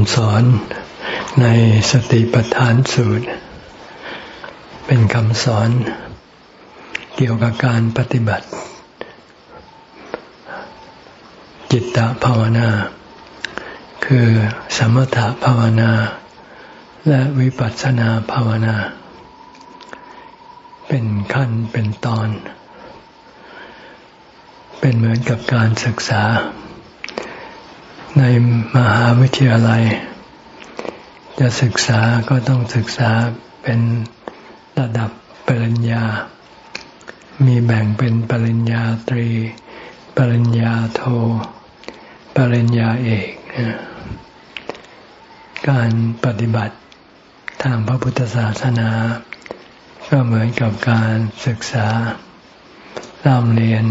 ำสอนในสติปัฏฐานสูตร เป็นคำสอนเกี่ยวกับการปฏิบัติ จิตตภาวนา คือสมถภาวนา และวิปัสสนาภาวนา เป็นขั้นเป็นตอน เป็นเหมือนกับการศึกษา ในมหาวิทยาลัย จะศึกษาก็ต้องศึกษาเป็นระดับปริญญา มีแบ่งเป็นปริญญาตรี ปริญญาโท ปริญญาเอก การปฏิบัติทางพระพุทธศาสนา ก็เหมือนกับการศึกษาร่ำเรียน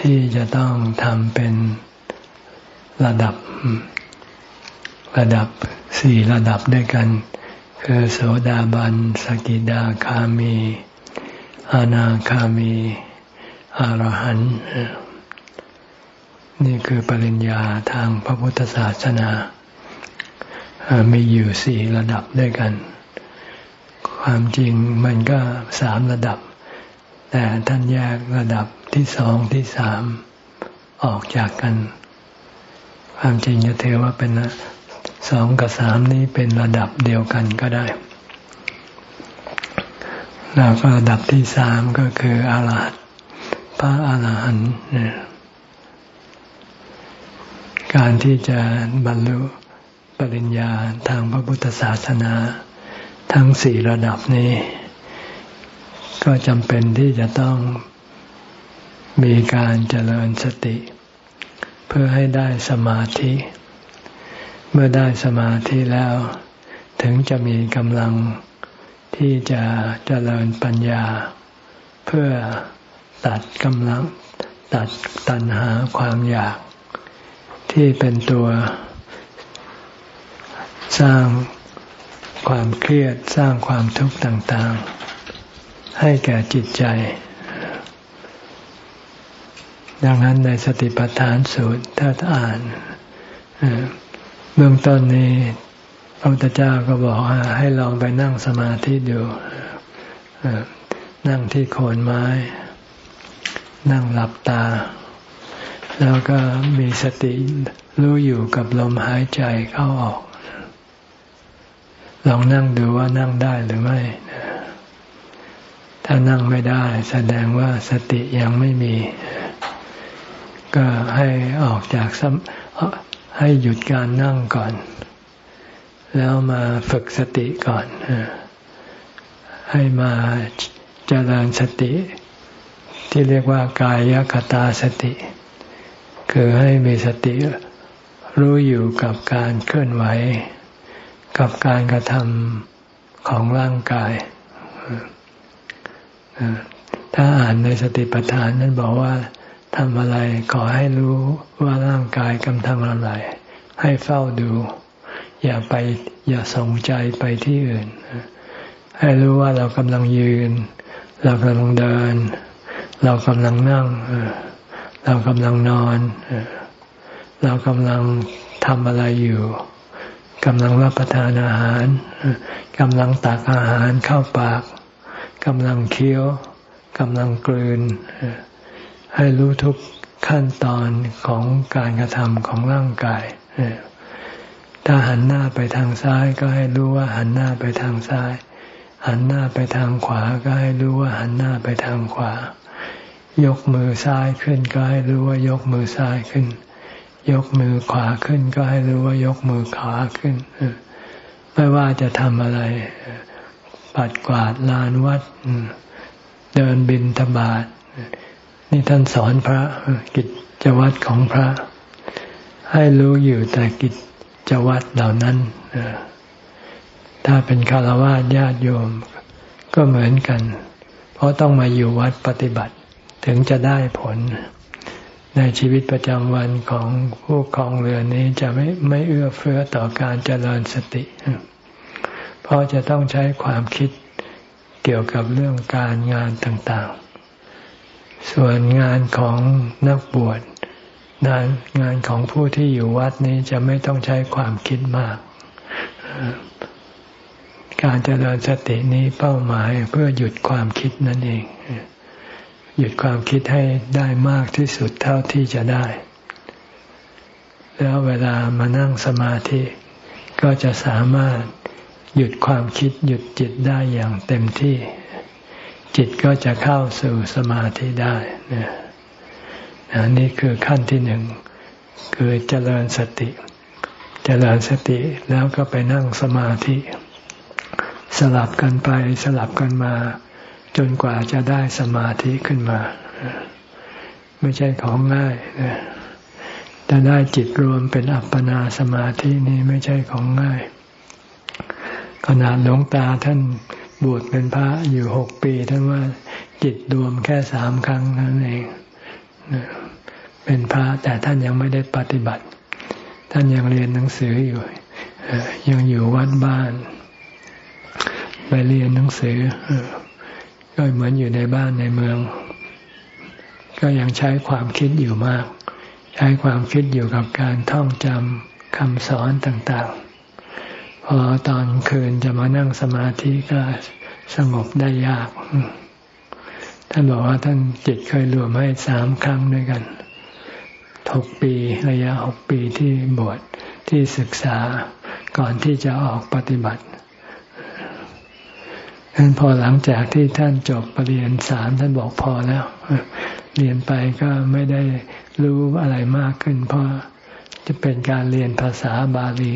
ที่จะต้องทำเป็น ระดับ ระดับสี่ระดับด้วยกัน คือโสดาบัน สกิดาคามีอานาคามี อรหันต์นี่คือปริญญาทางพระพุทธศาสนา มีอยู่สี่ระดับด้วยกัน ความจริงมันก็สามระดับ แต่ท่านแยกระดับที่สองที่สามออกจากกัน ความจริงจะถือว่าเป็นสองกับสามนี้เป็นระดับเดียวกันก็ได้ แล้วก็ระดับที่สามก็คืออาลาตพระอาลาหันต์การที่จะบรรลุปริญญาทางพระพุทธศาสนา ทั้งสี่ระดับนี้ ก็จำเป็นที่จะต้องมีการเจริญสติ เพื่อให้ได้สมาธิ เมื่อได้สมาธิแล้ว ถึงจะมีกำลังที่จะเจริญปัญญา เพื่อตัดกำลังตัดตัณหาความอยาก ที่เป็นตัว สร้างความเครียดสร้างความทุกข์ต่าง ๆ ให้แก่จิตใจ ดังนั้นในสติปัฏฐานสูตรถ้าอ่านเบื้องต้นนี้พระพุทธเจ้าก็บอกว่าให้ลองไปนั่งสมาธิดูนั่งที่โคนไม้ นั่งหลับตา แล้วก็มีสติรู้อยู่กับลมหายใจเข้าออก ลองนั่งดูว่านั่งได้หรือไม่ถ้านั่งไม่ได้ แสดงว่าสติยังไม่มี ก็ให้ออกจากให้หยุดการนั่งก่อน แล้วมาฝึกสติก่อน ให้มาเจริญสติ ที่เรียกว่ากายคตาสติ คือให้มีสติรู้อยู่กับการเคลื่อนไหว กับการกระทำของร่างกาย ถ้าอ่านในสติปัฏฐานนั้นบอกว่า ทำอะไรขอให้รู้ว่าร่างกายกำลังทำอะไร ให้เฝ้าดู อย่าไปอย่าส่งใจไปที่อื่น ให้รู้ว่าเรากำลังยืน เรากำลังเดิน เรากำลังนั่ง เรากำลังนอน เรากำลังทำอะไรอยู่กำลังรับประทานอาหารกำลังตักอาหารเข้าปากกำลังเคี้ยวกำลังกลืน ให้รู้ทุกขั้นตอนของการกระทำของร่างกาย ถ้าหันหน้าไปทางซ้ายก็ให้รู้ว่าหันหน้าไปทางซ้าย หันหน้าไปทางขวาก็ให้รู้ว่าหันหน้าไปทางขวา ยกมือซ้ายขึ้นก็ให้รู้ว่ายกมือซ้ายขึ้น ยกมือขวาขึ้นก็ให้รู้ว่ายกมือขวาขึ้น ไม่ว่าจะทำอะไร ปัดกวาดลานวัด เดินบินทบาท นี่ท่านสอนพระกิจวัตรของพระ ให้รู้อยู่แต่กิจวัตรเหล่านั้นถ้าเป็นคารวะญาติโยมก็เหมือนกัน เพราะต้องมาอยู่วัดปฏิบัติถึงจะได้ผล ในชีวิตประจำวันของผู้ครองเรือนนี้จะไม่ไม่เอื้อเฟื้อต่อการเจริญสติเพราะจะต้องใช้ความคิดเกี่ยวกับเรื่องการงานต่างๆ ส่วนงานของนักบวชงานงานของผู้ที่อยู่วัดนี้จะไม่ต้องใช้ความคิดมาก การเจริญสตินี้เป้าหมายเพื่อหยุดความคิดนั่นเอง หยุดความคิดให้ได้มากที่สุดเท่าที่จะได้ แล้วเวลามานั่งสมาธิ ก็จะสามารถหยุดความคิดหยุดจิตได้อย่างเต็มที่ จิตก็จะเข้าสู่สมาธิได้นะนี่คือขั้นที่หนึ่งคือเจริญสติ เจริญสติแล้วก็ไปนั่งสมาธิ สลับกันไปสลับกันมา จนกว่าจะได้สมาธิขึ้นมา ไม่ใช่ของง่ายนะแต่ได้จิตรวมเป็นอัปปนาสมาธินี่ไม่ใช่ของง่าย ขนาดหลวงตาท่าน บวชเป็นพระอยู่หกปีท่านว่าจิตรวมแค่สามครั้งนั่นเองเป็นพระแต่ท่านยังไม่ได้ปฏิบัติ ท่านยังเรียนหนังสืออยู่ยังอยู่วัดบ้าน ไปเรียนหนังสือก็เหมือนอยู่ในบ้านในเมือง ก็ยังใช้ความคิดอยู่มาก ใช้ความคิดอยู่กับการท่องจำคำสอนต่างๆ พอตอนคืนจะมานั่งสมาธิก็สงบได้ยาก ท่านบอกว่าท่านจิตเคยรวมให้สามครั้งด้วยกันหกปีระยะหกปีที่บวชที่ศึกษาก่อนที่จะออกปฏิบัติท่านพอหลังจากที่ท่านจบปรริญญาสามท่านบอกพอแล้ว เรียนไปก็ไม่ได้รู้อะไรมากขึ้น เพราะจะเป็นการเรียนภาษาบาลี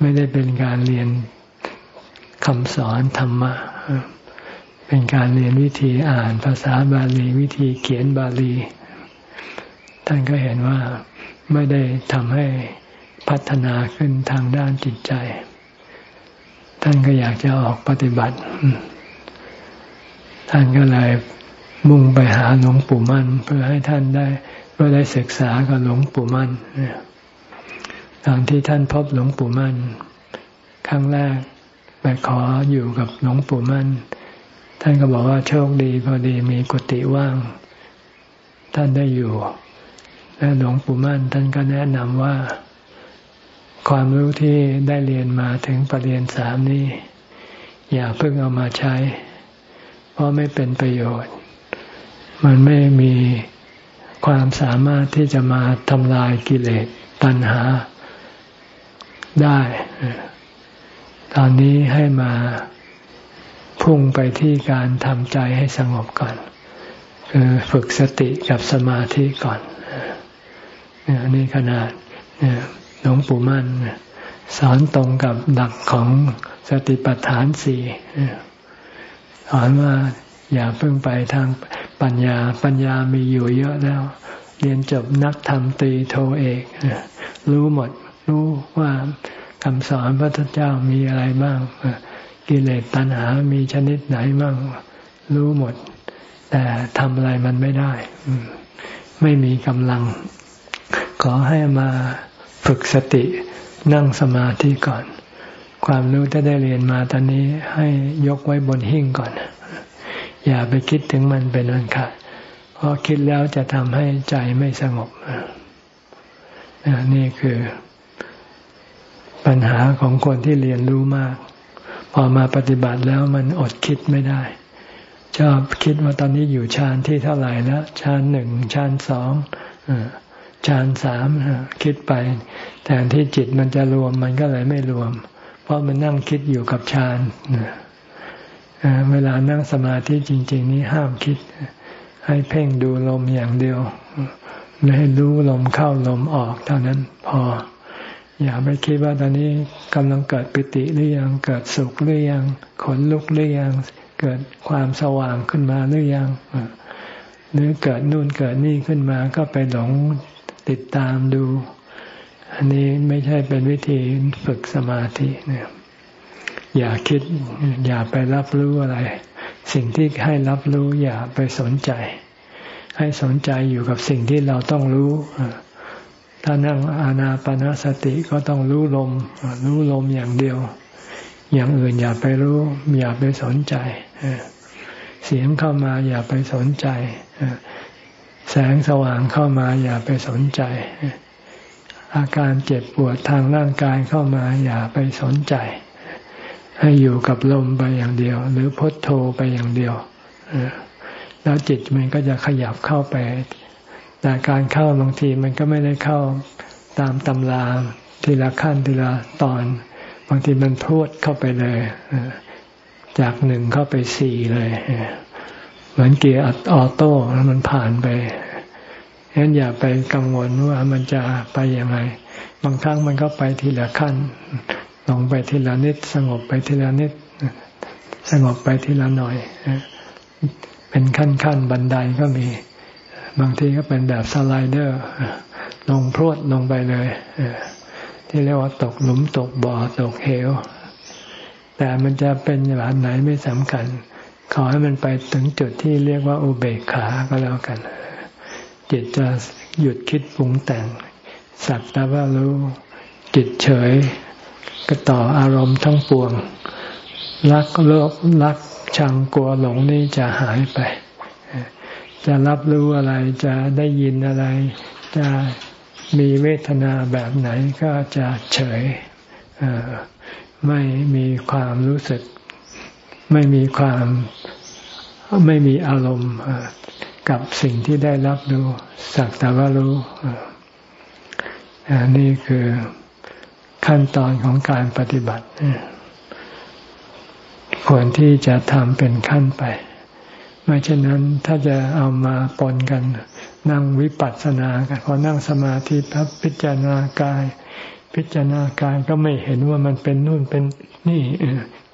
ไม่ได้เป็นการเรียนคำสอนธรรมะ เป็นการเรียนวิธีอ่านภาษาบาลีวิธีเขียนบาลี ท่านก็เห็นว่าไม่ได้ทำให้พัฒนาขึ้นทางด้านจิตใจ ท่านก็อยากจะออกปฏิบัติ ท่านก็เลยมุ่งไปหาหลวงปู่มั่น เพื่อให้ท่านได้เพื่อได้ศึกษากับหลวงปู่มั่น ตอนที่ท่านพบหลวงปู่มั่น ครั้งแรกไปขออยู่กับหลวงปู่มั่น ท่านก็บอกว่าโชคดีพอดีมีกุฏิว่าง ท่านได้อยู่ และหลวงปู่มั่น ท่านก็แนะนำว่า ความรู้ที่ได้เรียนมาถึงปรริญญาสามนี้ อย่าเพิ่งเอามาใช้ เพราะไม่เป็นประโยชน์ มันไม่มีความสามารถที่จะมาทำลายกิเลสตัณหา ได้ ตอนนี้ให้มาพุ่งไปที่การทำใจให้สงบก่อน คือฝึกสติกับสมาธิก่อนอันนี้ขนาดหลวงปู่มั่นสอนตรงกับดักของสติปัฏฐานสี่สอนว่าอย่าเพิ่งไปทางปัญญา ปัญญามีอยู่เยอะแล้ว เรียนจบนักธรรมตีโทเอก รู้หมด รู้ว่าคำสอนพระพุทธเจ้ามีอะไรบ้างกิเลสตัณหา มีชนิดไหนบ้างรู้หมด แต่ทำอะไรมันไม่ได้ ไม่มีกำลัง ขอให้มาฝึกสตินั่งสมาธิก่อน ความรู้ที่ได้เรียนมาตอนนี้ให้ยกไว้บนหิ้งก่อน อย่าไปคิดถึงมันเป็นอันขาดเพราะคิดแล้วจะทำให้ใจไม่สงบนี่คือ ปัญหาของคนที่เรียนรู้มาก พอมาปฏิบัติแล้วมันอดคิดไม่ได้ ชอบคิดว่าตอนนี้อยู่ฌานที่เท่าไหร่แล้วฌานหนึ่งฌานสองฌานสามคิดไปแต่ที่จิตมันจะรวมมันก็เลยไม่รวม เพราะมันนั่งคิดอยู่กับฌานเวลานั่งสมาธิจริง ๆ นี้ห้ามคิด ให้เพ่งดูลมอย่างเดียว ไม่ให้รู้ลมเข้าลมออกเท่านั้นพอ อย่าไปคิดว่าตอนนี้กำลังเกิดปิติหรือยังเกิดสุขหรือยังขนลุกหรือยังเกิดความสว่างขึ้นมาหรือยังหรือเกิดนู่นเกิดนี่ขึ้นมาก็ไปหลงติดตามดู อันนี้ไม่ใช่เป็นวิธีฝึกสมาธิเนี่ยอย่าคิด อย่าไปรับรู้อะไร สิ่งที่ให้รับรู้อย่าไปสนใจ ให้สนใจอยู่กับสิ่งที่เราต้องรู้ ถ้านั่งอานาปนาสติก็ต้องรู้ลม รู้ลมอย่างเดียว อย่างอื่นอย่าไปรู้ อย่าไปสนใจ เสียงเข้ามาอย่าไปสนใจ แสงสว่างเข้ามาอย่าไปสนใจ อาการเจ็บปวดทางร่างกายเข้ามาอย่าไปสนใจ ให้อยู่กับลมไปอย่างเดียว หรือพุทโธไปอย่างเดียวแล้วจิตมันก็จะขยับเข้าไป แต่การเข้าบางทีมันก็ไม่ได้เข้าตามตำราทีละขั้นทีละตอน บางทีมันพูดเข้าไปเลยจากหนึ่งเข้าไปสี่เลยเหมือนเกียร์ออโต้มันผ่านไปฉะนั้นอย่าไปกังวลว่ามันจะไปยังไง บางครั้งมันก็ไปทีละขั้นลงไปทีละนิด สงบไปทีละนิด สงบไปทีละหน่อยเป็นขั้นขั้นบันไดก็มี บางทีก็เป็นแบบสไลเดอร์ ลงพรวดลงไปเลยที่เรียกว่าตกหลุมตกบ่อตกเหว แต่มันจะเป็นแบบไหนไม่สำคัญ ขอให้มันไปถึงจุดที่เรียกว่าอุเบกขาก็แล้วกัน จิตจะหยุดคิดปรุงแต่ง สักแต่ว่ารู้จิตเฉยก็ต่ออารมณ์ทั้งปวง รักโลกรักชังกลัวหลงนี่จะหายไป จะรับรู้อะไรจะได้ยินอะไร จะมีเวทนาแบบไหนก็จะเฉยไม่มีความรู้สึก ไม่มีความไม่มีอารมณ์กับสิ่งที่ได้รับรู้สักแต่ว่ารู้นี่คือขั้นตอนของการปฏิบัติ ควรที่จะทำเป็นขั้นไป ไม่เช่นนั้นถ้าจะเอามาปนกัน นั่งวิปัสสนากันพอนั่งสมาธิพับพิจารณากาย พิจารณากายก็ไม่เห็นว่ามันเป็นนู่นเป็นนี่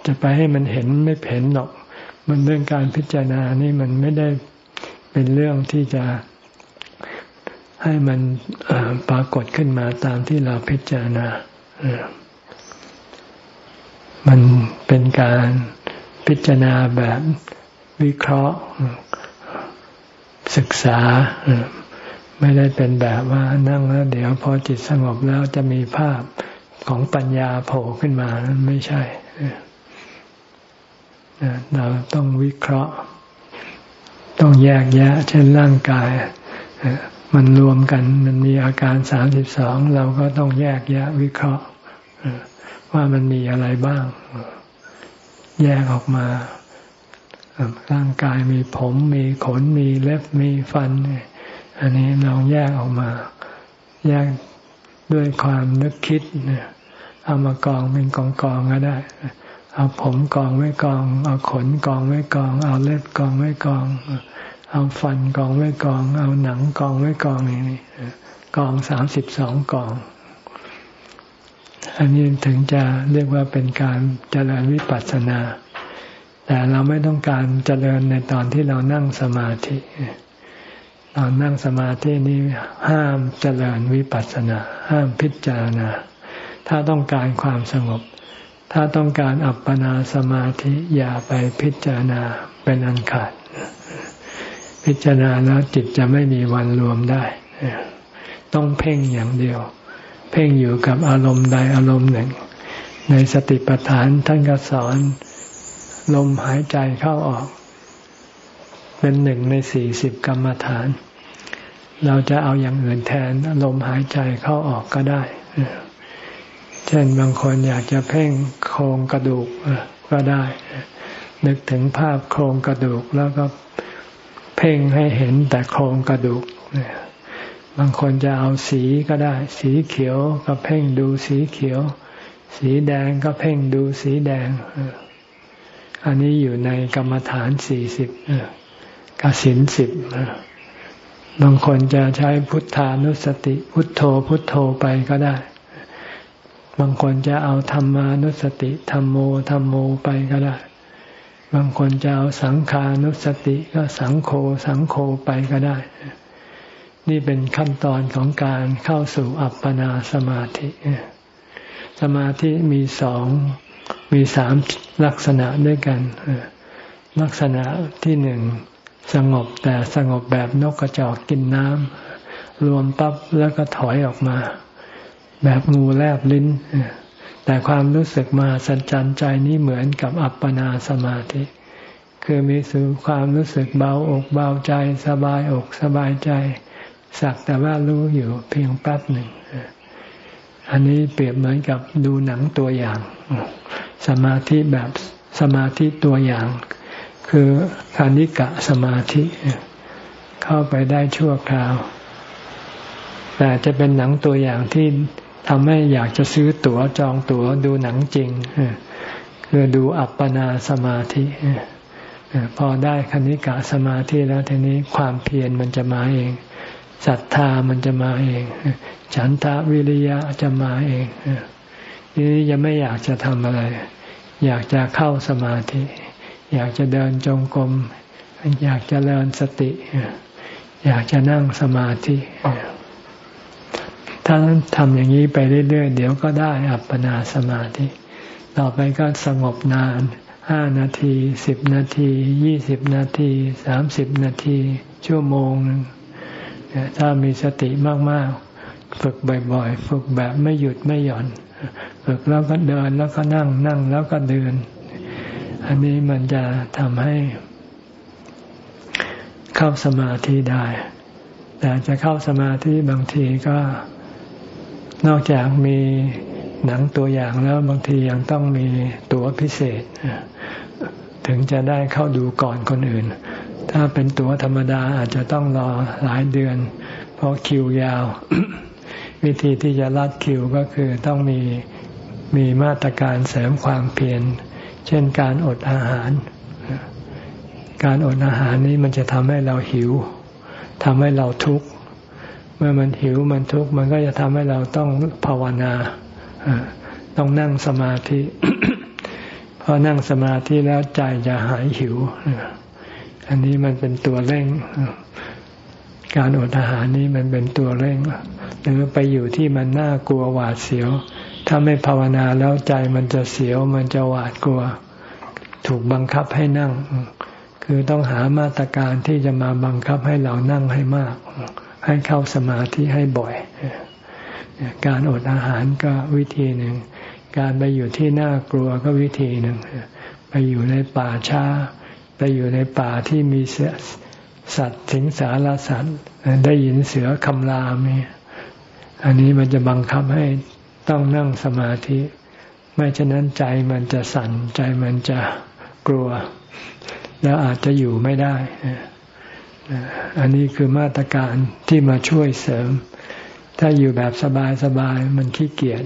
จะไปให้มันเห็นไม่เห็นหรอก มันเรื่องการพิจารณานี่มันไม่ได้เป็นเรื่องที่จะให้มันปรากฏขึ้นมาตามที่เราพิจารณา มันเป็นการพิจารณาแบบ วิเคราะห์ ศึกษา ไม่ได้เป็นแบบว่านั่งแล้วเดี๋ยวพอจิตสงบแล้วจะมีภาพของปัญญาโผล่ขึ้นมาไม่ใช่เราต้องวิเคราะห์ ต้องแยกแยะ เช่นร่างกายมันรวมกันมันมีอาการสามสิบสองเราก็ต้องแยกแยะวิเคราะห์ว่ามันมีอะไรบ้าง แยกออกมา ร่างกายมีผมมีขนมีเล็บมีฟัน อันนี้ลองแยกออกมา แยกด้วยความนึกคิดเนี่ยเอามากองเป็นกองกองก็ได้ เอาผมกองไว้กอง เอาขนกองไว้กอง เอาเล็บกองไว้กอง เอาฟันกองไว้กอง เอาหนังกองไว้กองอย่างนี้กองสามสิบสองกอง อันนี้ถึงจะเรียกว่าเป็นการเจริญวิปัสสนา แต่เราไม่ต้องการเจริญในตอนที่เรานั่งสมาธิตอนนั่งสมาธินี้ห้ามเจริญวิปัสสนา ห้ามพิจารณา ถ้าต้องการความสงบ ถ้าต้องการอัปปนาสมาธิอย่าไปพิจารณาเป็นอันขาด พิจารณาแล้วจิตจะไม่มีวันรวมได้ ต้องเพ่งอย่างเดียว เพ่งอยู่กับอารมณ์ใดอารมณ์หนึ่ง ในสติปัฏฐานท่านก็สอน ลมหายใจเข้าออก เป็นหนึ่งในสี่สิบกรรมฐาน เราจะเอาอย่างอื่นแทนลมหายใจเข้าออกก็ได้ เช่นบางคนอยากจะเพ่งโครงกระดูกก็ได้ นึกถึงภาพโครงกระดูกแล้วก็เพ่งให้เห็นแต่โครงกระดูกบางคนจะเอาสีก็ได้ สีเขียวก็เพ่งดูสีเขียว สีแดงก็เพ่งดูสีแดง อันนี้อยู่ในกรรมฐานสี่สิบกสินสิบบางคนจะใช้พุทธานุสติ พุทโธพุทโธไปก็ได้ บางคนจะเอาธรรมานุสติธรรมโมธรรมโมไปก็ได้ บางคนจะเอาสังขานุสติก็สังโฆสังโฆไปก็ได้ นี่เป็นขั้นตอนของการเข้าสู่อัปปนาสมาธิ สมาธิมีสอง มีสามลักษณะด้วยกัน ลักษณะที่หนึ่งสงบแต่สงบแบบนกกระจอกกินน้ำรวมปั๊บแล้วก็ถอยออกมา แบบงูแลบลิ้น แต่ความรู้สึกมาสัจจันใจนี้เหมือนกับอัปปนาสมาธิ คือมีสูความรู้สึกเบาอกเบาใจ สบายอกสบายใจ สักแต่ว่ารู้อยู่เพียงแป๊บหนึ่ง อันนี้เปรียบเหมือนกับดูหนังตัวอย่าง สมาธิแบบสมาธิตัวอย่าง คือคานิกะสมาธิ เข้าไปได้ชั่วคราว แต่จะเป็นหนังตัวอย่างที่ทำให้อยากจะซื้อตั๋วจองตั๋วดูหนังจริงคือดูอัปปนาสมาธิพอได้คณิกะสมาธิแล้วทีนี้ความเพียรมันจะมาเองศรัทธามันจะมาเอง ฉันทะวิริยะจะมาเองนี่ยังไม่อยากจะทำอะไร อยากจะเข้าสมาธิ อยากจะเดินจงกรม อยากจะเริญสติ อยากจะนั่งสมาธิ ถ้าทำอย่างนี้ไปเรื่อยๆ เดี๋ยวก็ได้อัปปนาสมาธิ ต่อไปก็สงบนานห้านาทีสิบนาทียี่สิบนาทีสามสิบนาที ชั่วโมงถ้ามีสติมากๆ ฝึกบ่อยๆ ฝึกแบบไม่หยุดไม่หย่อน ฝึกแล้วก็เดินแล้วก็นั่งนั่งแล้วก็เดิน อันนี้มันจะทำให้เข้าสมาธิได้ แต่จะเข้าสมาธิบางทีก็นอกจากมีหนังตัวอย่างแล้วบางทียังต้องมีตัวพิเศษ ถึงจะได้เข้าดูก่อนคนอื่น ถ้าเป็นตั๋วธรรมดาอาจจะต้องรอหลายเดือน เพราะคิวยาว วิธีที่จะรัดคิวก็คือต้องมีมีมาตรการเสริมความเพียร เช่นการอดอาหาร การอดอาหารนี้มันจะทำให้เราหิวทำให้เราทุกข์ เมื่อมันหิวมันทุกข์มันก็จะทำให้เราต้องภาวนา ต้องนั่งสมาธิ พอนั่งสมาธิแล้วใจจะหายหิว อันนี้มันเป็นตัวเร่ง การอดอาหารนี้มันเป็นตัวเร่งหรือไปอยู่ที่มันน่ากลัวหวาดเสียว ถ้าไม่ภาวนาแล้วใจมันจะเสียวมันจะหวาดกลัว ถูกบังคับให้นั่ง คือต้องหามาตรการที่จะมาบังคับให้เรานั่งให้มาก ให้เข้าสมาธิให้บ่อย การอดอาหารก็วิธีหนึ่ง การไปอยู่ที่น่ากลัวก็วิธีหนึ่ง ไปอยู่ในป่าช้า ไปอยู่ในป่าที่มีเสัตว์สิงสารสัตว์ ได้ยินเสือคำรามนี่อันนี้มันจะบังคับให้ต้องนั่งสมาธิ ไม่ฉะนั้นใจมันจะสั่นใจมันจะกลัว แล้วอาจจะอยู่ไม่ได้ อันนี้คือมาตรการที่มาช่วยเสริม ถ้าอยู่แบบสบายๆมันขี้เกียจ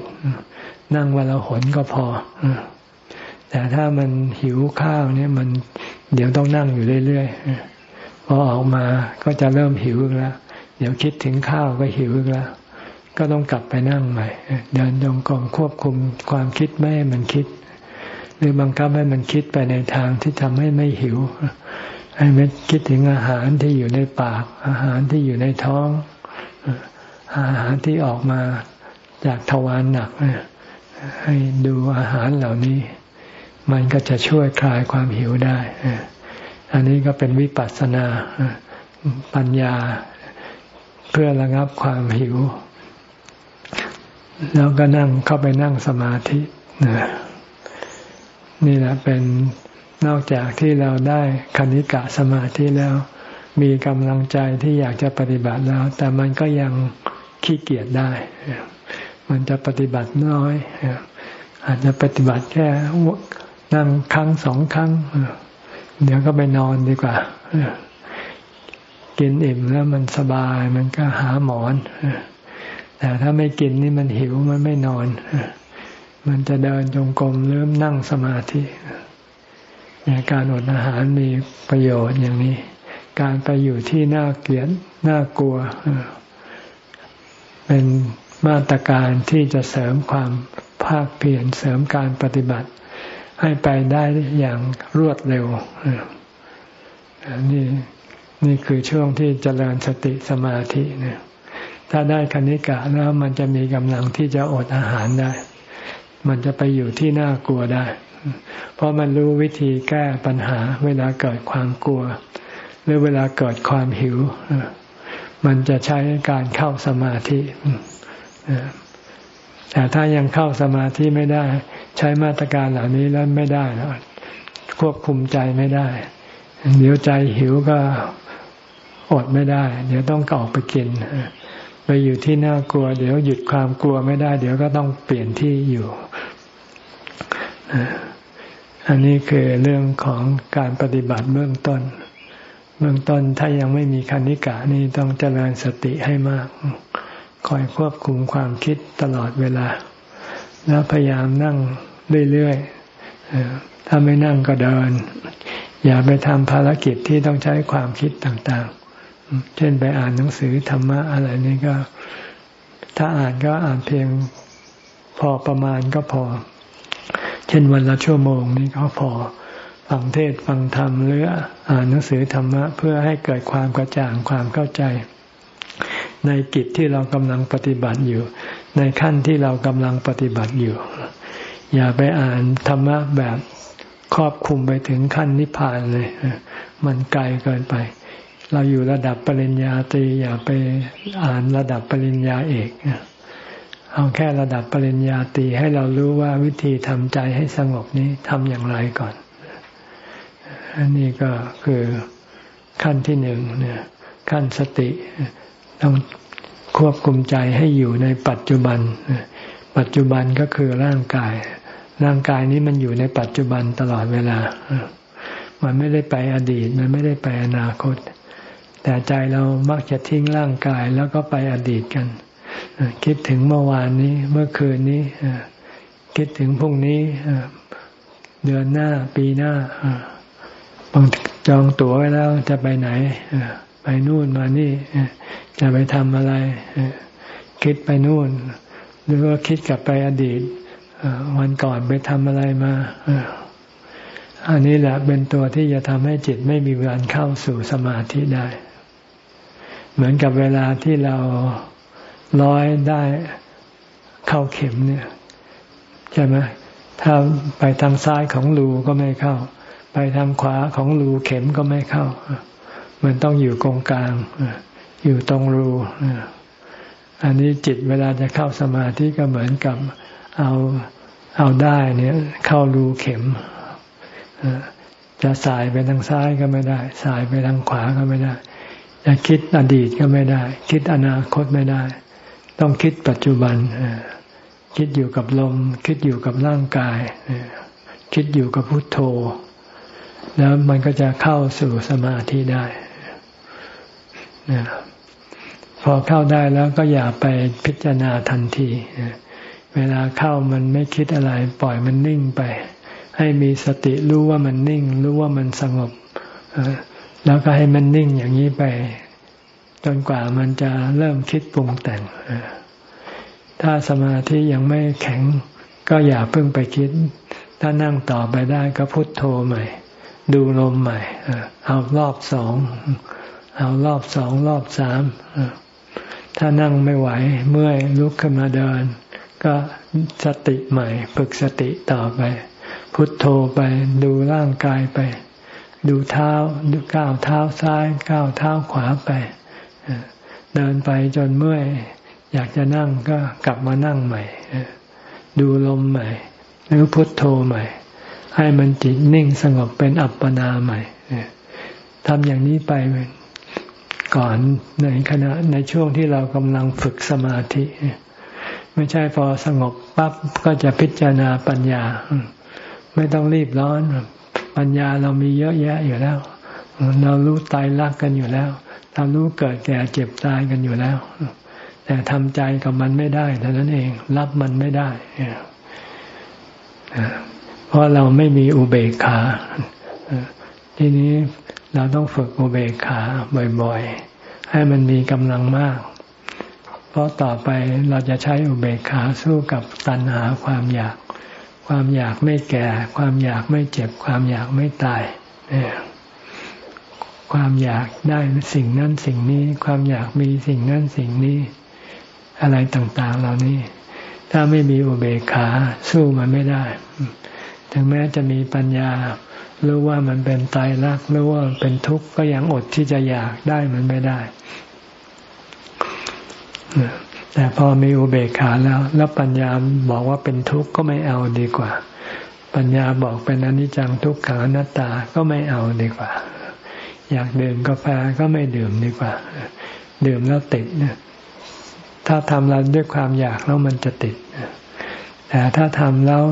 นั่งวันละหนก็พอแต่ถ้ามันหิวข้าวเนี่ยมันเดี๋ยวต้องนั่งอยู่เรื่อยๆ พอออกมาก็จะเริ่มหิวแล้ว เดี๋ยวคิดถึงข้าวก็หิวแล้ว ก็ต้องกลับไปนั่งใหม่ เดินจงกรมควบคุมความคิดไม่ให้มันคิด หรือบังคับให้มันคิดไปในทางที่ทำให้ไม่หิว ให้มันคิดถึงอาหารที่อยู่ในปาก อาหารที่อยู่ในท้อง อาหารที่ออกมาจากทวารหนัก ให้ดูอาหารเหล่านี้ มันก็จะช่วยคลายความหิวได้ อันนี้ก็เป็นวิปัสสนาปัญญาเพื่อระงับความหิว แล้วก็นั่งเข้าไปนั่งสมาธินี่แหละเป็นนอกจากที่เราได้คณิกะสมาธิแล้ว มีกำลังใจที่อยากจะปฏิบัติแล้ว แต่มันก็ยังขี้เกียจได้ มันจะปฏิบัติน้อย อาจจะปฏิบัติแค่นั่งครั้งสองครั้ง เดี๋ยวก็ไปนอนดีกว่า กินอิ่มแล้วมันสบายมันก็หาหมอน แต่ถ้าไม่กินนี่มันหิวมันไม่นอน มันจะเดินจงกรมเริ่มนั่งสมาธิการอดอาหารมีประโยชน์อย่างนี้ การไปอยู่ที่น่าเกลียดน่ากลัว เป็นมาตรการที่จะเสริมความภาคเพียรเสริมการปฏิบัติ ให้ไปได้อย่างรวดเร็วนี่นี่คือช่วงที่เจริญสติสมาธิเนี่ยถ้าได้คณิกะแล้วมันจะมีกำลังที่จะอดอาหารได้ มันจะไปอยู่ที่น่ากลัวได้ เพราะมันรู้วิธีแก้ปัญหา เวลาเกิดความกลัว หรือเวลาเกิดความหิว มันจะใช้การเข้าสมาธิแต่ถ้ายังเข้าสมาธิไม่ได้ ใช้มาตรการเหล่านี้แล้วไม่ได้ควบคุมใจไม่ได้ เดี๋ยวใจหิวก็อดไม่ได้ เดี๋ยวต้องออกไปกินไปอยู่ที่น่ากลัว เดี๋ยวหยุดความกลัวไม่ได้ เดี๋ยวก็ต้องเปลี่ยนที่อยู่อันนี้คือเรื่องของการปฏิบัติเบื้องต้น เบื้องต้นถ้ายังไม่มีคันิกะนี่ต้องเจริญสติให้มาก คอยควบคุมความคิดตลอดเวลา แล้วพยายามนั่งเรื่อยๆถ้าไม่นั่งก็เดิน อย่าไปทำภารกิจที่ต้องใช้ความคิดต่างๆ เช่นไปอ่านหนังสือธรรมะอะไรนี่ก็ ถ้าอ่านก็อ่านเพียงพอประมาณก็พอ เช่นวันละชั่วโมงนี่ก็พอฟังเทศฟังธรรมหรืออ่านหนังสือธรรมะ เพื่อให้เกิดความกระจ่างความเข้าใจ ในกิจที่เรากำลังปฏิบัติอยู่ ในขั้นที่เรากำลังปฏิบัติอยู่ อย่าไปอ่านธรรมะแบบครอบคุมไปถึงขั้นนิพพานเลย มันไกลเกินไป เราอยู่ระดับปริญญาตรีอย่าไปอ่านระดับปริญญาเอกเอาแค่ระดับปริญญาตรีให้เรารู้ว่าวิธีทำใจให้สงบนี้ทำอย่างไรก่อน อันนี้ก็คือขั้นที่หนึ่งเนี่ยขั้นสติต้อง ควบคุมใจให้อยู่ในปัจจุบัน ปัจจุบันก็คือร่างกาย ร่างกายนี้มันอยู่ในปัจจุบันตลอดเวลา มันไม่ได้ไปอดีต มันไม่ได้ไปอนาคต แต่ใจเรามักจะทิ้งร่างกายแล้วก็ไปอดีตกัน คิดถึงเมื่อวานนี้ เมื่อคืนนี้ คิดถึงพรุ่งนี้ เดือนหน้า ปีหน้าบางจองตั๋วไว้แล้วจะไปไหน ไปนู่นมานี่จะไปทำอะไร คิดไปนู่น หรือว่าคิดกลับไปอดีตวันก่อนไปทำอะไรมาอันนี้แหละเป็นตัวที่จะทำให้จิตไม่มีวันเข้าสู่สมาธิได้ เหมือนกับเวลาที่เราร้อยได้เข้าเข็มเนี่ย ใช่ไหมถ้าไปทางซ้ายของรูก็ไม่เข้า ไปทางขวาของรูเข็มก็ไม่เข้า มันต้องอยู่ตรงกลาง อยู่ตรงรูอันนี้จิตเวลาจะเข้าสมาธิก็เหมือนกับเอาเอาได้เนี่ย เข้ารูเข็มจะสายไปทางซ้ายก็ไม่ได้ สายไปทางขวาก็ไม่ได้ จะคิดอดีตก็ไม่ได้ คิดอนาคตไม่ได้ ต้องคิดปัจจุบันคิดอยู่กับลม คิดอยู่กับร่างกายคิดอยู่กับพุทโธ แล้วมันก็จะเข้าสู่สมาธิได้ พอเข้าได้แล้วก็อย่าไปพิจารณาทันทีเวลาเข้ามันไม่คิดอะไร ปล่อยมันนิ่งไป ให้มีสติรู้ว่ามันนิ่ง รู้ว่ามันสงบแล้วก็ให้มันนิ่งอย่างนี้ไป จนกว่ามันจะเริ่มคิดปรุงแต่งถ้าสมาธิยังไม่แข็ง ก็อย่าเพิ่งไปคิด ถ้านั่งต่อไปได้ก็พุทโธใหม่ ดูลมใหม่เอารอบสอง เอารอบสองรอบสามถ้านั่งไม่ไหวเมื่อยลุกขึ้นมาเดิน ก็สติใหม่ฝึกสติต่อไป พุทโธไปดูร่างกายไป ดูเท้าดูก้าวเท้าซ้ายก้าวเท้าขวาไปเดินไปจนเมื่อยอยากจะนั่งก็กลับมานั่งใหม่ดูลมใหม่ หรือพุทโธใหม่ ให้มันจิตนิ่งสงบเป็นอัปปนาใหม่ทำอย่างนี้ไป ก่อนในขณะในช่วงที่เรากำลังฝึกสมาธิ ไม่ใช่พอสงบปั๊บก็จะพิจารณาปัญญา ไม่ต้องรีบร้อน ปัญญาเรามีเยอะแยะอยู่แล้ว เรารู้ตายรักกันอยู่แล้วทำรู้เกิดแก่เจ็บตายกันอยู่แล้ว แต่ทำใจกับมันไม่ได้เท่านั้นเองรับมันไม่ได้เพราะเราไม่มีอุเบกขาทีนี้เราต้องฝึกอุเบกขาบ่อย ๆ ให้มันมีกำลังมาก เพราะต่อไปเราจะใช้อุเบกขาสู้กับตัณหาความอยาก ความอยากไม่แก่ ความอยากไม่เจ็บ ความอยากไม่ตายความอยากได้สิ่งนั้นสิ่งนี้ ความอยากมีสิ่งนั้นสิ่งนี้ อะไรต่างๆเหล่านี้ ถ้าไม่มีอุเบกขาสู้มันไม่ได้ ถึงแม้จะมีปัญญา รู้ว่ามันเป็นตายรักรู้ว่าเป็นทุกข์ก็ยังอดที่จะอยากได้มันไม่ได้ แต่พอมีอุเบกขาแล้ว แล้วปัญญาบอกว่าเป็นทุกข์ก็ไม่เอาดีกว่า ปัญญาบอกเป็นอนิจจังทุกขังอนัตตาก็ไม่เอาดีกว่า อยากดื่มกาแฟก็ไม่ดื่มดีกว่า ดื่มแล้วติดเนี่ยถ้าทำแล้วด้วยความอยากแล้วมันจะติดแต่ถ้าทำแล้ว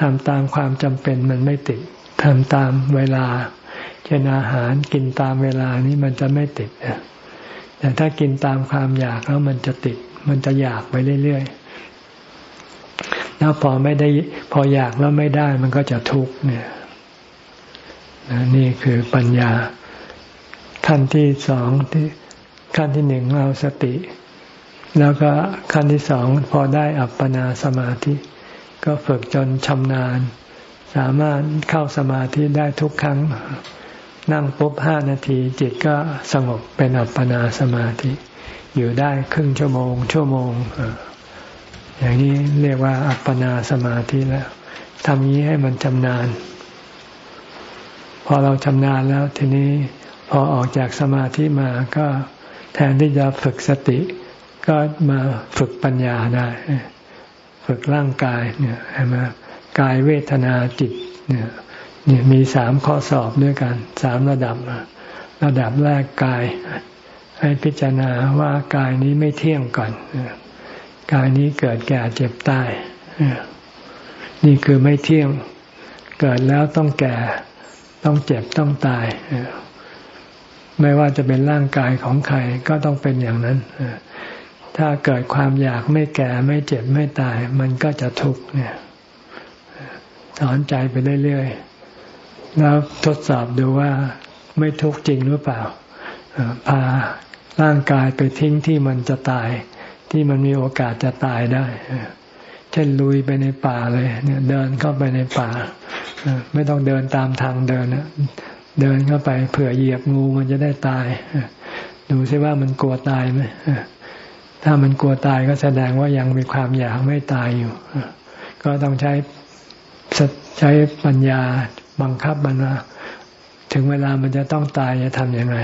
ทำตามความจำเป็นมันไม่ติด ทำตามเวลา เช่นอาหารกินตามเวลานี้มันจะไม่ติดแต่ถ้ากินตามความอยากแล้วมันจะติด มันจะอยากไปเรื่อยๆแล้วพอไม่ได้ พออยากแล้วไม่ได้มันก็จะทุกข์เนี่ยนี่คือปัญญาขั้นที่สองที่ขั้นที่หนึ่งเราสติ แล้วก็ขั้นที่สองพอได้อัปปนาสมาธิ ก็ฝึกจนชำนาญ สามารถเข้าสมาธิได้ทุกครั้ง นั่งปุ๊บห้านาทีจิตก็สงบเป็นอัปปนาสมาธิ อยู่ได้ครึ่งชั่วโมง ชั่วโมง อย่างนี้เรียกว่าอัปปนาสมาธิแล้วทำนี้ให้มันชำนาญ พอเราชำนาญแล้วทีนี้พอออกจากสมาธิมาก็แทนที่จะฝึกสติ ก็มาฝึกปัญญาได้ ฝึกร่างกายเนี่ยใช่ไหม กายเวทนาจิตเนี่ยเนี่ยมีสามข้อสอบด้วยกันสามระดับ ระดับแรกกาย ให้พิจารณาว่ากายนี้ไม่เที่ยงก่อนกายนี้เกิดแก่เจ็บตายนี่คือไม่เที่ยง เกิดแล้วต้องแก่ ต้องเจ็บต้องตายไม่ว่าจะเป็นร่างกายของใครก็ต้องเป็นอย่างนั้นถ้าเกิดความอยากไม่แก่ไม่เจ็บไม่ตาย มันก็จะทุกข์เนี่ย สอนใจไปเรื่อยๆ แล้วทดสอบดูว่าไม่ทุกข์จริงหรือเปล่าพาร่างกายไปทิ้งที่มันจะตาย ที่มันมีโอกาสจะตายได้เช่นลุยไปในป่าเลยเนี่ย เดินเข้าไปในป่าไม่ต้องเดินตามทางเดินเดินเข้าไปเผื่อเหยียบงูมันจะได้ตายดูซิว่ามันกลัวตายไหมถ้ามันกลัวตายก็แสดงว่ายังมีความอยากไม่ตายอยู่ ก็ต้องใช้ ใช้ปัญญาบังคับมันว่าถึงเวลามันจะต้องตายจะทำยังไง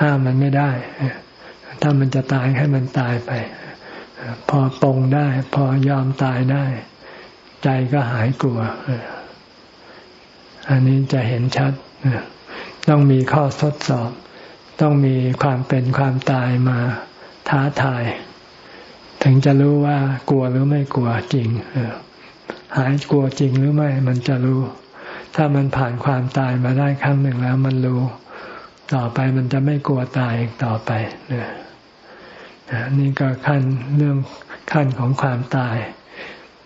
ห้ามมันไม่ได้ ถ้ามันจะตายให้มันตายไป พอปรงได้ พอยอมตายได้ ใจก็หายกลัว อันนี้จะเห็นชัด ต้องมีข้อทดสอบ ต้องมีความเป็นความตายมาท้าทาย ถึงจะรู้ว่ากลัวหรือไม่กลัวจริง หายกลัวจริงหรือไม่ มันจะรู้ ถ้ามันผ่านความตายมาได้ครั้งหนึ่งแล้ว มันรู้ ต่อไปมันจะไม่กลัวตายอีกต่อไปเนี่ยนี่ก็ขั้นเรื่องขั้นของความตาย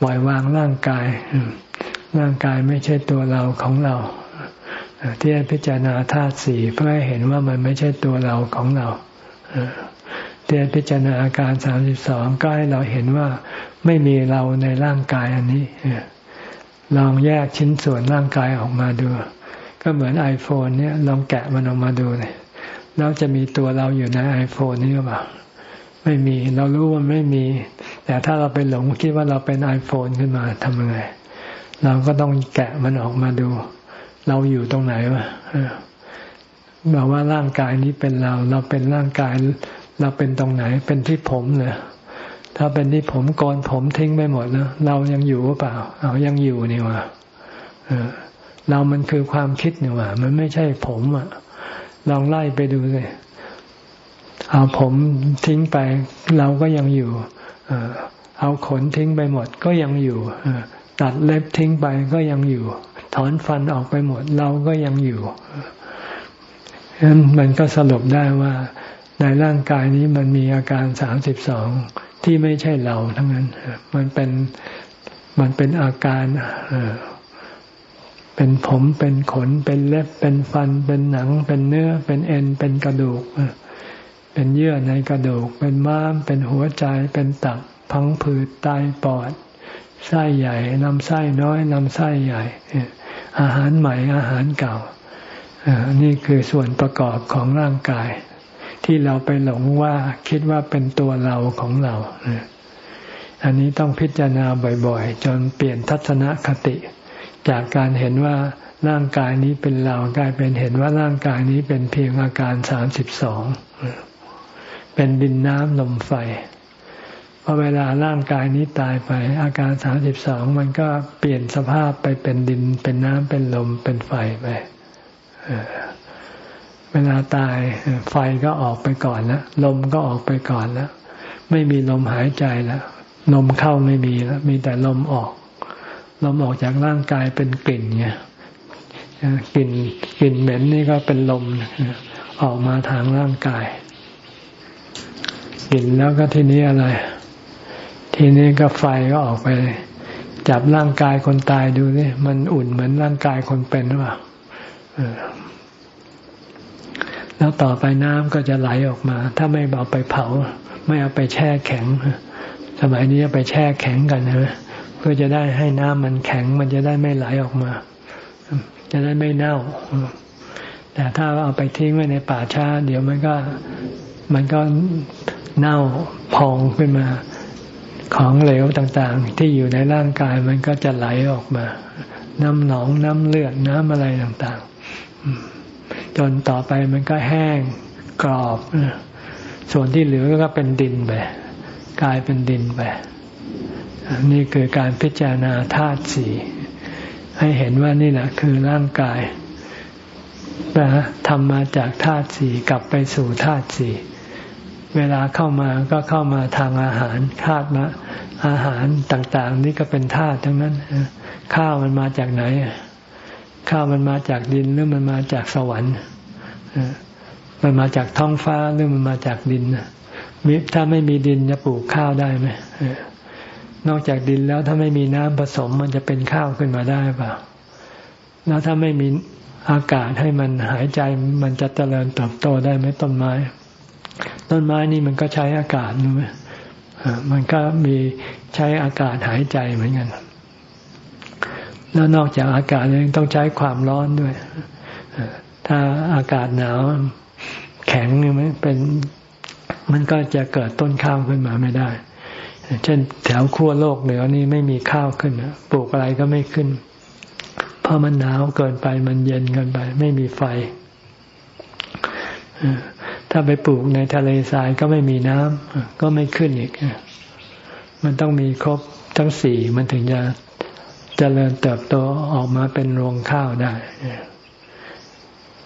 ปล่อยวางร่างกาย ร่างกายไม่ใช่ตัวเราของเรา ที่ให้พิจารณาธาตุสี่เพื่อให้เห็นว่ามันไม่ใช่ตัวเราของเรา ที่ให้พิจารณาอาการสามสิบสองก็ให้เราเห็นว่าไม่มีเราในร่างกายอันนี้ลองแยกชิ้นส่วนร่างกายออกมาดู ก็เหมือนไอโฟนเนี่ยลองแกะมันออกมาดูเนี่ยแล้วจะมีตัวเราอยู่ในไอโฟนนี้หรือเปล่าไม่มีเรารู้ว่าไม่มี แต่ถ้าเราไปหลงคิดว่าเราเป็นไอโฟนขึ้นมาทำยังไง เราก็ต้องแกะมันออกมาดู เราอยู่ตรงไหนวะบอกว่าร่างกายนี้เป็นเรา เราเป็นร่างกาย เราเป็นตรงไหนเป็นที่ผมเนี่ยถ้าเป็นที่ผมโกนผมทิ้งไปหมดแล้วเรายังอยู่หรือเปล่า เอายังอยู่นี่วะเรามันคือความคิดนี่วะมันไม่ใช่ผมอะ ลองไล่ไปดูสิเอาผมทิ้งไป เราก็ยังอยู่เอาขนทิ้งไปหมดก็ยังอยู่ตัดเล็บทิ้งไปก็ยังอยู่ ถอนฟันออกไปหมด เราก็ยังอยู่ฉะนั้นมันก็สรุปได้ว่า ในร่างกายนี้มันมีอาการสามสิบสองที่ไม่ใช่เราทั้งนั้น มันเป็นมันเป็นอาการเป็นผมเป็นขน เป็นเล็บ เป็นฟัน เป็นหนัง เป็นเนื้อ เป็นเอ็น เป็นกระดูก เป็นเยื่อในกระดูก เป็นม้าม เป็นหัวใจ เป็นตับ พังผืดไตปอด ไส้ใหญ่ลำไส้น้อยลำไส้ใหญ่ อาหารใหม่อาหารเก่า นี่คือส่วนประกอบของร่างกาย ที่เราไปหลงว่าคิดว่าเป็นตัวเราของเรา อันนี้ต้องพิจารณาบ่อยๆ จนเปลี่ยนทัศนคติ จากการเห็นว่าร่างกายนี้เป็นเรากลายเป็นเห็นว่าร่างกายนี้เป็นเพียงอาการสามสิบสองเป็นดินน้ำลมไฟพอเวลาร่างกายนี้ตายไป อาการสามสิบสองมันก็เปลี่ยนสภาพไปเป็นดินเป็นน้ำเป็นลมเป็นไฟไป เวลาตายไฟก็ออกไปก่อนแล้วลมก็ออกไปก่อนแล้วไม่มีลมหายใจแล้วลมเข้าไม่มีแล้วมีแต่ลมออก ลมออกจากร่างกายเป็นกลิ่นไงกลิ่นกลิ่นเหม็นนี่ก็เป็นลมออกมาทางร่างกายกลิ่นแล้วก็ทีนี้อะไร ทีนี้ก็ไฟก็ออกไป จับร่างกายคนตายดูนี่มันอุ่นเหมือนร่างกายคนเป็นหรือเปล่า แล้วต่อไปน้ำก็จะไหลออกมา ถ้าไม่เอาไปเผา ไม่เอาไปแช่แข็ง สมัยนี้ไปแช่แข็งกันนะเพื่อจะได้ให้น้ำมันแข็ง มันจะได้ไม่ไหลออกมา จะได้ไม่เน่า แต่ถ้าเอาไปทิ้งไว้ในป่าช้า เดี๋ยวมันก็มันก็เน่าพองขึ้นมา ของเหลวต่างๆ ที่อยู่ในร่างกายมันก็จะไหลออกมา น้ำหนองน้ำเลือดน้ำอะไรต่างๆ จนต่อไปมันก็แห้งกรอบ ส่วนที่เหลือก็เป็นดินไปกลายเป็นดินไปนี่คือการพิจารณาธาตุสี่ให้เห็นว่านี่แหละคือร่างกายนะทำมาจากธาตุสี่กลับไปสู่ธาตุสี่เวลาเข้ามาก็เข้ามาทางอาหารธาตุมาอาหารต่าง ๆ นี่ก็เป็นธาตุทั้งนั้นข้าวมันมาจากไหน ข้าวมันมาจากดินหรือมันมาจากสวรรค์มันมาจากท้องฟ้าหรือมันมาจากดินถ้าไม่มีดินจะปลูกข้าวได้ไหมนอกจากดินแล้วถ้าไม่มีน้ำผสมมันจะเป็นข้าวขึ้นมาได้เปล่าแล้วถ้าไม่มีอากาศให้มันหายใจมันจะเจริญเติบโตได้ไหมต้นไม้ ต้นไม้นี่มันก็ใช้อากาศรู้ไหมมันก็มีใช้อากาศหายใจเหมือนกัน แล้วนอกจากอากาศยังต้องใช้ความร้อนด้วย ถ้าอากาศหนาว แข็งนี่มันเป็นมันก็จะเกิดต้นข้าวขึ้นมาไม่ได้ เช่นแถวขั้วโลกเหนือนี่ไม่มีข้าวขึ้นปลูกอะไรก็ไม่ขึ้น เพราะมันหนาวเกินไปมันเย็นเกินไป ไม่มีไฟ ถ้าไปปลูกในทะเลทรายก็ไม่มีน้ำก็ไม่ขึ้นอีก มันต้องมีครบทั้งสี่มันถึงจะ จเจริญเติบโตออกมาเป็นรวงข้าวได้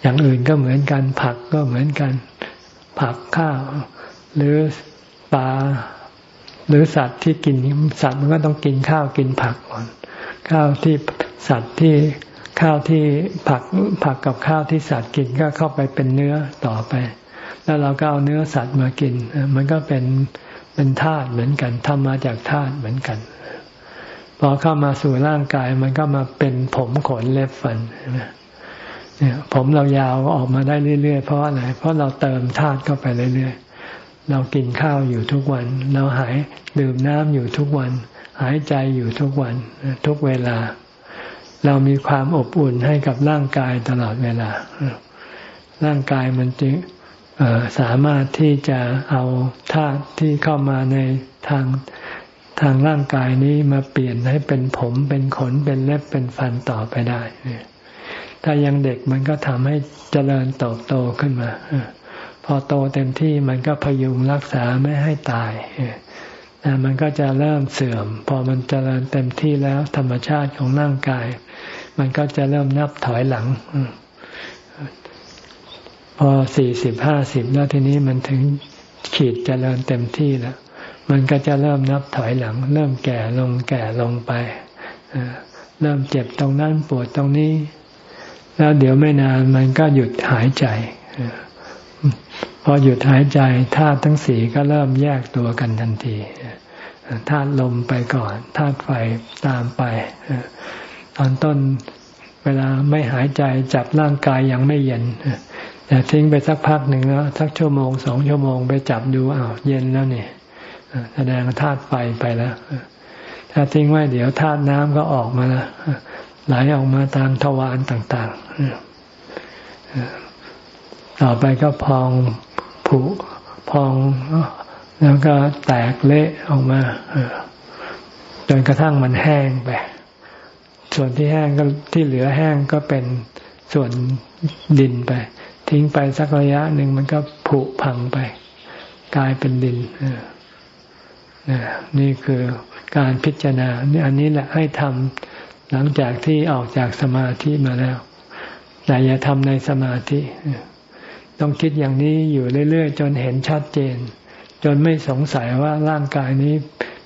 อย่างอื่นก็เหมือนกัน ผักก็เหมือนกัน ผักข้าว หรือปลาหรือสัตว์ที่กินสัตว์มันก็ต้องกินข้าวกินผักก่อน ข้าวที่สัตว์ที่ข้าวที่ผักผักกับข้าวที่สัตว์กินก็เข้าไปเป็นเนื้อต่อไป แล้วเราก็เอาเนื้อสัตว์มากิน มันก็เป็นเป็นธาตุเหมือนกันทำมาจากธาตุเหมือนกัน พอเข้ามาสู่ร่างกายมันก็มาเป็นผมขนเล็บฟันเนี่ยผมเรายาวออกมาได้เรื่อยๆ เพราะอะไร เพราะเราเติมธาตุเข้าไปเรื่อยๆ เรากินข้าวอยู่ทุกวัน เราหายดื่มน้ำอยู่ทุกวัน หายใจอยู่ทุกวัน ทุกเวลา เรามีความอบอุ่นให้กับร่างกายตลอดเวลา ร่างกายมันจึงสามารถที่จะเอาธาตุที่เข้ามาในทาง ทางร่างกายนี้มาเปลี่ยนให้เป็นผมเป็นขนเป็นเล็บเป็นฟันต่อไปได้ ถ้ายังเด็กมันก็ทำให้เจริญโตโตขึ้นมา พอโตเต็มที่มันก็พยุงรักษาไม่ให้ตายแต่มันก็จะเริ่มเสื่อม พอมันเจริญเต็มที่แล้วธรรมชาติของร่างกาย มันก็จะเริ่มนับถอยหลัง พอสี่สิบห้าสิบแล้วทีนี้มันถึงขีดเจริญเต็มที่แล้ว มันก็จะเริ่มนับถอยหลัง เริ่มแก่ลงแก่ลงไปเริ่มเจ็บตรงนั้นปวดตรงนี้ แล้วเดี๋ยวไม่นานมันก็หยุดหายใจพอหยุดหายใจธาตุทั้งสี่ก็เริ่มแยกตัวกันทันทีธาตุลมไปก่อนธาตุไฟตามไปตอนต้นเวลาไม่หายใจจับร่างกายยังไม่เย็นแต่ทิ้งไปสักพักหนึ่งแล้วสักชั่วโมงสองชั่วโมงไปจับดูอ้าวเย็นแล้วเนี่ย แสดงธาตุไฟไปแล้วถ้าทิ้งไว้เดี๋ยวธาตุน้ำก็ออกมาล้วไหลออกมาตามทวารต่างๆ ต่อไปก็พองผุพองแล้วก็แตกเละออกมาจนกระทั่งมันแห้งไป ส่วนที่แห้งก็ที่เหลือแห้งก็เป็นส่วนดินไป ทิ้งไปสักระยะหนึ่งมันก็ผุพังไป กลายเป็นดิน นี่คือการพิจารณานี่อันนี้แหละให้ทำหลังจากที่ออกจากสมาธิมาแล้ว แต่อย่าทำในสมาธิ ต้องคิดอย่างนี้อยู่เรื่อย ๆ จนเห็นชัดเจน จนไม่สงสัยว่าร่างกายนี้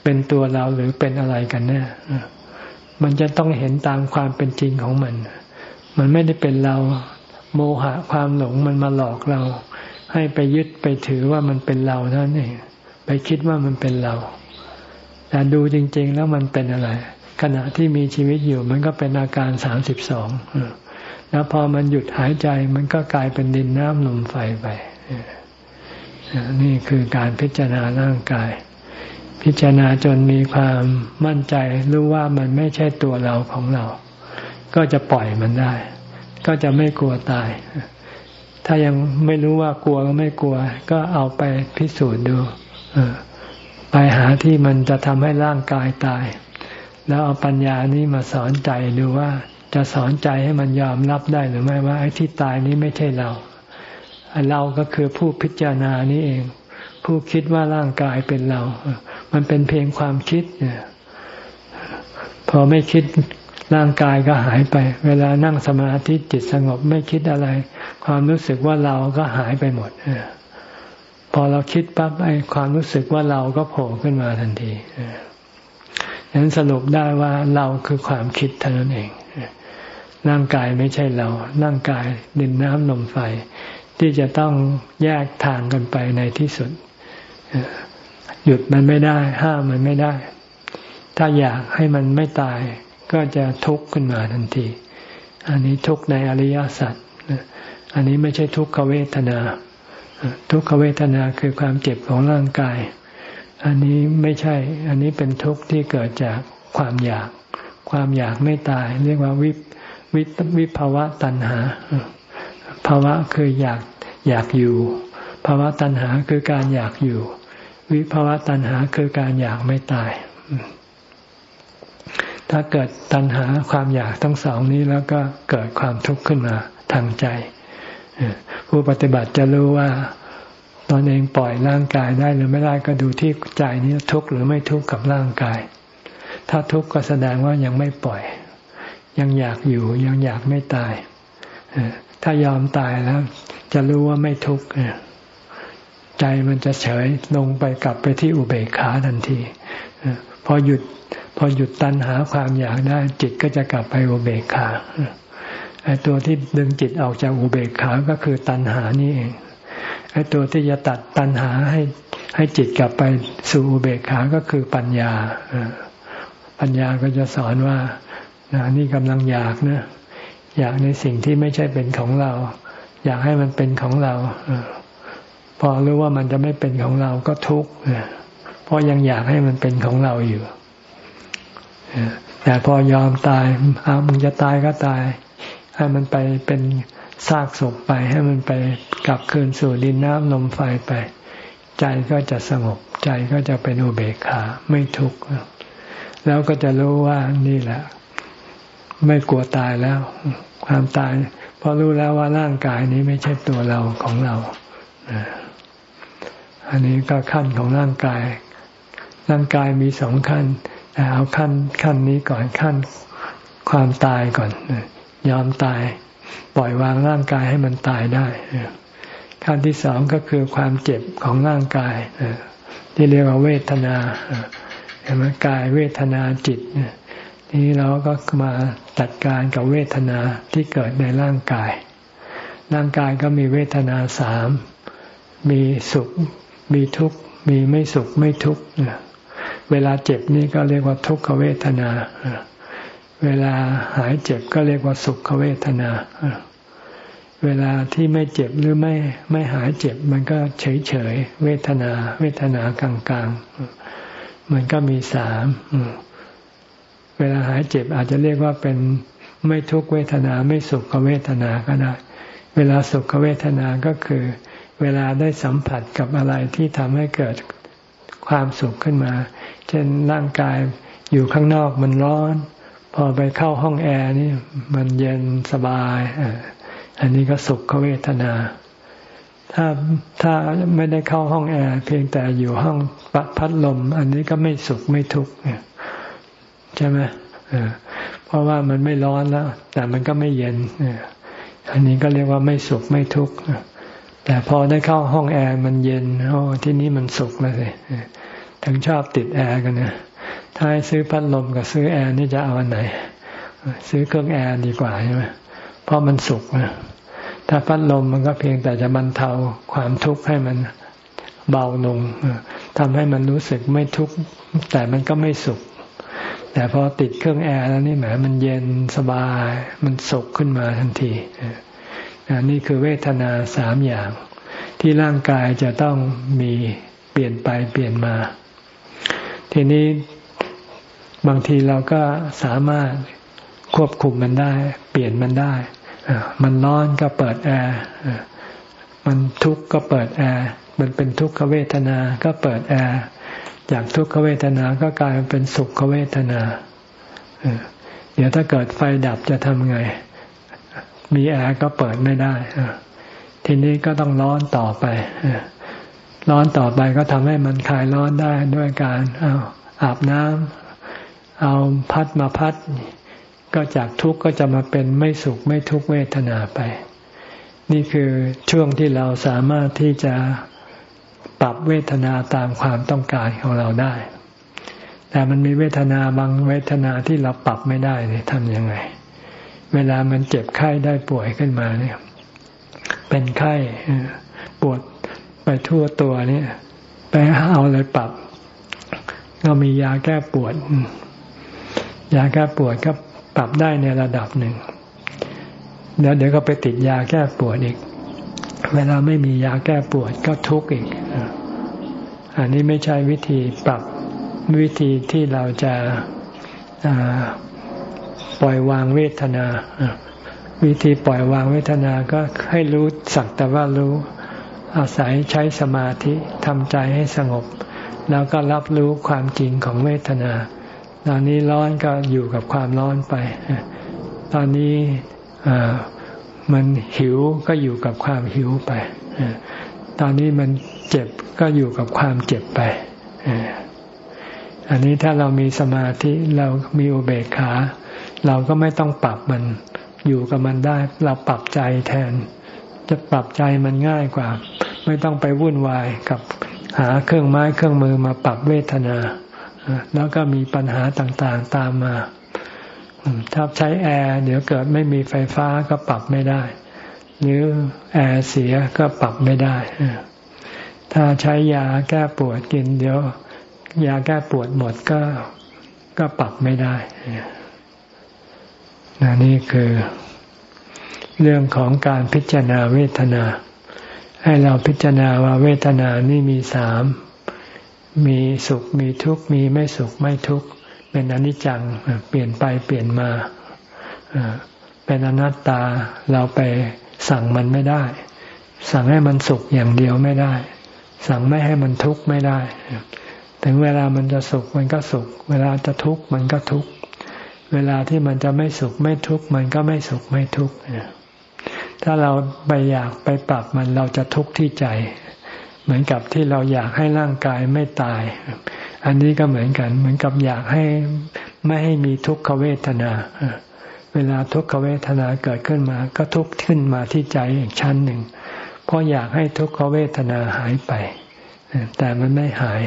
เป็นตัวเราหรือเป็นอะไรกันแน่มันจะต้องเห็นตามความเป็นจริงของมัน มันไม่ได้เป็นเราโมหะความหลงมันมาหลอกเรา ให้ไปยึดไปถือว่ามันเป็นเราเท่านั้นเอง ไปคิดว่ามันเป็นเรา แต่ดูจริง ๆ แล้วมันเป็นอะไร ขณะที่มีชีวิตอยู่ มันก็เป็นอาการสามสิบสองแล้วพอมันหยุดหายใจมันก็กลายเป็นดินน้ำลมไฟไป นี่คือการพิจารณาร่างกาย พิจารณาจนมีความมั่นใจรู้ว่ามันไม่ใช่ตัวเราของเรา ก็จะปล่อยมันได้ ก็จะไม่กลัวตาย ถ้ายังไม่รู้ว่ากลัวหรือไม่กลัว ก็เอาไปพิสูจน์ดู ไปหาที่มันจะทำให้ร่างกายตาย แล้วเอาปัญญานี้มาสอนใจดูว่าจะสอนใจให้มันยอมรับได้หรือไม่ว่าไอ้ที่ตายนี้ไม่ใช่เรา เราก็คือผู้พิจารณานี้เอง ผู้คิดว่าร่างกายเป็นเรา มันเป็นเพียงความคิดเนี่ยพอไม่คิดร่างกายก็หายไป เวลานั่งสมาธิจิตสงบไม่คิดอะไร ความรู้สึกว่าเราก็หายไปหมด พอเราคิดปั๊บไอ้ความรู้สึกว่าเราก็โผล่ขึ้นมาทันทีฉะนั้นสรุปได้ว่าเราคือความคิดเท่านั้นเอง ร่างกายไม่ใช่เรา ร่างกายดินน้ำลมไฟ ที่จะต้องแยกทางกันไปในที่สุด หยุดมันไม่ได้ ห้ามมันไม่ได้ ถ้าอยากให้มันไม่ตายก็จะทุกข์ขึ้นมาทันที อันนี้ทุกข์ในอริยสัจอันนี้ไม่ใช่ทุกขเวทนา ทุกขเวทนาคือความเจ็บของร่างกาย อันนี้ไม่ใช่ อันนี้เป็นทุกข์ที่เกิดจากความอยาก ความอยากไม่ตาย เรียกว่าวิวิวิภาวะตัณหา ภาวะคืออยากอยากอยู่ ภาวะตัณหาคือการอยากอยู่ วิภาวะตัณหาคือการอยากไม่ตาย ถ้าเกิดตัณหาความอยากทั้งสองนี้แล้วก็เกิดความทุกข์ขึ้นมาทางใจ ผู้ปฏิบัติจะรู้ว่าตอนเองปล่อยร่างกายได้หรือไม่ได้ก็ดูที่ใจนี้ทุกข์หรือไม่ทุกข์กับร่างกาย ถ้าทุกข์ก็แสดงว่ายังไม่ปล่อย ยังอยากอยู่ยังอยากไม่ตาย ถ้ายอมตายแล้ว จะรู้ว่าไม่ทุกข์ใจมันจะเฉยลงไปกลับไปที่อุเบกขาทันทีพอหยุดพอหยุดตัณหาความอยากได้จิตก็จะกลับไปอุเบกขา ไอ้ตัวที่ดึงจิตออกจากอุเบกขาก็คือตัณหานี่เองไอ้ตัวที่จะตัดตัณหาให้ให้จิตกลับไปสู่อุเบกขาก็คือปัญญาปัญญาก็จะสอนว่านี่กำลังอยากนะอยากในสิ่งที่ไม่ใช่เป็นของเรา อยากให้มันเป็นของเราพอรู้ว่ามันจะไม่เป็นของเราก็ทุกข์เพราะยังอยากให้มันเป็นของเราอยู่แต่พอยอมตายอ้ามึงจะตายก็ตาย ให้มันไปเป็นซากศพไป ให้มันไปกลับคืนสู่ดินน้ำลมไฟไป ใจก็จะสงบ ใจก็จะเป็นอุเบกขาไม่ทุกข์แล้วก็จะรู้ว่านี่แหละ ไม่กลัวตายแล้ว ความตายเพราะรู้แล้วว่าร่างกายนี้ไม่ใช่ตัวเราของเราอันนี้ก็ขั้นของร่างกาย ร่างกายมีสองขั้นแต่เอาขั้นขั้นนี้ก่อนขั้นความตายก่อน ยอมตาย ปล่อยวางร่างกายให้มันตายได้ขั้นที่สองก็คือความเจ็บของร่างกายที่เรียกว่าเวทนาเห็นไหมกายเวทนาจิตนี้เราก็มาจัดการกับเวทนาที่เกิดในร่างกาย ร่างกายก็มีเวทนาสามมีสุข มีทุกข์ มีไม่สุขไม่ทุกข์เวลาเจ็บนี่ก็เรียกว่าทุกขเวทนา เวลาหายเจ็บก็เรียกว่าสุขเวทนา เวลาที่ไม่เจ็บหรือไม่ไม่หายเจ็บ มันก็เฉยเฉยเวทนา เวทนากลางๆมันก็มีสามเวลาหายเจ็บอาจจะเรียกว่าเป็นไม่ทุกเวทนาไม่สุขเวทนาก็ได้ เวลาสุขเวทนาก็คือ เวลาได้สัมผัสกับอะไรที่ทำให้เกิดความสุขขึ้นมา เช่นร่างกายอยู่ข้างนอกมันร้อน พอไปเข้าห้องแอร์นี่มันเย็นสบายอันนี้ก็สุขเวทนา ถ้าถ้าไม่ได้เข้าห้องแอร์เพียงแต่อยู่ห้องพัดลม อันนี้ก็ไม่สุขไม่ทุกข์ใช่ไหมเพราะว่ามันไม่ร้อนแล้ว แต่มันก็ไม่เย็นอันนี้ก็เรียกว่าไม่สุขไม่ทุกข์แต่พอได้เข้าห้องแอร์มันเย็นโอ้ที่นี้มันสุขแล้วสิถึงชอบติดแอร์กันนะ ถ้าให้ซื้อพัดลมกับซื้อแอร์นี่จะเอาอันไหน ซื้อเครื่องแอร์ดีกว่าใช่ไหมเพราะมันสุขนะถ้าพัดลมมันก็เพียงแต่จะบรรเทาความทุกข์ให้มันเบาลงทำให้มันรู้สึกไม่ทุกข์แต่มันก็ไม่สุข แต่พอติดเครื่องแอร์แล้วนี่แหมมันเย็นสบาย มันสุขขึ้นมาทันทีนี่คือเวทนาสามอย่าง ที่ร่างกายจะต้องมีเปลี่ยนไปเปลี่ยนมา ทีนี้ บางทีเราก็สามารถควบคุมมันได้ เปลี่ยนมันได้ มันร้อนก็เปิดแอร์มันทุกข์ก็เปิดแอร์มันเป็นทุกขเวทนาก็เปิดแอร์จากทุกขเวทนาก็กลายเป็นสุขเวทนาเดี๋ยวถ้าเกิดไฟดับจะทำไง มีแอร์ก็เปิดไม่ได้ทีนี้ก็ต้องร้อนต่อไปร้อนต่อไปก็ทำให้มันคลายร้อนได้ด้วยการอาอาบน้ำ เอาพัดมาพัด ก็จากทุกข์ก็จะมาเป็นไม่สุขไม่ทุกข์เวทนาไป นี่คือช่วงที่เราสามารถที่จะปรับเวทนาตามความต้องการของเราได้ แต่มันมีเวทนาบางเวทนาที่เราปรับไม่ได้เนี่ยทำยังไง เวลามันเจ็บไข้ได้ป่วยขึ้นมาเนี่ย เป็นไข้ปวดไปทั่วตัวเนี่ย ไปเอาอะไรปรับ ก็มียาแก้ปวด ยาแก้ปวดก็ปรับได้ในระดับหนึ่ง แล้วเดี๋ยวก็ไปติดยาแก้ปวดอีก เวลาไม่มียาแก้ปวดก็ทุกข์อีก อันนี้ไม่ใช่วิธีปรับวิธีที่เราจะปล่อยวางเวทนา วิธีปล่อยวางเวทนาก็ให้รู้สักแต่ว่ารู้ อาศัยใช้สมาธิทำใจให้สงบ แล้วก็รับรู้ความจริงของเวทนา ตอนนี้ร้อนก็อยู่กับความร้อนไป ตอนนี้มันหิวก็อยู่กับความหิวไป ตอนนี้มันเจ็บก็อยู่กับความเจ็บไป อันนี้ถ้าเรามีสมาธิเรามีอุเบกขา เราก็ไม่ต้องปรับมัน อยู่กับมันได้ เราปรับใจแทน จะปรับใจมันง่ายกว่า ไม่ต้องไปวุ่นวายกับหาเครื่องไม้เครื่องมือมาปรับเวทนา แล้วก็มีปัญหาต่างๆตามมา ถ้าใช้แอร์เดี๋ยวเกิดไม่มีไฟฟ้าก็ปรับไม่ได้ หรือแอร์เสียก็ปรับไม่ได้ ถ้าใช้ยาแก้ปวดกิน เดี๋ยวยาแก้ปวดหมดก็ก็ปรับไม่ได้นนี่คือ เรื่องของการพิจารณาเวทนา ให้เราพิจารณาว่าเวทนานี่มีสาม มีสุขมีทุกข์มีไม่สุขไม่ทุกข์เป็นอนิจจังเปลี่ยนไปเปลี่ยนมาเป็นอนัตตาเราไปสั่งมันไม่ได้ สั่งให้มันสุขอย่างเดียวไม่ได้ สั่งไม่ให้มันทุกข์ไม่ได้ ถึงเวลามันจะสุขมันก็สุข เวลาจะทุกข์มันก็ทุกข์เวลาที่มันจะไม่สุขไม่ทุกข์มันก็ไม่สุขไม่ทุกข์ถ้าเราไปอยากไปปรับมันเราจะทุกข์ที่ใจ เหมือนกับที่เราอยากให้ร่างกายไม่ตาย อันนี้ก็เหมือนกัน เหมือนกับอยากให้ไม่ให้มีทุกขเวทนาเวลาทุกขเวทนาเกิดขึ้นมา ก็ทุกข์ขึ้นมาที่ใจอีกชั้นหนึ่ง เพราะอยากให้ทุกขเวทนาหายไป แต่มันไม่หาย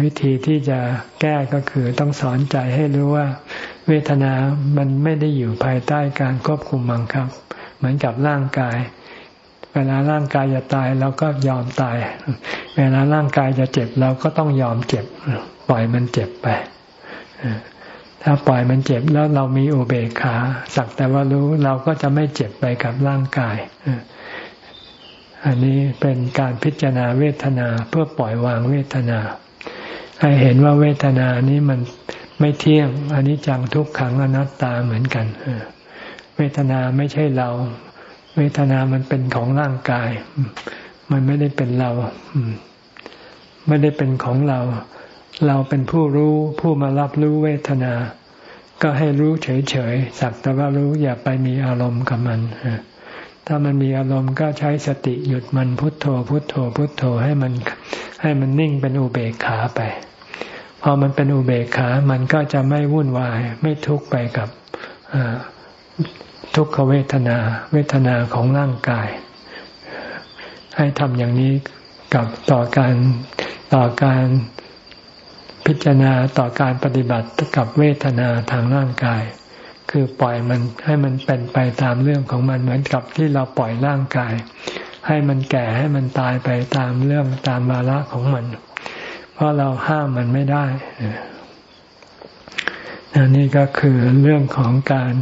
วิธีที่จะแก้ก็คือต้องสอนใจให้รู้ว่า เวทนามันไม่ได้อยู่ภายใต้การควบคุมบังคับ เหมือนกับร่างกาย เวลาร่างกายจะตายเราก็ยอมตาย เวลาร่างกายจะเจ็บเราก็ต้องยอมเจ็บ ปล่อยมันเจ็บไป ถ้าปล่อยมันเจ็บแล้วเรามีอุเบกขา สักแต่ว่ารู้เราก็จะไม่เจ็บไปกับร่างกาย อันนี้เป็นการพิจารณาเวทนาเพื่อปล่อยวางเวทนา ให้เห็นว่าเวทนานี้มันไม่เที่ยงอันนี้จังทุกขังอนัตตาเหมือนกันเวทนาไม่ใช่เรา เวทนามันเป็นของร่างกาย มันไม่ได้เป็นเรา ไม่ได้เป็นของเรา เราเป็นผู้รู้ผู้มารับรู้เวทนา ก็ให้รู้เฉยๆสักแต่ว่ารู้อย่าไปมีอารมณ์กับมันถ้ามันมีอารมณ์ก็ใช้สติหยุดมันพุทโธ พุทโธ พุทโธให้มัน ให้มันนิ่งเป็นอุเบกขาไป พอมันเป็นอุเบกขา มันก็จะไม่วุ่นวาย ไม่ทุกข์ไปกับ ทุกขเวทนา เวทนาของร่างกาย ให้ทำอย่างนี้กับต่อการต่อการพิจารณาต่อการปฏิบัติกับเวทนาทางร่างกาย คือปล่อยมันให้มันเป็นไปตามเรื่องของมันเหมือนกับที่เราปล่อยร่างกาย ให้มันแก่ให้มันตายไปตามเรื่องตามวาระของมัน เพราะเราห้ามมันไม่ได้นี่ก็คือเรื่องของการ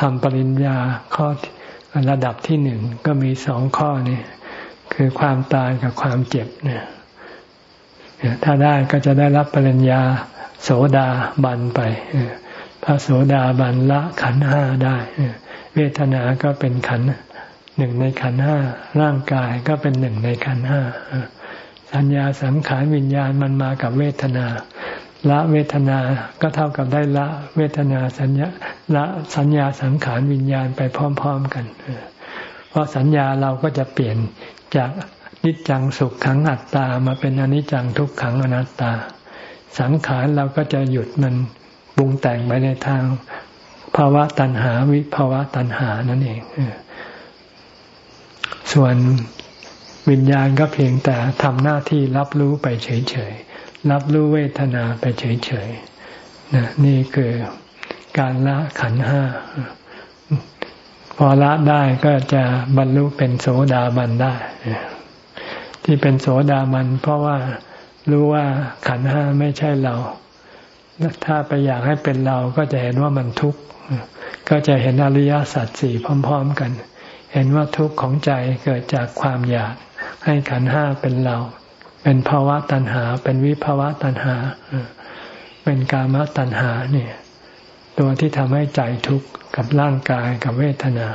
ทำปริญญาข้อระดับที่หนึ่งก็มีสองข้อนี่คือความตายกับความเจ็บเนี่ยถ้าได้ก็จะได้รับปริญญาโสดาบันไปพระโสดาบันละขันห้าได้ เวทนาก็เป็นขันหนึ่งในขันห้าร่างกายก็เป็นหนึ่งในขันห้าสัญญาสังขารวิญญาณมันมากับเวทนา ละเวทนา ก็เท่ากับได้ละเวทนาสัญญาละสัญญาสังขารวิญญาณไปพร้อม ๆกัน เพราะสัญญาเราก็จะเปลี่ยนจากนิจจังสุขขังอัตตามาเป็นอนิจจังทุกขังอนัตตา สังขารเราก็จะหยุดมันปรุงแต่งไปในทางภาวะตัณหาวิภาวะตัณหานั่นเอง ส่วนวิญญาณก็เพียงแต่ทำหน้าที่รับรู้ไปเฉยๆ รับรู้เวทนาไปเฉยๆนนี่คือการละขันห้า พอละได้ก็จะบรรลุเป็นโสดาบันได้ ที่เป็นโสดาบันเพราะว่ารู้ว่าขันห้าไม่ใช่เรา ถ้าไปอยากให้เป็นเราก็จะเห็นว่ามันทุกข์ ก็จะเห็นอริยสัจสี่พร้อม ๆ กัน เห็นว่าทุกข์ของใจเกิดจากความอยากให้ขันห้าเป็นเรา เป็นภาวะตัณหา เป็นวิภาวะตัณหา เป็นกามตัณหาเนี่ย ตัวที่ทำให้ใจทุกข์กับร่างกายกับเวทนา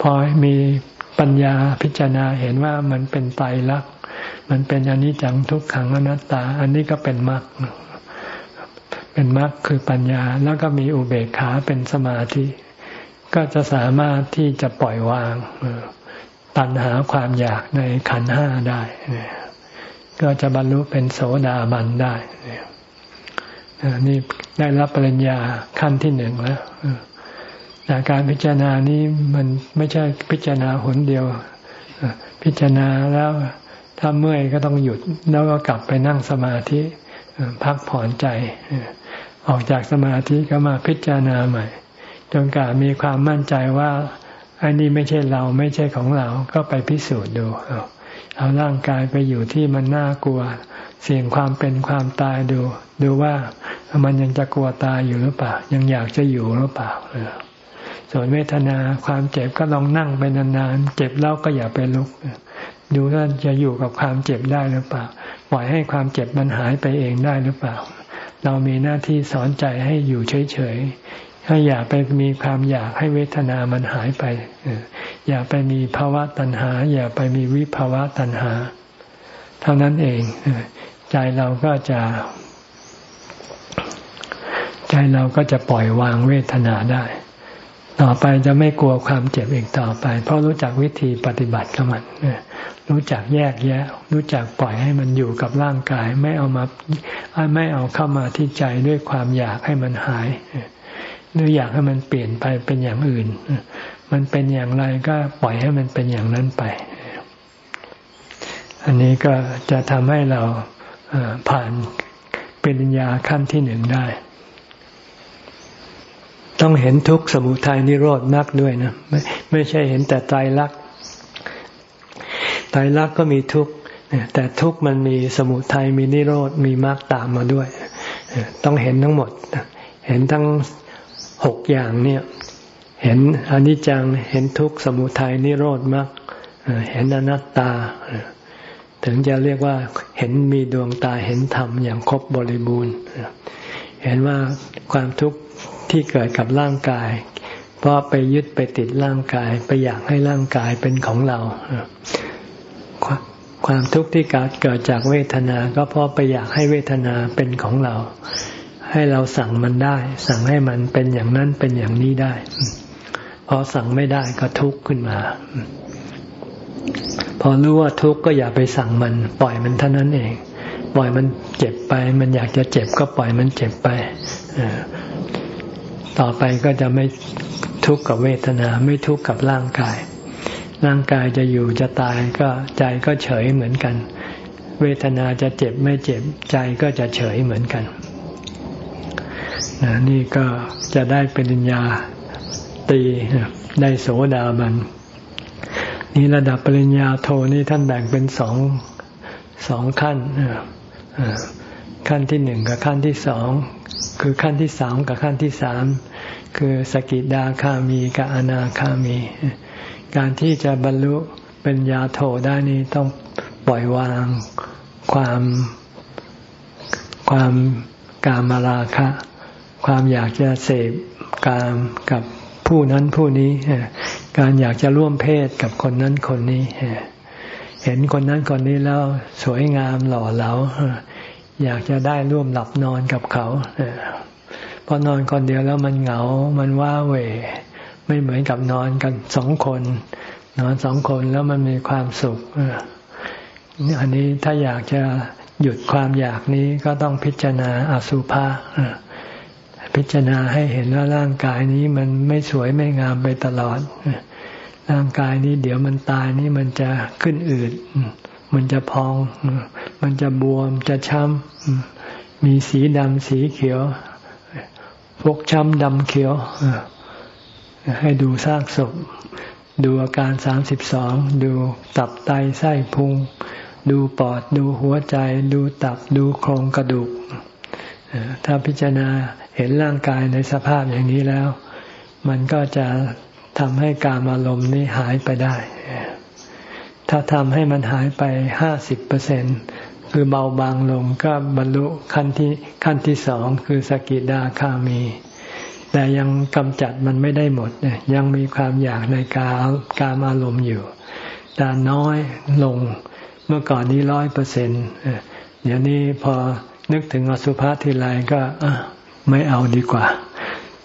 พอมีปัญญาพิจารณาเห็นว่ามันเป็นไตรลักษณ์มันเป็นอนิจจังทุกขังอนัตตา อันนี้ก็เป็นมรรคเป็นมรรคคือปัญญาแล้วก็มีอุเบกขาเป็นสมาธิ ก็จะสามารถที่จะปล่อยวาง ตัณหาความอยากในขันห้าได้ ก็จะบรรลุเป็นโสดาบันได้นี่ได้รับปริญญาขั้นที่หนึ่งแล้วจากการพิจารณานี้มันไม่ใช่พิจารณาหนเดียว พิจารณาแล้วถ้าเมื่อยก็ต้องหยุด แล้วก็กลับไปนั่งสมาธิพักผ่อนใจ ออกจากสมาธิก็มาพิจารณาใหม่ จนกว่ามีความมั่นใจว่า อันนี้ไม่ใช่เราไม่ใช่ของเราก็ไปพิสูจน์ดูเอาร่างกายไปอยู่ที่มันน่ากลัว เสี่ยงความเป็นความตายดู ดูว่ามันยังจะกลัวตายอยู่หรือเปล่า ยังอยากจะอยู่หรือเปล่าส่วนเวทนาความเจ็บก็ลองนั่งไปนานๆเจ็บแล้วก็อย่าไปลุกดูว่าจะอยู่กับความเจ็บได้หรือเปล่าปล่อยให้ความเจ็บมันหายไปเองได้หรือเปล่า เรามีหน้าที่สอนใจให้อยู่เฉย ให้อย่าไปมีความอยากให้เวทนามันหายไปอย่าไปมีภาวะตัณหา อย่าไปมีวิภาวะตัณหา เท่านั้นเองใจเราก็จะ ใจเราก็จะปล่อยวางเวทนาได้ ต่อไปจะไม่กลัวความเจ็บอีกต่อไป เพราะรู้จักวิธีปฏิบัติกับมันรู้จักแยกแยะ รู้จักปล่อยให้มันอยู่กับร่างกาย ไม่เอามาไม่เอาเข้ามาที่ใจด้วยความอยากให้มันหาย หรืออยากให้มันเปลี่ยนไปเป็นอย่างอื่น มันเป็นอย่างไรก็ปล่อยให้มันเป็นอย่างนั้นไป อันนี้ก็จะทำให้เราผ่านปริญญาขั้นที่หนึ่งได้ ต้องเห็นทุกข์สมุทัยนิโรธมากด้วยนะไม่ไม่ใช่เห็นแต่ใจรักใจรักก็มีทุกข์แต่ทุกข์มันมีสมุทัยมีนิโรธมีมรรคตามมาด้วย ต้องเห็นทั้งหมด เห็นทั้ง หกอย่างเนี่ย เห็นอนิจจังเห็นทุกข์สมุทัยนิโรธมรรคเห็นอนัตตา ถึงจะเรียกว่าเห็นมีดวงตาเห็นธรรมอย่างครบบริบูรณ์เห็นว่าความทุกข์ที่เกิดกับร่างกาย เพราะไปยึดไปติดร่างกาย ไปอยากให้ร่างกายเป็นของเราความทุกข์ที่เกิดจากเวทนา ก็เพราะไปอยากให้เวทนาเป็นของเรา ให้เราสั่งมันได้ สั่งให้มันเป็นอย่างนั้นเป็นอย่างนี้ได้ พอสั่งไม่ได้ก็ทุกข์ขึ้นมา พอรู้ว่าทุกข์ก็อย่าไปสั่งมัน ปล่อยมันเท่านั้นเอง ปล่อยมันเจ็บไป มันอยากจะเจ็บก็ปล่อยมันเจ็บไปต่อไปก็จะไม่ทุกข์กับเวทนา ไม่ทุกข์กับร่างกาย ร่างกายจะอยู่จะตายก็ใจก็เฉยเหมือนกัน เวทนาจะเจ็บไม่เจ็บใจก็จะเฉยเหมือนกัน นี่ก็จะได้ปริญญาตีได้โสดาบัน นี่ระดับปริญญาโทนี่ท่านแบ่งเป็นสองสองขั้นขั้นที่หนึ่งกับขั้นที่สองคือขั้นที่สามกับขั้นที่สามคือสกิดาคามีกับอนาคามี การที่จะบรรลุเป็นญาโทได้นี้ต้องปล่อยวางความความกามราคะ ความอยากจะเสพกามกับผู้นั้นผู้นี้ การอยากจะร่วมเพศกับคนนั้นคนนี้ เห็นคนนั้นคนนี้แล้วสวยงามหล่อเหลา อยากจะได้ร่วมหลับนอนกับเขาพอนอนคนเดียวแล้วมันเหงา มันว้าเหวไม่เหมือนกับนอนกันสองคน นอนสองคนแล้วมันมีความสุขอันนี้ถ้าอยากจะหยุดความอยากนี้ก็ต้องพิจารณาอสุภะ พิจารณาให้เห็นว่าร่างกายนี้มันไม่สวยไม่งามไปตลอด ร่างกายนี้เดี๋ยวมันตายนี่มันจะขึ้นอืด มันจะพอง มันจะบวมจะช้ำ มีสีดำสีเขียวฟกช้ำดำเขียว ให้ดูซากศพ ดูอาการสามสิบสอง ดูตับไตไส้พุง ดูปอด ดูหัวใจ ดูตับ ดูโครงกระดูก ถ้าพิจารณาเห็นร่างกายในสภาพอย่างนี้แล้ว มันก็จะทำให้การอารมณ์นี้หายไปได้ ถ้าทำให้มันหายไปห้าสิบเปอร์เซ็นคือเบาบางลงก็บรรลุขั้นที่ขั้นที่สองคือสกิดาคามี แต่ยังกำจัดมันไม่ได้หมดยังมีความอยากในการการอารมณ์อยู่ แต่น้อยลงเมื่อก่อนนี้ร้อยเปอร์เซ็นต์เดี๋ยวนี้พอ นึกถึงอสุภะทีไรก็ไม่เอาดีกว่า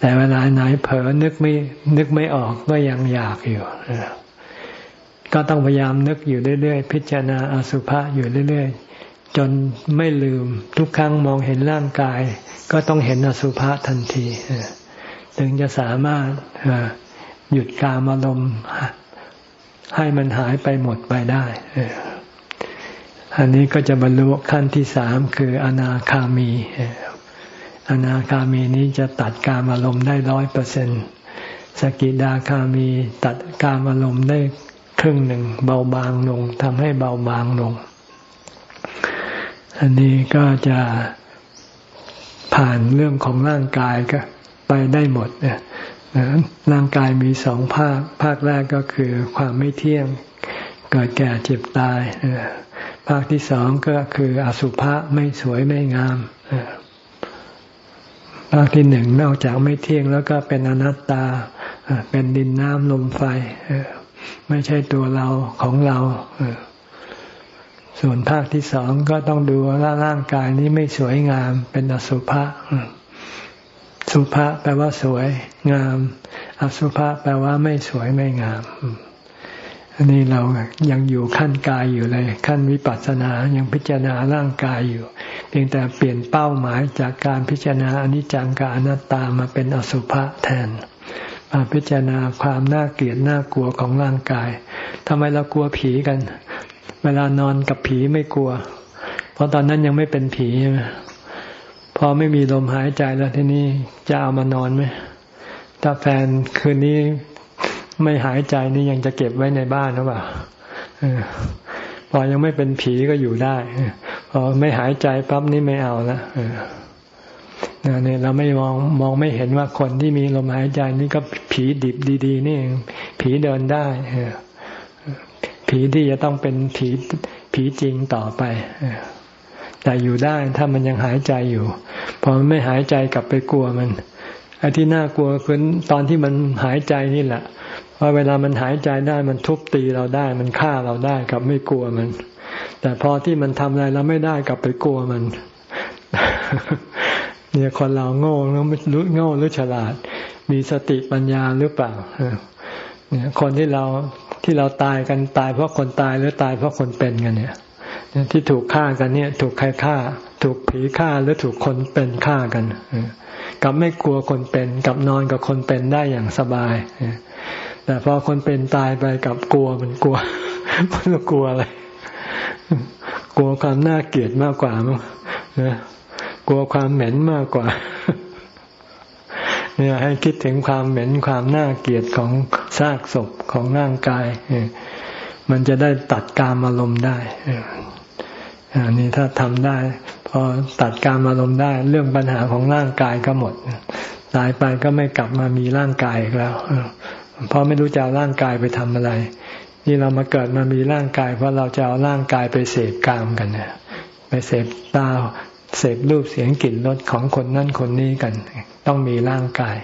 แต่เวลาไหนเผลอนึกไม่นึกไม่ออกก็ยังอยากอยู่ก็ต้องพยายามนึกอยู่เรื่อยๆพิจารณาอสุภะอยู่เรื่อยๆจนไม่ลืมทุกครั้งมองเห็นร่างกาย ก็ต้องเห็นอสุภะทันทีถึงจะสามารถหยุดการอารมณ์ให้มันหายไปหมดไปได้ อันนี้ก็จะบรรลุขั้นที่สามคืออนาคามี อนาคามีนี้จะตัดการอารมณ์ได้ร้อยเปอร์เซ็นตสกิดาคามีตัดการอารมณ์ได้ครึ่งหนึ่งเบาบางลงทำให้เบาบางลง อันนี้ก็จะผ่านเรื่องของร่างกายก็ไปได้หมดเนี่ยร่างกายมีสองภาค ภาคแรกก็คือความไม่เที่ยง เกิดแก่เจ็บตาย ภาคที่สองก็คืออสุภะไม่สวยไม่งามภาคที่หนึ่งนอกจากไม่เที่ยงแล้วก็เป็นอนัตตา เป็นดินน้ำลมไฟ ไม่ใช่ตัวเราของเรา ส่วนภาคที่สองก็ต้องดูว่าร่างกายนี้ไม่สวยงาม เป็นอสุภะสุภะแปลว่าสวยงาม อสุภะแปลว่าไม่สวยไม่งาม อันนี้เรายังอยู่ขั้นกายอยู่เลย ขั้นวิปัสสนายังพิจารณาร่างกายอยู่ เพียงแต่เปลี่ยนเป้าหมายจากการพิจารณาอนิจจังกับอนัตตามาเป็นอสุภะแทนมาพิจารณาความน่าเกลียดน่ากลัวของร่างกายทำไมเรากลัวผีกัน เวลานอนกับผีไม่กลัว เพราะตอนนั้นยังไม่เป็นผีใช่ไหมพอไม่มีลมหายใจแล้วทีนี้จะเอามานอนไหมถ้าแฟนคืนนี้ ไม่หายใจนี่ยังจะเก็บไว้ในบ้านหรือเปล่าพอยังไม่เป็นผีก็อยู่ได้พอไม่หายใจปั๊บนี่ไม่เอาละเนี่ยเราไม่มองมองไม่เห็นว่าคนที่มีลมหายใจนี่ก็ผีดิบดี ๆ นี่ ผีเดินได้ผีที่จะต้องเป็นผีผีจริงต่อไปแต่อยู่ได้ถ้ามันยังหายใจอยู่ พอมันไม่หายใจกลับไปกลัวมันไอ้ที่น่ากลัวคือตอนที่มันหายใจนี่แหละ พราเวลามันหายใจได้มันทุบตีเราได้ มันฆ่าเราได้กับไม่กลัวมัน แต่พอที่มันทำอะไรเราไม่ได้กลับไปกลัวมัน เนี่ยคนเราโง่แล้วไม่รู้โง่หรือฉลาด มีสติปัญญาหรือเปล่าเนี่ยคนที่เราที่เราตายกันตายเพราะคนตายหรือตายเพราะคนเป็นกันเนี่ยที่ถูกฆ่ากันเนี่ย ถูกใครฆ่า ถูกผีฆ่าหรือถูกคนเป็นฆ่ากันกับไม่กลัวคนเป็นกับนอนกับคนเป็นได้อย่างสบาย แต่พอคนเป็นตายไปกับกลัวมันกลัว มันกลัวอะไรกลัวความน่าเกลียดมากกว่ามั้งนะกลัวความเหม็นมากกว่า เนี่ยให้คิดถึงความเหม็นความน่าเกลียดของซากศพของร่างกายมันจะได้ตัดการอารมณ์ได้อันนี้ถ้าทำได้ พอตัดการอารมณ์ได้ เรื่องปัญหาของร่างกายก็หมด ตายไปก็ไม่กลับมามีร่างกายอีกแล้ว เพราะไม่รู้จะเอาร่างกายไปทำอะไร นี่เรามาเกิดมามีร่างกาย เพราะเราจะเอาร่างกายไปเสพกามกันนะไปเสพตาเสพรูปเสียงกลิ่นรสของคนนั่นคนนี้กัน ต้องมีร่างกาย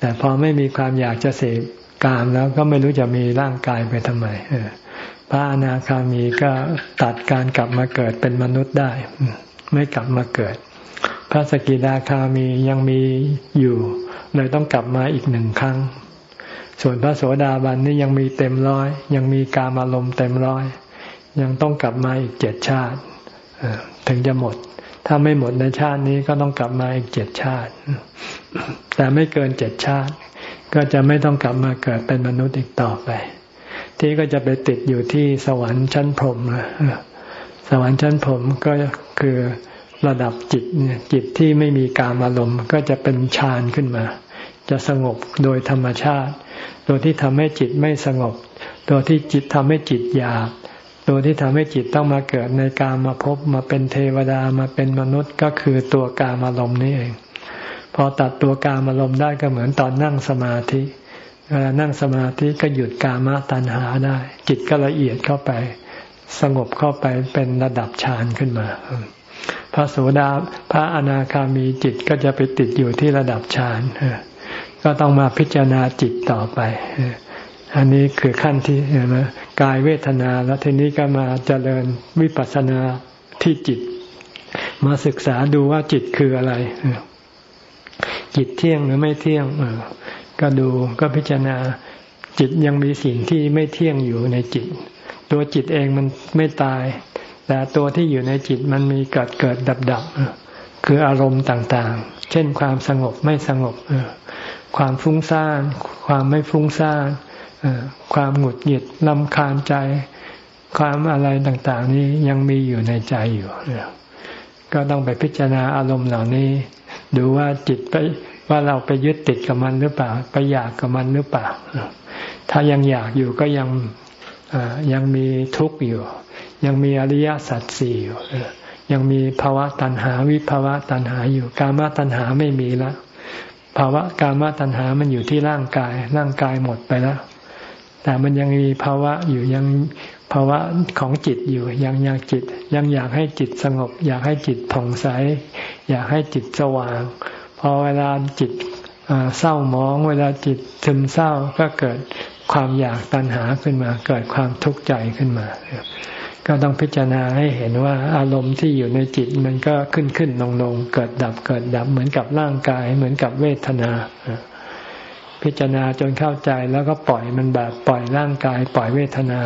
แต่พอไม่มีความอยากจะเสพกามแล้วก็ไม่รู้จะมีร่างกายไปทำไมพระอนาคามีก็ตัดการกลับมาเกิดเป็นมนุษย์ได้ ไม่กลับมาเกิด พระสกิดาคามียังมีอยู่เลยต้องกลับมาอีกหนึ่งครั้ง ส่วนพระโสดาบันนี่ยังมีเต็มร้อย ยังมีกามารมณ์เต็มร้อย ยังต้องกลับมาอีกเจ็ดชาติถึงจะหมด ถ้าไม่หมดในชาตินี้ก็ต้องกลับมาอีกเจ็ดชาติ แต่ไม่เกินเจ็ดชาติ ก็จะไม่ต้องกลับมาเกิดเป็นมนุษย์อีกต่อไป ที่ก็จะไปติดอยู่ที่สวรรค์ชั้นพรหมสวรรค์ชั้นพรหมก็คือระดับจิตเนี่ยจิตที่ไม่มีการอารมณ์ก็จะเป็นฌานขึ้นมา จะสงบโดยธรรมชาติ ตัวที่ทำให้จิตไม่สงบ ตัวที่จิตทำให้จิตหยาบตัวที่ทำให้จิตต้องมาเกิดในกามาพบมาเป็นเทวดามาเป็นมนุษย์ก็คือตัวกามารมณ์นี่เอง พอตัดตัวกามารมณ์ได้ก็เหมือนตอนนั่งสมาธิเวลานั่งสมาธิก็หยุดกามาตัณหาได้ จิตก็ละเอียดเข้าไป สงบเข้าไปเป็นระดับฌานขึ้นมา พระโสดาพระอนาคามีจิตก็จะไปติดอยู่ที่ระดับฌาน ก็ต้องมาพิจารณาจิตต่อไป อันนี้คือขั้นที่เห็นไหมกายเวทนาแล้วทีนี้ก็มาเจริญวิปัสสนาที่จิต มาศึกษาดูว่าจิตคืออะไร จิตเที่ยงหรือไม่เที่ยงก็ดูก็พิจารณาจิตยังมีสิ่งที่ไม่เที่ยงอยู่ในจิต ตัวจิตเองมันไม่ตาย แต่ตัวที่อยู่ในจิตมันมีเกิดเกิดดับดับคืออารมณ์ต่างๆ เช่นความสงบไม่สงบ ความฟุ้งซ่าน ความไม่ฟุ้งซ่านความหงุดหงิดลำคาญใจ ความอะไรต่าง ๆ นี้ยังมีอยู่ในใจอยู่ ก็ต้องไปพิจารณาอารมณ์เหล่านี้ ดูว่าจิตไปว่าเราไปยึดติดกับมันหรือเปล่า ไปอยากกับมันหรือเปล่า ถ้ายังอยากอยู่ก็ยังยังมีทุกข์อยู่ ยังมีอริยสัจสี่อยู่ยังมีภาวะตัณหาวิภาวะตัณหาอยู่ กามตัณหาไม่มีแล้ว ภาวะการมตัณหามันอยู่ที่ร่างกาย ร่างกายหมดไปแล้ว แต่มันยังมีภาวะอยู่ยังภาวะของจิตอยู่ ยังอยากจิต ยังอยากให้จิตสงบ อยากให้จิตผ่องใส อยากให้จิตสว่าง พอเวลาจิตเศร้าหมอง เวลาจิตซึมเศร้าก็เกิดความอยากตัณหาขึ้นมา เกิดความทุกข์ใจขึ้นมา ก็ต้องพิจารณาให้เห็นว่าอารมณ์ที่อยู่ในจิตมันก็ขึ้นขึ้นลงลงเกิดดับเกิดดับเหมือนกับร่างกาย เหมือนกับเวทนา พิจารณาจนเข้าใจแล้วก็ปล่อยมันแบบปล่อยร่างกาย ปล่อยเวทนา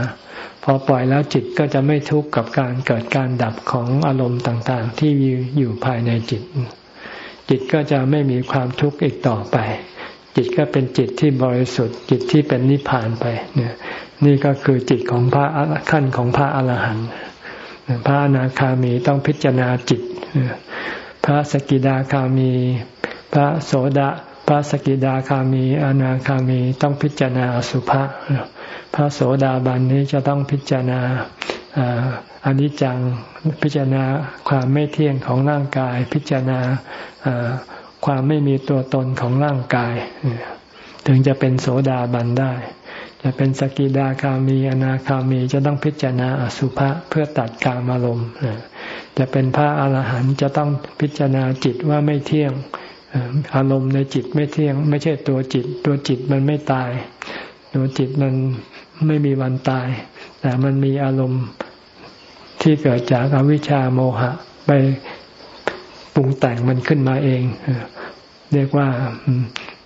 พอปล่อยแล้วจิตก็จะไม่ทุกข์กับการเกิดการดับของอารมณ์ต่างๆ ที่อยู่ภายในจิต จิตก็จะไม่มีความทุกข์อีกต่อไป จิตก็เป็นจิตที่บริสุทธิ์ จิตที่เป็นนิพพานไปเนี่ย นี่ก็คือจิตของพระขั้นของพระอรหันต์พระอนาคามีต้องพิจารณาจิต พระสกิดาคามี พระโสดาพระสกิดาคามีอนาคามีต้องพิจารณาสุภาพระโสดาบันนี้จะต้องพิจารณาอนิจจังพิจารณาความไม่เที่ยงของร่างกาย พิจารณาความไม่มีตัวตนของร่างกาย ถึงจะเป็นโสดาบันได้ จะเป็นสกิดาคามี อนาคามีจะต้องพิจารณาอสุภะเพื่อตัดกามารมณ์จะเป็นพระอรหันต์จะต้องพิจารณาจิตว่าไม่เที่ยงอารมณ์ในจิตไม่เที่ยง ไม่ใช่ตัวจิต ตัวจิตมันไม่ตาย ตัวจิตมันไม่มีวันตาย แต่มันมีอารมณ์ที่เกิดจากอวิชชาโมหะ ไปปรุงแต่งมันขึ้นมาเองเรียกว่า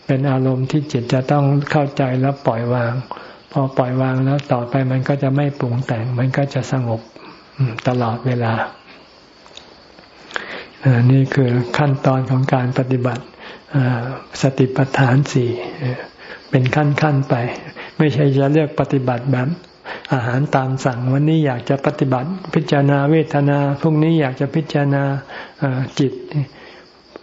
เป็นอารมณ์ที่จิตจะต้องเข้าใจแล้วปล่อยวาง พอปล่อยวางแล้วต่อไปมันก็จะไม่ปรุงแต่ง มันก็จะสงบตลอดเวลานี่คือขั้นตอนของการปฏิบัติสติปัฏฐานสี่เป็นขั้นขั้นไป ไม่ใช่จะเลือกปฏิบัติแบบอาหารตามสั่งวันนี้อยากจะปฏิบัติ พิจารณาเวทนาพรุ่งนี้อยากจะพิจารณาจิต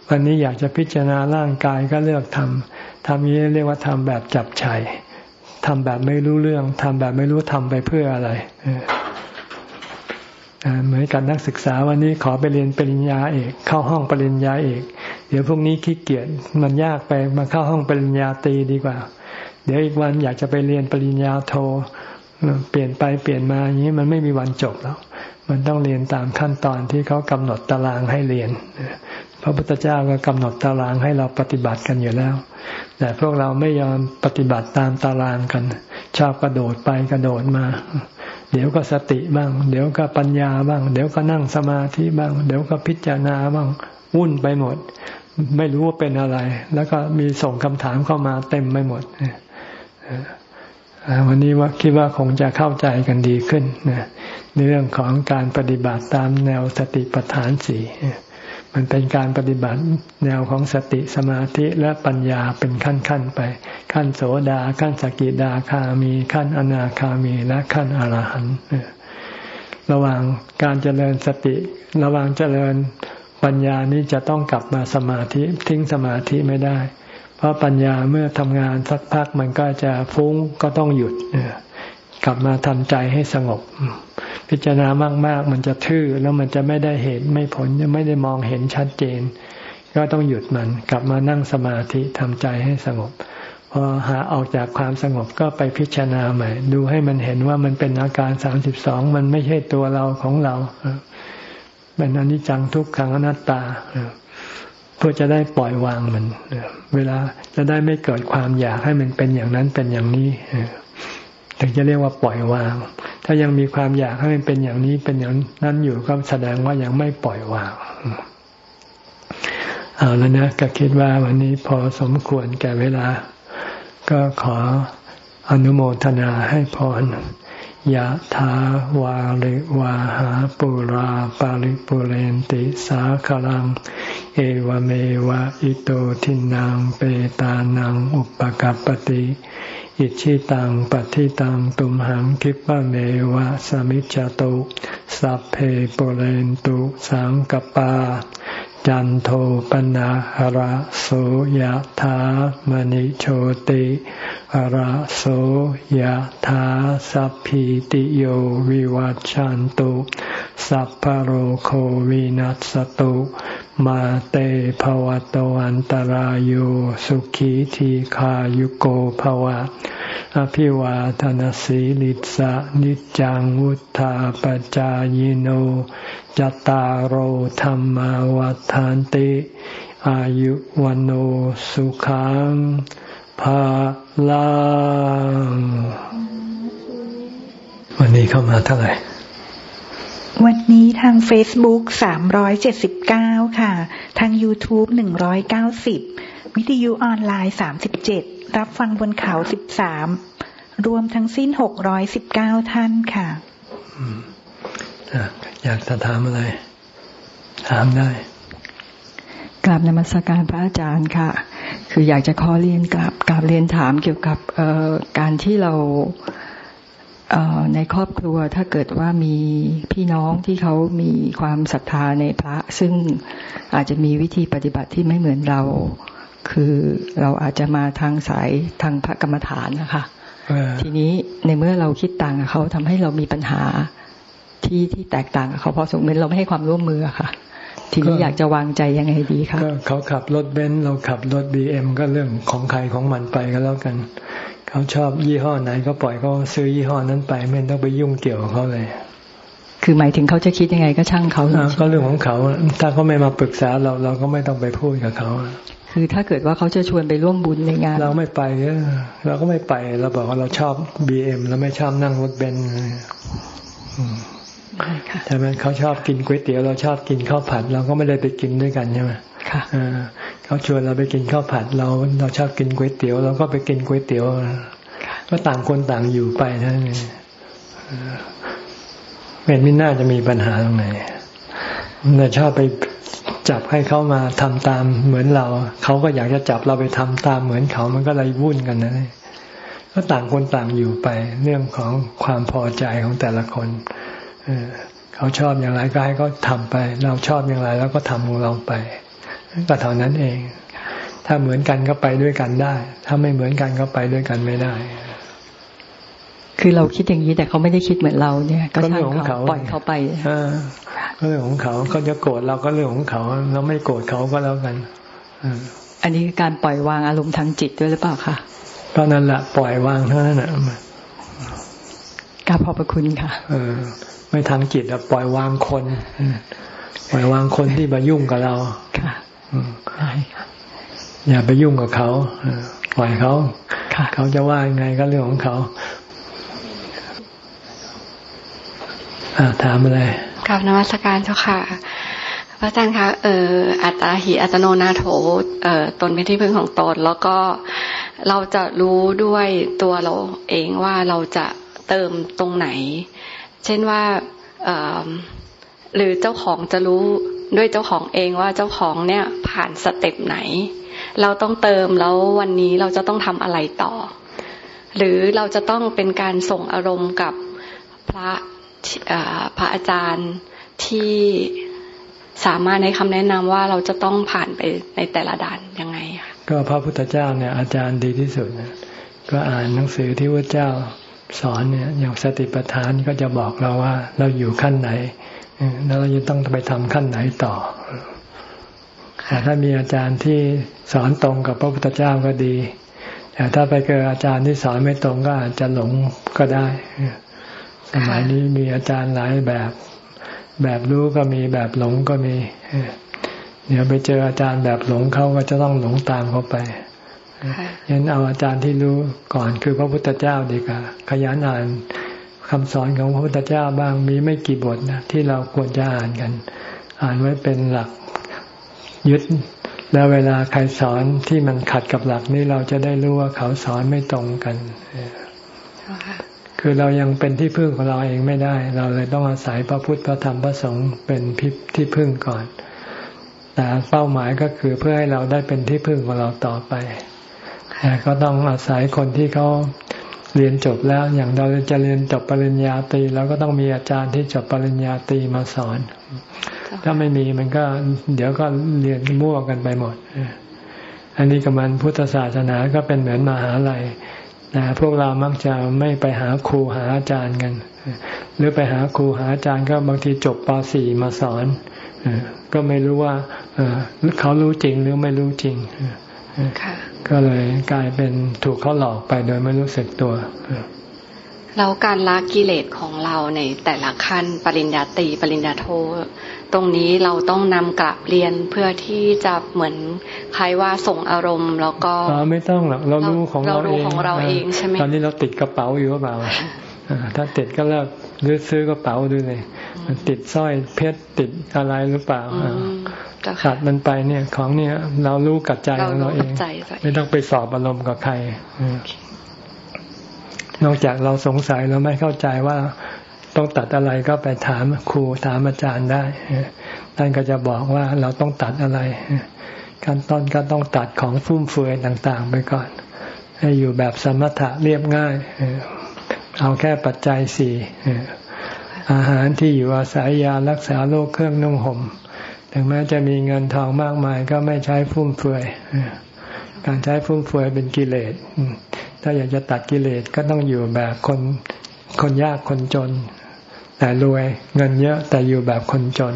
วันนี้อยากจะพิจารณาร่างกายก็เลือกทำ ทำนี้เรียกว่าทำแบบจับชัยทำแบบไม่รู้เรื่องทำแบบไม่รู้ทำไปเพื่ออะไรเหมือนกันนักศึกษาวันนี้ขอไปเรียนปริญญาเอกเข้าห้องปริญญาเอกเดี๋ยวพรุ่งนี้ขี้เกียจมันยากไปมาเข้าห้องปริญญาตรีดีกว่า เดี๋ยวอีกวันอยากจะไปเรียนปริญญาโทเปลี่ยนไปเปลี่ยนมาอย่างนี้มันไม่มีวันจบแล้ว มันต้องเรียนตามขั้นตอนที่เขากำหนดตารางให้เรียนพระพุทธเจ้าก็กำหนดตารางให้เราปฏิบัติกันอยู่แล้ว แต่พวกเราไม่ยอมปฏิบัติตามตารางกัน ชอบกระโดดไปกระโดดมา เดี๋ยวก็สติบ้าง เดี๋ยวก็ปัญญาบ้าง เดี๋ยวก็นั่งสมาธิบ้าง เดี๋ยวก็พิจารณาบ้างวุ่นไปหมด ไม่รู้ว่าเป็นอะไร แล้วก็มีส่งคำถามเข้ามาเต็มไปหมดวันนี้ว่าคิดว่าคงจะเข้าใจกันดีขึ้นนะในเรื่องของการปฏิบัติตามแนวสติปัฏฐานสี่ มันเป็นการปฏิบัติแนวของสติสมาธิและปัญญาเป็นขั้นๆไป ขั้นโสดาขั้นสกิดาคามีขั้นอนาคามีและขั้นอรหันต์ระหว่างการเจริญสติ ระหว่างเจริญปัญญานี้จะต้องกลับมาสมาธิทิ้งสมาธิไม่ได้ เพราะปัญญาเมื่อทำงานสักพักมันก็จะฟุ้งก็ต้องหยุดกลับมาทำใจให้สงบ พิจารณามาก ๆ มันจะทื่อแล้วมันจะไม่ได้เหตุไม่ผลจะไม่ได้มองเห็นชัดเจน ก็ต้องหยุดมันกลับมานั่งสมาธิทำใจให้สงบพอหาออกจากความสงบก็ไปพิจารณาใหม่ ดูให้มันเห็นว่ามันเป็นอาการสามสิบสองมันไม่ใช่ตัวเราของเราเป็นอนิจจังทุกขังอนัตตาเพื่อจะได้ปล่อยวางมันเวลาจะได้ไม่เกิดความอยากให้มันเป็นอย่างนั้นเป็นอย่างนี้ถึงจะเรียกว่าปล่อยวาง ถ้ายังมีความอยากให้มันเป็นอย่างนี้เป็นอย่างนั้นอยู่ก็แสดงว่ายังไม่ปล่อยวางเอาแล้วนะก็คิดว่าวันนี้พอสมควรแก่เวลา ก็ขออนุโมทนาให้พรยะถาวาริวาหาปุราปาริปุเรนติสาคลัง เอวเมวะอิโตทินังเปตานังอุปกัปติ อิชิตังปฏิตังตุมหังคิปะเมวะสมิจจตุสัพเพปเรนตุสังกปา จันโทปนะหระโสยธามณิโชติ ระโสยธาสัพพิติโยวิวัจจันตุสัพพโรโควินัสตุมาเตภวะตวันตารโยสุขีทีขายุโกภวะ อภิวาทนสีลิสะนิจังวุธาปจายโนจตารโหธรรมวัฏานติ อายุวันโอสุขัง ภาลังวันนี้เข้ามาเท่าไหร่ วันนี้ทาง Facebook 379 ค่ะ ทาง YouTube 190 วิทยุออนไลน์ 37 รับฟังบนเขา 13 รวมทั้งสิ้น 619 ท่านค่ะ อยากจะถามอะไร ถามได้กราบนมัสการพระอาจารย์ค่ะ คืออยากจะขอเรียนกราบกราบเรียนถามเกี่ยวกับการที่เราในครอบครัวถ้าเกิดว่ามีพี่น้องที่เขามีความศรัทธาในพระ ซึ่งอาจจะมีวิธีปฏิบัติที่ไม่เหมือนเรา คือเราอาจจะมาทางสายทางพระกรรมฐานนะคะทีนี้ในเมื่อเราคิดต่างกับเขาทำให้เรามีปัญหาที่ที่แตกต่างกับเขาพอสมควรเราไม่ให้ความร่วมมือค่ะ ทีนี้อยากจะวางใจยังไงดีคะเขาขับรถเบนซ์เราขับรถบีเอ็มก็เรื่องของใครของมันไปก็แล้วกัน เขาชอบยี่ห้อไหนก็ปล่อยเขาซื้อยี่ห้อนั้นไปไม่ต้องไปยุ่งเกี่ยวกับเขาเลย คือหมายถึงเขาจะคิดยังไงก็ช่างเขาก็เรื่องของเขา ถ้าเขาไม่มาปรึกษาเราเราก็ไม่ต้องไปพูดกับเขาคือถ้าเกิดว่าเขาจะชวนไปร่วมบุญในงาน เราไม่ไปเราก็ไม่ไปเราบอกว่าเราชอบบีเอ็มเราไม่ชอบนั่งรถเบนซ์ ใช่ไหมเขาชอบกินก๋วยเตี๋ยวเราชอบกินข้าวผัด เราก็ไม่ได้ไปกินด้วยกันใช่ไหมเขาชวนเราไปกินข้าวผัดเราเราชอบกินก๋วยเตี๋ยวเราก็ไปกินก๋วยเตี๋ยวก็ต่างคนต่างอยู่ไปนั่นเองเป็นไม่น่าจะมีปัญหาตรงไหนเราชอบไปจับให้เขามาทำตามเหมือนเรา เขาก็อยากจะจับเราไปทำตามเหมือนเขามันก็เลยวุ่นกันนะก็ต่างคนต่างอยู่ไป เรื่องของความพอใจของแต่ละคน เขาชอบอย่างไรก็ให้เขาทาไป เราชอบอย่างไรแล้วก็ทำของเราไป ก็เท่านั้นเอง ถ้าเหมือนกันก็ไปด้วยกันได้ ถ้าไม่เหมือนกันก็ไปด้วยกันไม่ได้ คือเราคิดอย่างนี้แต่เขาไม่ได้คิดเหมือนเราเนี่ย ก็ช่างเขาปล่อยเขาไปก็เรื่องของเขาเขาจะโกรธเราก็เรื่องของเขา เราไม่โกรธเขาก็แล้วกันอันนี้คือการปล่อยวางอารมณ์ทางจิตด้วยหรือเปล่าคะก็นั่นแหละปล่อยวางเท่านั้นแหละกราบขอบพระคุณค่ะเออ ไม่ทางจิตอะปล่อยวางคน ปล่อยวางคนที่มายุ่งกับเราค่ะอย่าไปยุ่งกับเขาปล่อยเขาเขาจะว่ายังไงก็เรื่องของเขาถามอะไรกับนวัตการเจ้าค่ะพระอาจารย์คะ เอออัตตาหิอัตโนนาโถ เอ่อ ตนเป็นที่พึ่งของตน แล้วก็เราจะรู้ด้วยตัวเราเองว่าเราจะเติมตรงไหน เช่นว่าหรือเจ้าของจะรู้ด้วยเจ้าของเองว่าเจ้าของเนี่ยผ่านสเต็ปไหน เราต้องเติมแล้ววันนี้เราจะต้องทำอะไรต่อ หรือเราจะต้องเป็นการส่งอารมณ์กับพระพระอาจารย์ที่สามารถในคำแนะนำว่าเราจะต้องผ่านไปในแต่ละด่านยังไงคะก็พระพุทธเจ้าเนี่ยอาจารย์ดีที่สุดก็อ่านหนังสือที่พระเจ้า สอนเนี่ยอย่างสติปัฏฐานก็จะบอกเราว่า เราอยู่ขั้นไหนแล้วเราจะต้องไปทำขั้นไหนต่อแต่ถ้ามีอาจารย์ที่สอนตรงกับพระพุทธเจ้าก็ดี แต่ถ้าไปเจออาจารย์ที่สอนไม่ตรงก็อาจจะหลงก็ได้ สมัยนี้มีอาจารย์หลายแบบ แบบรู้ก็มีแบบหลงก็มี เดี๋ยวไปเจออาจารย์แบบหลงเขาก็จะต้องหลงตามเขาไป ยันเอาอาจารย์ที่รู้ก่อนคือพระพุทธเจ้าดีกว่าขยันอ่านคำสอนของพระพุทธเจ้าบ้างมีไม่กี่บทนะที่เราควรจะอ่านกัน อ่านไว้เป็นหลักยึด แล้วเวลาใครสอนที่มันขัดกับหลักนี้เราจะได้รู้ว่าเขาสอนไม่ตรงกันคือเรายังเป็นที่พึ่งของเราเองไม่ได้ เราเลยต้องอาศัยพระพุทธพระธรรมพระสงฆ์เป็นพิที่พึ่งก่อน แต่เป้าหมายก็คือเพื่อให้เราได้เป็นที่พึ่งของเราต่อไป แต่ก็ต้องอาศัยคนที่เขาเรียนจบแล้วอย่างเราจะเรียนจบปริญญาตรีเราก็ต้องมีอาจารย์ที่จบปริญญาตรีมาสอน ถ้าไม่มีมันก็เดี๋ยวก็เรียนมั่วกันไปหมด อันนี้กับมันพุทธศาสนาก็เป็นเหมือนมหาลัยนะพวกเรามักจะไม่ไปหาครูหาอาจารย์กัน หรือไปหาครูหาอาจารย์ก็บางทีจบป .4 มาสอน ก็ไม่รู้ว่าเขารู้จริงหรือไม่รู้จริงค่ะ ก็เลยกลายเป็นถูกเขาหลอกไปโดยไม่รู้สึกตัวแล้วการละกิเลสของเราในแต่ละขั้นปริญญาตรีปริญญาโท ตรงนี้เราต้องนำกลับเรียนเพื่อที่จะเหมือนใครว่าส่งอารมณ์ แล้วก็ไม่ต้องหรอกเรารู้ของเราเองของเราเองใช่ไหมตอนนี้เราติดกระเป๋าอยู่หรือเปล่าถ้าติดก็เลิกรื้อซื้อกระเป๋าดูเลยติดสร้อยเพชรติดอะไรหรือเปล่า ขัดมันไปเนี่ย ของเนี่ย เรารู้กับใจของเราเองไม่ต้องไปสอบอารมณ์กับใครนอกจากเราสงสัยเราไม่เข้าใจว่าต้องตัดอะไรก็ไปถามครูถามอาจารย์ได้ท่านก็จะบอกว่าเราต้องตัดอะไรขั้นตอนก็ต้องตัดของฟุ่มเฟือยต่างๆ ไปก่อน ให้อยู่แบบสมถะเรียบง่ายเอาแค่ปัจจัยสี่อาหารที่อยู่อาศัยยารักษาโรคเครื่องนุ่งห่ม ถึงแม้จะมีเงินทองมากมายก็ไม่ใช้ฟุ่มเฟือยการใช้ฟุ่มเฟือยเป็นกิเลสถ้าอยากจะตัดกิเลสก็ต้องอยู่แบบคนคนยากคนจน แต่รวยเงินเยอะแต่อยู่แบบคนจน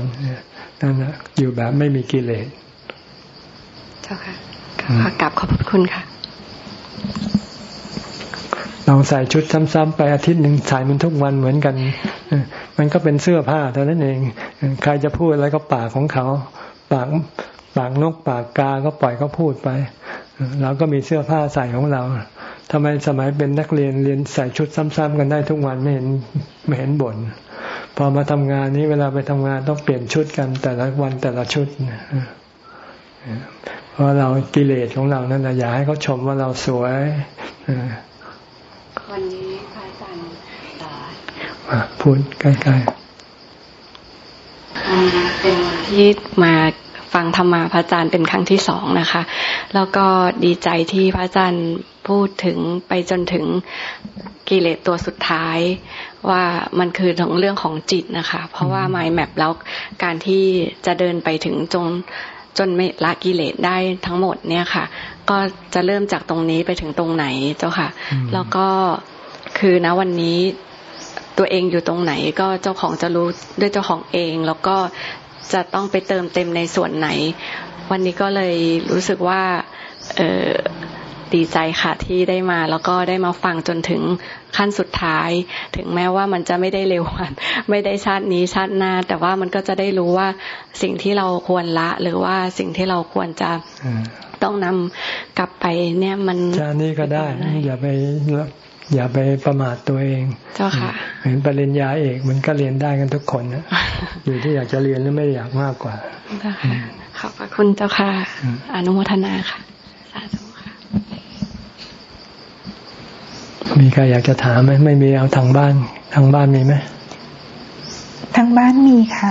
นั่นนะอยู่แบบไม่มีกิเลสเจ้าค่ะกลับขอบคุณค่ะลองใส่ชุดซ้ำๆไปอาทิตย์หนึ่งใส่มันทุกวันเหมือนกัน มันก็เป็นเสื้อผ้าเท่านั้นเอง ใครจะพูดอะไรก็ปากของเขา ปากปากนกปากกาก็ปล่อยเขาพูดไป เราก็มีเสื้อผ้าใส่ของเราทำไมสมัยเป็นนักเรียนเรียนใส่ชุดซ้ำๆกันได้ทุกวันไม่เห็นไม่เห็นบ่นพอมาทำงานนี้เวลาไปทำงานต้องเปลี่ยนชุดกันแต่ละวันแต่ละชุดเพราะเรากิเลสของเรานั่นแหละอยากให้เขาชมว่าเราสวยวันนี้พระอาจารย์ พูดใกล้ๆเป็นวันที่มาฟังธรรมาพระอาจารย์เป็นครั้งที่สองนะคะ แล้วก็ดีใจที่พระอาจารย์พูดถึงไปจนถึงกิเลสตัวสุดท้าย ว่ามันคือถึงเรื่องของจิตนะคะ เพราะว่าไมแมปแล้วการที่จะเดินไปถึงจงจนไม่ละกิเลสได้ทั้งหมดเนี่ยค่ะ ก็จะเริ่มจากตรงนี้ไปถึงตรงไหนเจ้าค่ะ แล้วก็คือนะวันนี้ ตัวเองอยู่ตรงไหนก็เจ้าของจะรู้ด้วยเจ้าของเอง แล้วก็จะต้องไปเติมเต็มในส่วนไหน วันนี้ก็เลยรู้สึกว่าเออดีใจค่ะที่ได้มาแล้วก็ได้มาฟังจนถึงขั้นสุดท้าย ถึงแม้ว่ามันจะไม่ได้เร็ววันไม่ได้ชาตินี้ชาติหน้า แต่ว่ามันก็จะได้รู้ว่าสิ่งที่เราควรละ หรือว่าสิ่งที่เราควรจะต้องนำกลับไปเนี่ยมันชาตินี้ก็ได้อย่าไป อย่าไปประมาทตัวเองเจ้าค่ะเห็นปริญญาเอกมันก็เรียนได้กันทุกคนนะอยู่ที่อยากจะเรียนหรือไม่อยากมากกว่าขอบพระคุณเจ้าค่ะ อนุโมทนาค่ะสาธุค่ะ มีใครอยากจะถามไหมไม่มีเอาทางบ้านทางบ้านมีไหมทางบ้านมีค่ะ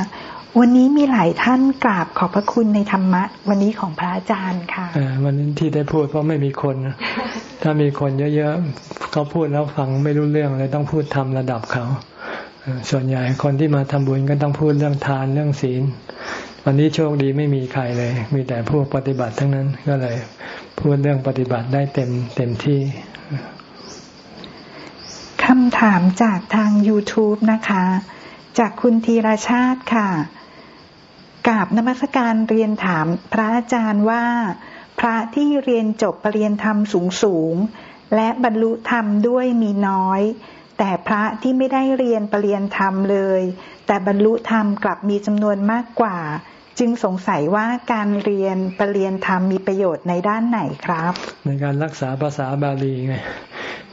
วันนี้มีหลายท่านกราบขอบพระคุณในธรรมะ วันนี้ของพระอาจารย์ค่ะวันนี้ที่ได้พูดเพราะไม่มีคน ถ้ามีคนเยอะๆเขาพูดแล้วฟังไม่รู้เรื่องเลยต้องพูดทำระดับเขา ส่วนใหญ่คนที่มาทำบุญก็ต้องพูดเรื่องทานเรื่องศีล วันนี้โชคดีไม่มีใครเลย มีแต่พวกปฏิบัติทั้งนั้นก็เลย พูดเรื่องปฏิบัติได้เต็มเต็มที่คำถามจากทาง YouTube นะคะ จากคุณธีรชาติค่ะ กราบนมัสการเรียนถามพระอาจารย์ว่า พระที่เรียนจบปรริญญาธรรมสูงสูงและบรรลุธรรมด้วยมีน้อย แต่พระที่ไม่ได้เรียนปรริญญาธรรมเลย แต่บรรลุธรรมกลับมีจำนวนมากกว่า จึงสงสัยว่าการเรียนปรริญญาธรรมมีประโยชน์ในด้านไหนครับ ในการรักษาภาษาบาลีไง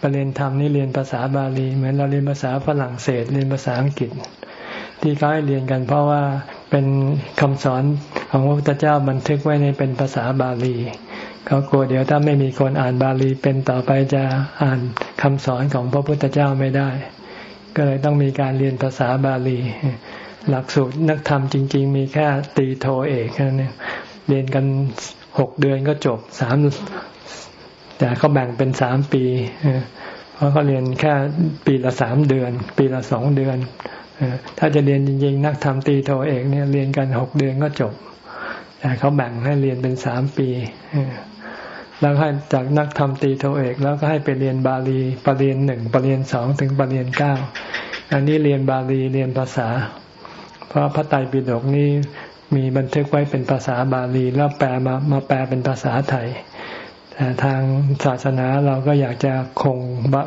ปรริญญาธรรมนี่เรียนภาษาบาลีเหมือนเราเรียนภาษาฝรั่งเศสเรียนภาษาอังกฤษ ที่เขาให้เรียนกันเพราะว่า เป็นคำสอนของพระพุทธเจ้าบันทึกไว้ในเป็นภาษาบาลีเขากลัวเดี๋ยวถ้าไม่มีคนอ่านบาลีเป็นต่อไปจะอ่านคำสอนของพระพุทธเจ้าไม่ได้ ก็เลยต้องมีการเรียนภาษาบาลี หลักสูตรนักธรรมจริง ๆ มีแค่ตีโทเอกนั่นเองเรียนกันหกเดือนก็จบสามแต่เขาแบ่งเป็นสามปีเพราะเขาเรียนแค่ปีละสามเดือน ปีละสองเดือน ถ้าจะเรียนจริง ๆ นักธรรมตีโทเอกเนี่ยเรียนกันหกเดือนก็จบ แต่เขาแบ่งให้เรียนเป็นสามปีแล้วให้จากนักธรรมตีโทเอกแล้วก็ให้ไปเรียนบาลีปรริญญาหนึ่งปรริญญาสองถึงปรริญญาเก้าอันนี้เรียนบาลีเรียนภาษา เพราะพระไตรปิฎกนี้มีบันทึกไว้เป็นภาษาบาลีแล้วแปลมามาแปลเป็นภาษาไทยแต่ทางศาสนาเราก็อยากจะคง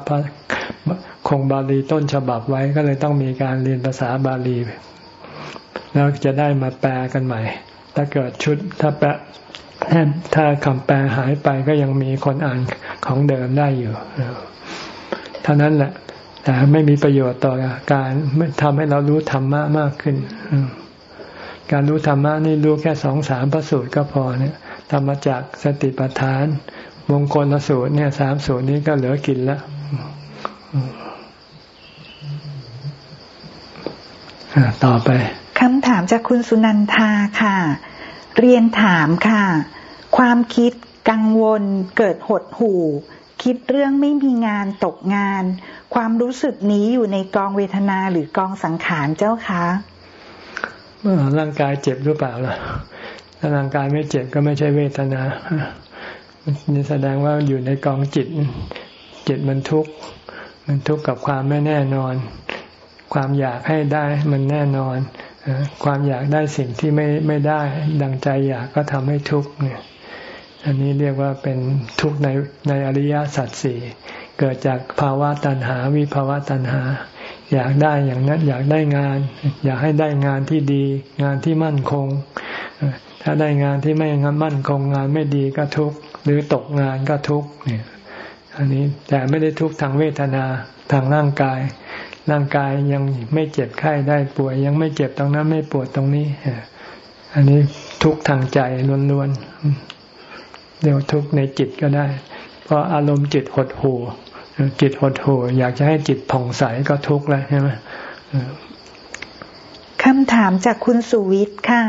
พระ คงบาลีต้นฉบับไว้ก็เลยต้องมีการเรียนภาษาบาลี แล้วจะได้มาแปลกันใหม่ ถ้าเกิดชุดถ้าแปลถ้าคำแปลหายไปก็ยังมีคนอ่านของเดิมได้อยู่เท่านั้นแหละ แต่ไม่มีประโยชน์ต่อการทำให้เรารู้ธรรมะมากขึ้น การรู้ธรรมะนี่รู้แค่สองสามพระสูตรก็พอเนี่ยธรรมจักสติปัฏฐาน มงคลสูตรเนี่ยสามสูตรนี้ก็เหลือกินแล้ว ต่อไปคำถามจากคุณสุนันทาค่ะ เรียนถามค่ะ ความคิดกังวลเกิดหดหู่ คิดเรื่องไม่มีงานตกงาน ความรู้สึกนี้อยู่ในกองเวทนาหรือกองสังขารเจ้าคะเมื่อร่างกายเจ็บหรือเปล่าล่ะถ้าร่างกายไม่เจ็บก็ไม่ใช่เวทนานี่แสดงว่าอยู่ในกองจิต จิตมันทุกข์มันทุกข์กับความไม่แน่นอน ความอยากให้ได้มันแน่นอน ความอยากได้สิ่งที่ไม่ไม่ได้ ดังใจอยากก็ทำให้ทุกข์เนี่ย อันนี้เรียกว่าเป็นทุกข์ในในอริยสัจสี่เกิดจากภาวะตัณหา วิภาวะตัณหา อยากได้อย่างนั้นอยากได้งาน อยากให้ได้งานที่ดี งานที่มั่นคง ถ้าได้งานที่ไม่งานมั่นคงงานไม่ดีก็ทุกข์หรือตกงานก็ทุกข์เนี่ย อันนี้แต่ไม่ได้ทุกข์ทางเวทนาทางร่างกาย ร่างกายยังไม่เจ็บไข้ได้ป่วย ยังไม่เจ็บตรงนั้นไม่ปวดตรงนี้อันนี้ทุกทางใจล้วนๆเดี๋ยวทุกในจิตก็ได้ เพราะอารมณ์จิตหดหู่จิตหดหู่อยากจะให้จิตผ่องใสก็ทุกข์แล้วใช่ไหมคำถามจากคุณสุวิทย์ค่ะ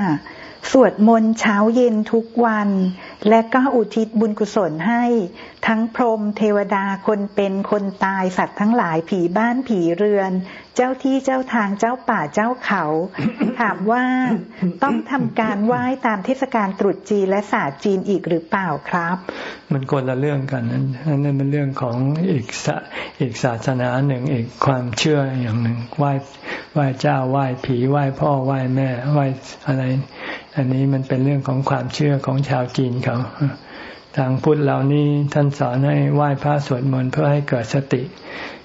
สวดมนต์เช้าเย็นทุกวัน และก็อุทิศบุญกุศลให้ทั้งพรหมเทวดาคนเป็นคนตายสัตว์ทั้งหลายผีบ้านผีเรือน เจ้าที่เจ้าทางเจ้าป่าเจ้าเขา ถามว่าต้องทำการไหว้ตามเทศกาลตรุษจีนและศาสตร์จีนอีกหรือเปล่าครับ มันคนละเรื่องกันนั้นนั่นเป็นเรื่องของอีกศาอีกศาสนาหนึ่งอีกความเชื่ออย่างหนึ่งไหว้ไหว้เจ้าไหว้ผีไหว้พ่อไหว้แม่ไหว้อะไร อันนี้มันเป็นเรื่องของความเชื่อของชาวจีนเขาทางพุทธเรานี่ท่านสอนให้ไหว้พระสวดมนต์เพื่อให้เกิดสติ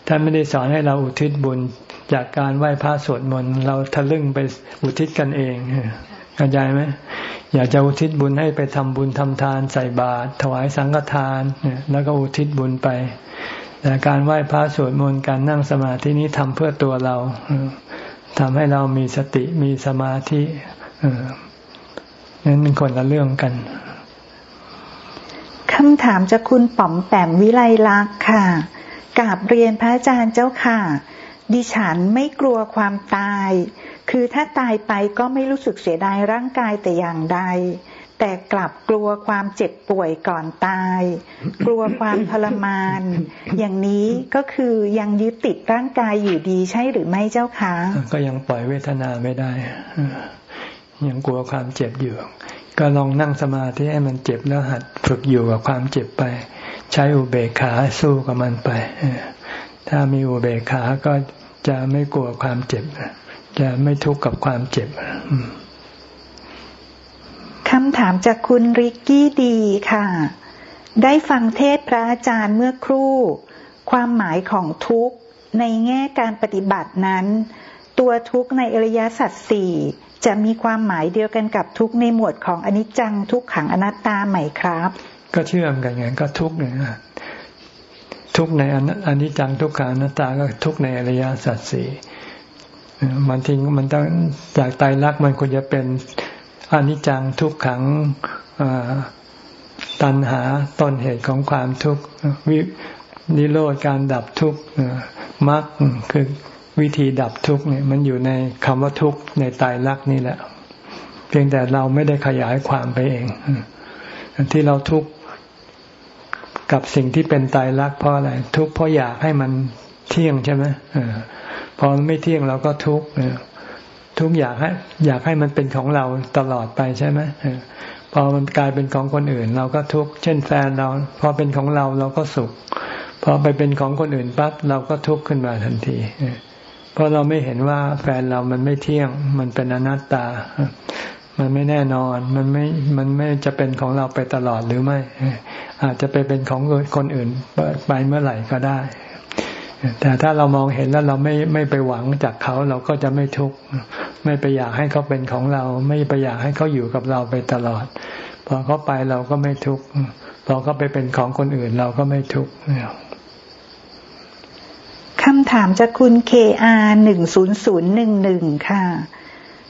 ท่านไม่ได้สอนให้เราอุทิศบุญจากการไหว้พระสวดมนต์เราทะลึ่งไปอุทิศกันเองเข้าใจไหมอยากจะอุทิศบุญให้ไปทำบุญทำทานใส่บาตรถวายสังฆทานแล้วก็อุทิศบุญไป แต่การไหว้พระสวดมนต์การนั่งสมาธินี้ทำเพื่อตัวเราทำให้เรามีสติมีสมาธินั้นเป็นคนละเรื่องกัน คำถามจากคุณป๋อมแปมวิไลลักษ์ค่ะกราบเรียนพระอาจารย์เจ้าค่ะ ดิฉันไม่กลัวความตาย คือถ้าตายไปก็ไม่รู้สึกเสียดายร่างกายแต่อย่างใด แต่กลับกลัวความเจ็บป่วยก่อนตาย กลัวความทรมาน อย่างนี้ก็คือยังยึดติดร่างกายอยู่ดีใช่หรือไม่เจ้าคะ ก็ยังปล่อยเวทนาไม่ได้ ยังกลัวความเจ็บอยู่ ก็ลองนั่งสมาธิให้มันเจ็บแล้วหัดฝึกอยู่กับความเจ็บไป ใช้อุเบกขาสู้กับมันไป ถ้ามีอุเบกขาก็จะไม่กลัวความเจ็บ จะไม่ทุกข์กับความเจ็บคำถามจากคุณริกกี้ดีค่ะ ได้ฟังเทศพระอาจารย์เมื่อครู่ ความหมายของทุกข์ในแง่การปฏิบัตินั้น ตัวทุกข์ในอริยสัจสี่ จะมีความหมายเดียวกันกับทุกในหมวดของอนิจจังทุกขังอนัตตาไหมครับ ก็เชื่อมกันไงก็ทุกเนี่ยทุกในอนิจจังทุกขังอนัตตาก็ทุกในอริยสัจสี่มันทิ้งมันต้องจากตายรักมันควรจะเป็นอนิจจังทุกขังตัณหาต้นเหตุของความทุกข์วินิโรธการดับทุกข์มรรคคือ วิธีดับทุกข์เนี่ยมันอยู่ในคำว่าทุกข์ในตายรักนี่แหละ เพียงแต่เราไม่ได้ขยายความไปเองที่เราทุกข์กับสิ่งที่เป็นตายรักเพราะอะไร ทุกข์เพราะอยากให้มันเที่ยงใช่ไหมพอไม่เที่ยงเราก็ทุกข์ทุกอยากให้อยากให้มันเป็นของเราตลอดไปใช่ไหมพอมันกลายเป็นของคนอื่น เราก็ทุกข์เช่นแฟนเรา พอเป็นของเราเราก็สุข พอไปเป็นของคนอื่นปั๊บเราก็ทุกข์ขึ้นมาทันที เพราะเราไม่เห็นว่าแฟนเรามันไม่เที่ยง มันเป็นอนัตตา มันไม่แน่นอน มันไม่ มันไม่จะเป็นของเราไปตลอดหรือไม่ อาจจะไปเป็นของคนอื่นไปเมื่อไหร่ก็ได้ แต่ถ้าเรามองเห็นแล้วเราไม่ไม่ไปหวังจากเขาเราก็จะไม่ทุกข์ ไม่ไปอยากให้เขาเป็นของเรา ไม่ไปอยากให้เขาอยู่กับเราไปตลอด พอเขาไปเราก็ไม่ทุกข์ พอเขาไปเป็นของคนอื่นเราก็ไม่ทุกข์ คำถามจากคุณเคอาหนึ่งศูนย์ศูนย์หนึ่งหนึ่งค่ะ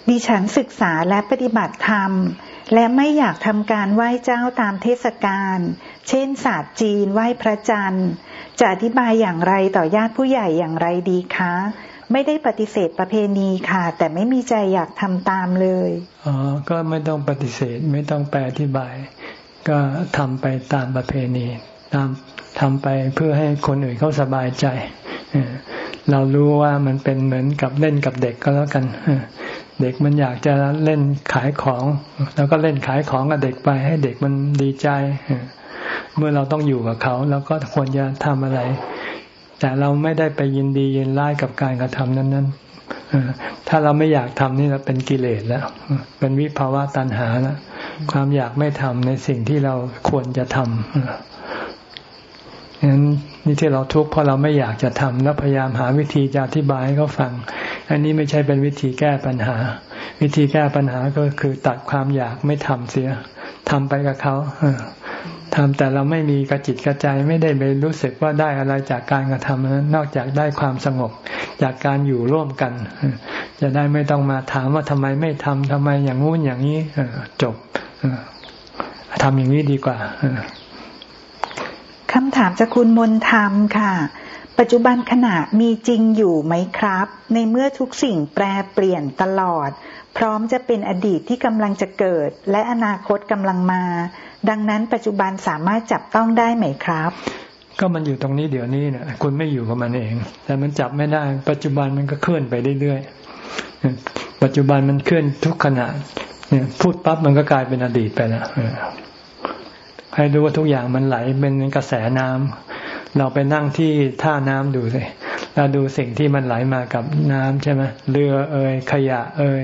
ดิฉันศึกษาและปฏิบัติธรรม และไม่อยากทำการไหว้เจ้าตามเทศกาล เช่นศาสตร์จีนไหว้พระจันทร์ จะอธิบายอย่างไรต่อญาติผู้ใหญ่อย่างไรดีคะ ไม่ได้ปฏิเสธประเพณีค่ะ แต่ไม่มีใจอยากทำตามเลย อ๋อ ก็ไม่ต้องปฏิเสธไม่ต้องแปลอธิบาย ก็ทำไปตามประเพณีตามทำไปเพื่อให้คนอื่นเขาสบายใจ เรารู้ว่ามันเป็นเหมือนกับเล่นกับเด็กก็แล้วกันเด็กมันอยากจะเล่นขายของแล้วก็เล่นขายของกับเด็กไป ให้เด็กมันดีใจ เมื่อเราต้องอยู่กับเขาเราก็ควรจะทำอะไร แต่เราไม่ได้ไปยินดียินร้ายกับการกระทำนั้นๆถ้าเราไม่อยากทำนี่เราเป็นกิเลสแล้ว เป็นวิภาวะตัณหาแล้วความอยากไม่ทำในสิ่งที่เราควรจะทำนั้น นี่ที่เราทุกข์เพราะเราไม่อยากจะทำแล้วพยายามหาวิธีจะอธิบายให้เขาฟัง อันนี้ไม่ใช่เป็นวิธีแก้ปัญหา วิธีแก้ปัญหาก็คือตัดความอยากไม่ทำเสียทำไปกับเขาทำแต่เราไม่มีกระจิตกระใจไม่ได้ไปรู้สึกว่าได้อะไรจากการกระทำนั้น นอกจากได้ความสงบจากการอยู่ร่วมกัน จะได้ไม่ต้องมาถามว่าทำไมไม่ทำทำไมอย่างงู้นอย่างนี้จบทำอย่างนี้ดีกว่า คำถามจากคุณมนธรรมค่ะ ปัจจุบันขณะมีจริงอยู่ไหมครับ ในเมื่อทุกสิ่งแปรเปลี่ยนตลอด พร้อมจะเป็นอดีตที่กำลังจะเกิด และอนาคตกำลังมา ดังนั้นปัจจุบันสามารถจับต้องได้ไหมครับ ก็มันอยู่ตรงนี้เดี๋ยวนี้เนี่ยคุณไม่อยู่กับมันเอง แต่มันจับไม่ได้ ปัจจุบันมันก็เคลื่อนไปเรื่อยๆปัจจุบันมันเคลื่อนทุกขณะเนี่ยพูดปั๊บมันก็กลายเป็นอดีตไปแล้ว ให้รู้ว่าทุกอย่างมันไหลเป็นกระแสน้ำเราไปนั่งที่ท่าน้ำดูสิเราดูสิ่งที่มันไหลมากับน้ำใช่ไหมเรือเอ่ยขยะเอ่ย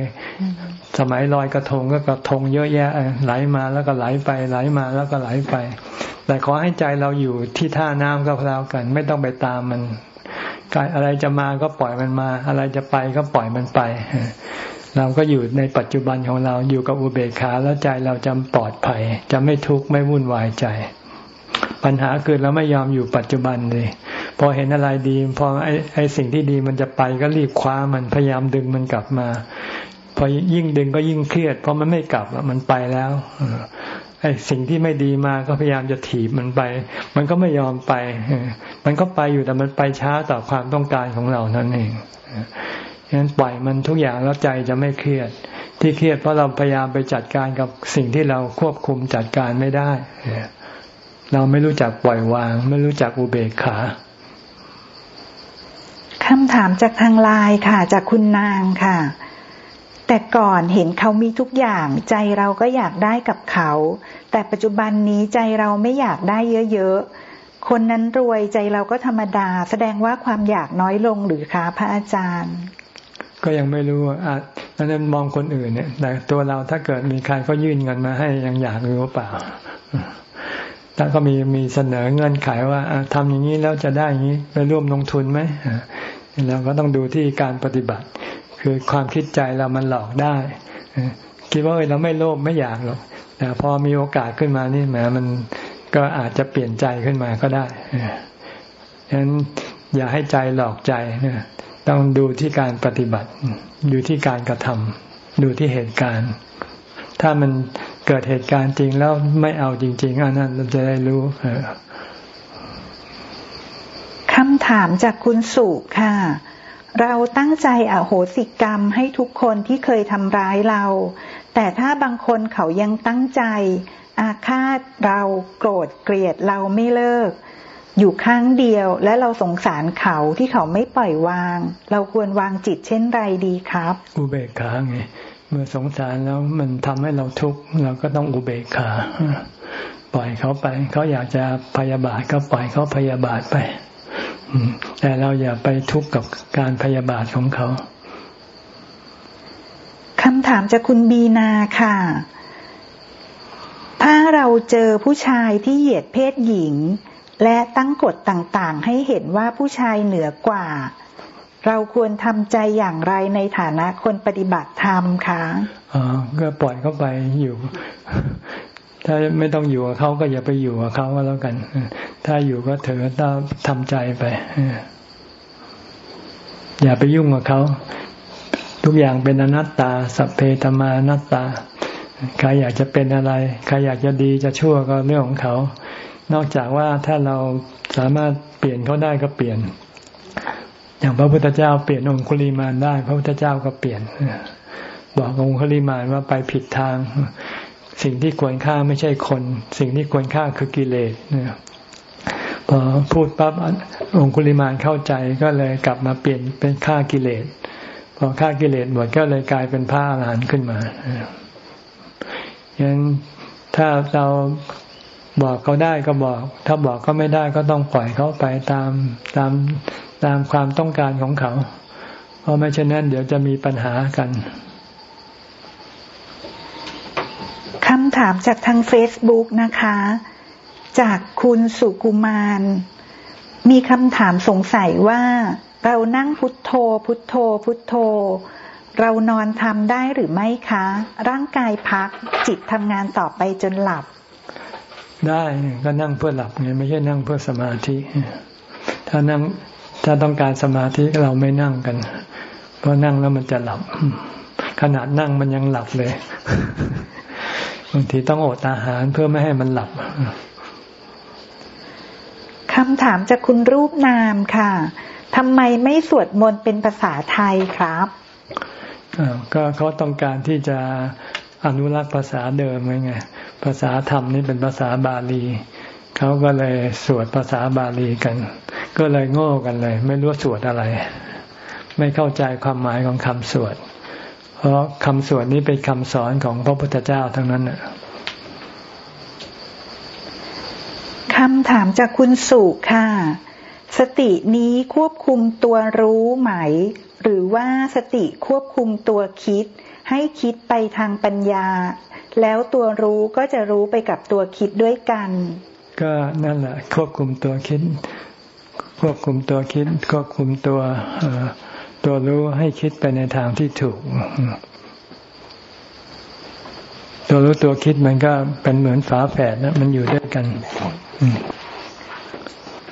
สมัยลอยกระทงก็กระทงเยอะแยะไหลมาแล้วก็ไหลไปไหลมาแล้วก็ไหลไป แต่ขอให้ใจเราอยู่ที่ท่าน้ำก็แล้วกัน ไม่ต้องไปตามมันอะไรจะมาก็ปล่อยมันมา อะไรจะไปก็ปล่อยมันไป เราก็อยู่ในปัจจุบันของเราอยู่กับอุเบกขาแล้วใจเราจะปลอดภัย จะไม่ทุกข์ไม่วุ่นวายใจ ปัญหาคือเราไม่ยอมอยู่ปัจจุบันเลย พอเห็นอะไรดี พอไอ้ไอสิ่งที่ดีมันจะไปก็รีบคว้ามันพยายามดึงมันกลับมา พอยิ่งดึงก็ยิ่งเครียด เพราะมันไม่กลับมันไปแล้วไอ้สิ่งที่ไม่ดีมาก็พยายามจะถีบมันไป มันก็ไม่ยอมไป มันก็ไปอยู่แต่มันไปช้าต่อความต้องการของเรานั่นเอง ฉะนั้นปล่อยมันทุกอย่างแล้วใจจะไม่เครียด ที่เครียดเพราะเราพยายามไปจัดการกับสิ่งที่เราควบคุมจัดการไม่ได้ เราไม่รู้จักปล่อยวาง ไม่รู้จักอุเบกขาคำถามจากทางไลน์ค่ะ จากคุณนางค่ะ แต่ก่อนเห็นเขามีทุกอย่างใจเราก็อยากได้กับเขา แต่ปัจจุบันนี้ใจเราไม่อยากได้เยอะๆ คนนั้นรวยใจเราก็ธรรมดา แสดงว่าความอยากน้อยลงหรือคะพระอาจารย์ ก็ยังไม่รู้อะนั้นมองคนอื่นเนี่ย แต่ตัวเราถ้าเกิดมีใครก็ยื่นเงินมาให้ยังอยากหรือเปล่าถ้าก็มีมีเสนอเงื่อนไขว่าทำอย่างนี้แล้วจะได้อย่างนี้ไปร่วมลงทุนไหมเราก็ต้องดูที่การปฏิบัติ คือความคิดใจเรามันหลอกได้คิดว่าเราไม่โลภไม่อยากหรอกแต่พอมีโอกาสขึ้นมานี่แหมมันก็อาจจะเปลี่ยนใจขึ้นมาก็ได้ฉะนั้นอย่าให้ใจหลอกใจ ต้องดูที่การปฏิบัติ อยู่ที่การกระทำดูที่เหตุการณ์ ถ้ามันเกิดเหตุการณ์จริงแล้วไม่เอาจริง ๆอันนั้นเราจะได้รู้คำถามจากคุณสุค่ะ เราตั้งใจอโหสิกรรมให้ทุกคนที่เคยทำร้ายเรา แต่ถ้าบางคนเขายังตั้งใจ อาฆาตเราโกรธเกลียดเราไม่เลิก อยู่ครั้งเดียวและเราสงสารเขาที่เขาไม่ปล่อยวาง เราควรวางจิตเช่นไรดีครับ อุเบกขาไงเมื่อสงสารแล้วมันทำให้เราทุกข์เราก็ต้องอุเบกขาปล่อยเขาไป เขาอยากจะพยาบาทก็ปล่อยเขาพยาบาทไปแต่เราอย่าไปทุกข์กับการพยาบาทของเขาคำถามจากคุณบีนาค่ะ ถ้าเราเจอผู้ชายที่เหยียดเพศหญิง และตั้งกฎต่างๆ ให้เห็นว่าผู้ชายเหนือกว่า เราควรทำใจอย่างไรในฐานะคนปฏิบัติธรรมคะอ๋อก็ปล่อยเขาไปอยู่ ถ้าไม่ต้องอยู่กับเขาก็อย่าไปอยู่กับเขาก็แล้วกัน ถ้าอยู่ก็เถอะต้องทำใจไปอย่าไปยุ่งกับเขาทุกอย่างเป็นอนัตตา สัพเพธรรมานัตตา ใครอยากจะเป็นอะไร ใครอยากจะดีจะชั่วก็เรื่องของเขา นอกจากว่าถ้าเราสามารถเปลี่ยนเขาได้ก็เปลี่ยน อย่างพระพุทธเจ้าเปลี่ยนองคุลิมานได้ พระพุทธเจ้าก็เปลี่ยน บอกองคุลิมานว่าไปผิดทาง สิ่งที่ควรฆ่าไม่ใช่คน สิ่งที่ควรฆ่าคือกิเลสพอพูดปั๊บองคุลิมานเข้าใจก็เลยกลับมาเปลี่ยนเป็นฆ่ากิเลสพอฆ่ากิเลสหมดก็เลยกลายเป็นพระอรหันต์ขึ้นมาย่างถ้าเรา บอกเขาได้ก็บอก ถ้าบอกเขาไม่ได้ก็ต้องปล่อยเขาไปตามตามตามความต้องการของเขา เพราะไม่เช่นนั้น เดี๋ยวจะมีปัญหากันคำถามจากทางเฟซบุ๊กนะคะ จากคุณสุกุมาร มีคำถามสงสัยว่า เรานั่งพุทโธ พุทโธ พุทโธ เรานอนทำได้หรือไม่คะ ร่างกายพักจิตทำงานต่อไปจนหลับ ได้ก็นั่งเพื่อหลับไงไม่ใช่นั่งเพื่อสมาธิ ถ้านั่งถ้าต้องการสมาธิเราไม่นั่งกัน เพราะนั่งแล้วมันจะหลับ ขนาดนั่งมันยังหลับเลยบางทีต้องอดอาหารเพื่อไม่ให้มันหลับคำถามจากคุณรูปนามค่ะทำไมไม่สวดมนต์เป็นภาษาไทยครับก็เขาต้องการที่จะ อนุรักษ์ภาษาเดิมไง ภาษาธรรมนี่เป็นภาษาบาลี เขาก็เลยสวดภาษาบาลีกัน ก็เลยโง่กันเลย ไม่รู้สวดอะไร ไม่เข้าใจความหมายของคำสวด เพราะคำสวดนี้เป็นคำสอนของพระพุทธเจ้าทั้งนั้นคำถามจากคุณสุค่ะ สตินี้ควบคุมตัวรู้ไหม หรือว่าสติควบคุมตัวคิด ให้คิดไปทางปัญญา แล้วตัวรู้ก็จะรู้ไปกับตัวคิดด้วยกัน ก็นั่นแหละควบคุมตัวคิด ควบคุมตัวคิด ควบคุมตัวตัวรู้ให้คิดไปในทางที่ถูก ตัวรู้ตัวคิดมันก็เป็นเหมือนฝาแฝดนะมันอยู่ด้วยกัน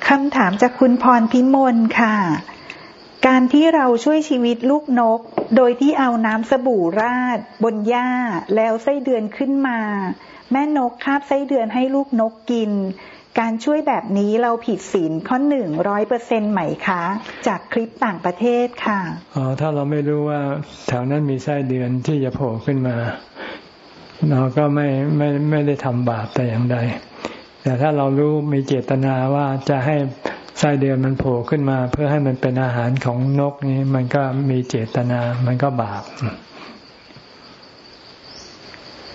คำถามจากคุณพรพิมลค่ะ การที่เราช่วยชีวิตลูกนก โดยที่เอาน้ำสบู่ราด บนหญ้าแล้วไส้เดือนขึ้นมา แม่นกคาบไส้เดือนให้ลูกนกกิน การช่วยแบบนี้เราผิดศีลข้อหนึ่งร้อยเปอร์เซ็นต์ไหมคะ จากคลิปต่างประเทศค่ะอ๋อถ้าเราไม่รู้ว่าแถวนั้นมีไส้เดือนที่จะโผล่ขึ้นมา เราก็ไม่ไม่ไม่ได้ทำบาปแต่อย่างใดแต่ถ้าเรารู้มีเจตนาว่าจะให้ ไส้เดือนมันโผล่ขึ้นมา เพื่อให้มันเป็นอาหารของนกนี้ มันก็มีเจตนา มันก็บาป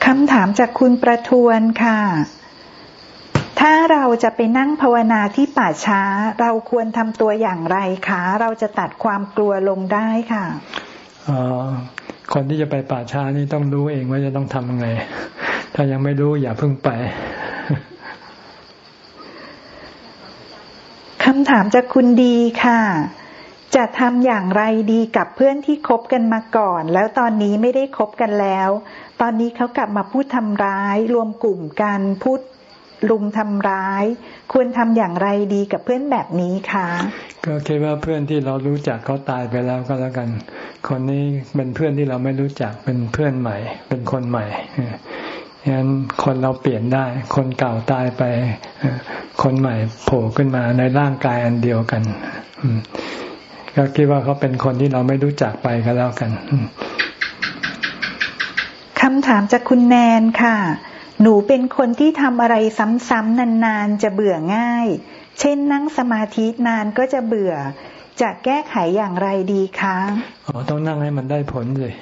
คำถามจากคุณประทวนค่ะ ถ้าเราจะไปนั่งภาวนาที่ป่าช้า เราควรทำตัวอย่างไรคะเราจะตัดความกลัวลงได้ค่ะอ๋อคนที่จะไปป่าช้านี่ต้องรู้เองว่าจะต้องทำยังไง ถ้ายังไม่รู้อย่าเพิ่งไป คำถามจากคุณดีค่ะ จะทำอย่างไรดีกับเพื่อนที่คบกันมาก่อน แล้วตอนนี้ไม่ได้คบกันแล้ว ตอนนี้เขากลับมาพูดทำร้าย รวมกลุ่มกันพูดลุมทำร้าย ควรทำอย่างไรดีกับเพื่อนแบบนี้คะก็คิดว่าเพื่อนที่เรารู้จักเขาตายไปแล้วก็แล้วกัน คนนี้เป็นเพื่อนที่เราไม่รู้จักเป็นเพื่อนใหม่ เป็นคนใหม่ ฉะนั้นคนเราเปลี่ยนได้ คนเก่าตายไป คนใหม่โผล่ขึ้นมาในร่างกายอันเดียวกันก็คิดว่าเขาเป็นคนที่เราไม่รู้จักไปก็แล้วกันคำถามจากคุณแนนค่ะ หนูเป็นคนที่ทำอะไรซ้ำๆนานๆ จะเบื่อง่าย เช่นนั่งสมาธินานก็จะเบื่อ จะแก้ไขอย่างไรดีคะ อ๋อ ต้องนั่งให้มันได้ผลเลย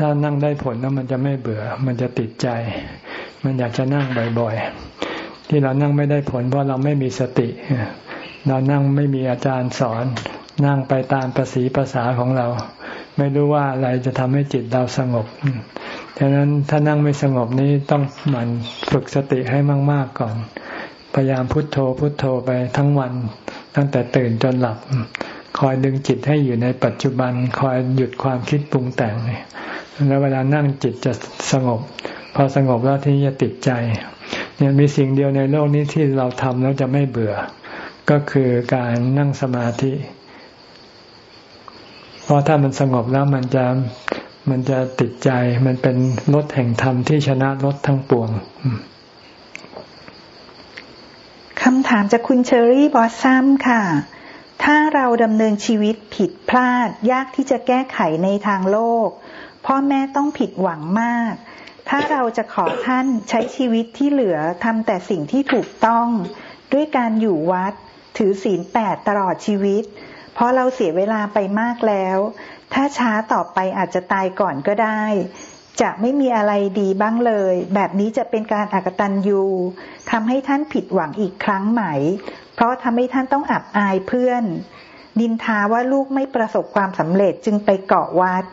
ถ้านั่งได้ผลแล้วมันจะไม่เบื่อ มันจะติดใจ มันอยากจะนั่งบ่อยๆ ที่เรานั่งไม่ได้ผลเพราะเราไม่มีสติ เรานั่งไม่มีอาจารย์สอน นั่งไปตามประสีภาษาของเรา ไม่รู้ว่าอะไรจะทำให้จิตเราสงบฉะนั้นถ้านั่งไม่สงบนี้ต้องหมั่นฝึกสติให้มาก ๆก่อน พยายามพุทโธพุทโธไปทั้งวัน ตั้งแต่ตื่นจนหลับ คอยดึงจิตให้อยู่ในปัจจุบัน คอยหยุดความคิดปรุงแต่ง แล้วเวลานั่งจิตจะสงบ พอสงบแล้วที่จะติดใจ เนี่ยมีสิ่งเดียวในโลกนี้ที่เราทำแล้วจะไม่เบื่อ ก็คือการนั่งสมาธิ เพราะถ้ามันสงบแล้วมันจะมันจะติดใจมันเป็นรสแห่งธรรมที่ชนะรสทั้งปวงคำถามจากคุณ Cherry Blossom ค่ะ ถ้าเราดำเนินชีวิตผิดพลาดยากที่จะแก้ไขในทางโลก พ่อแม่ต้องผิดหวังมาก ถ้าเราจะขอท่านใช้ชีวิตที่เหลือทำแต่สิ่งที่ถูกต้อง ด้วยการอยู่วัด ถือศีลแปดตลอดชีวิต เพราะเราเสียเวลาไปมากแล้ว ถ้าช้าต่อไปอาจจะตายก่อนก็ได้ จะไม่มีอะไรดีบ้างเลย แบบนี้จะเป็นการอากตันยูทำให้ท่านผิดหวังอีกครั้งไหม เพราะทำให้ท่านต้องอับอายเพื่อนดินทาว่าลูกไม่ประสบความสำเร็จจึงไปเกาะวัด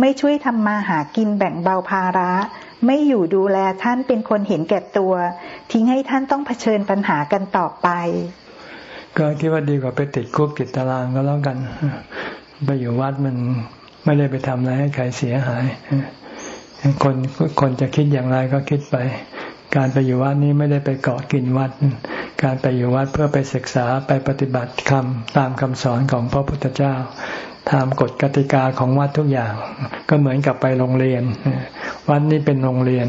ไม่ช่วยทำมาหากินแบ่งเบาภาระ ไม่อยู่ดูแลท่านเป็นคนเห็นแก่ตัว ทิ้งให้ท่านต้องเผชิญปัญหากันต่อไป ก็คิดว่าดีกว่าไปติดคุกติดตารางก็แล้วกันไปอยู่วัดมันไม่ได้ไปทำอะไรให้ใครเสียหายคนคนจะคิดอย่างไรก็คิดไป การไปอยู่วัดนี้ไม่ได้ไปเกาะกินวัด การไปอยู่วัดเพื่อไปศึกษาไปปฏิบัติคำตามคำสอนของพระพุทธเจ้า ตามกฎกติกาของวัดทุกอย่าง ก็เหมือนกับไปโรงเรียน วัดนี้เป็นโรงเรียน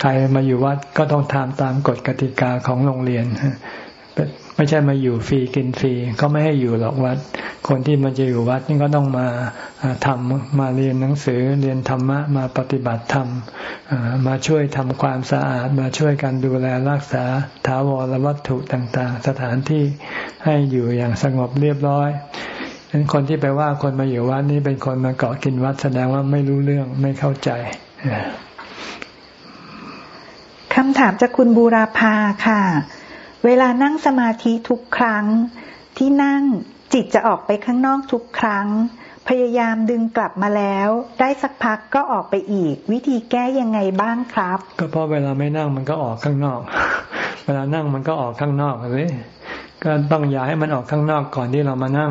ใครมาอยู่วัดก็ต้องทำตามกฎกติกาของโรงเรียน ไม่ใช่มาอยู่ฟรีกินฟรีเขาไม่ให้อยู่หรอกวัด คนที่มันจะอยู่วัดนี่ก็ต้องมาทำมาเรียนหนังสือเรียนธรรมะมาปฏิบัติธรรมมาช่วยทำความสะอาดมาช่วยกันดูแลรักษาถาวรวัตถุต่าง ๆ สถานที่ให้อยู่อย่างสงบเรียบร้อย นั้นคนที่ไปว่าคนมาอยู่วัดนี่เป็นคนมาเกาะกินวัดแสดงว่าไม่รู้เรื่องไม่เข้าใจคำถามจากคุณบูราภาค่ะ เวลานั่งสมาธิทุกครั้ง ที่นั่งจิตจะออกไปข้างนอกทุกครั้ง พยายามดึงกลับมาแล้ว ได้สักพักก็ออกไปอีก วิธีแก้ยังไงบ้างครับ ก็เพราะเวลาไม่นั่งมันก็ออกข้างนอก เวลานั่งมันก็ออกข้างนอกเลย ก็ต้องอย่าให้มันออกข้างนอกก่อนที่เรามานั่ง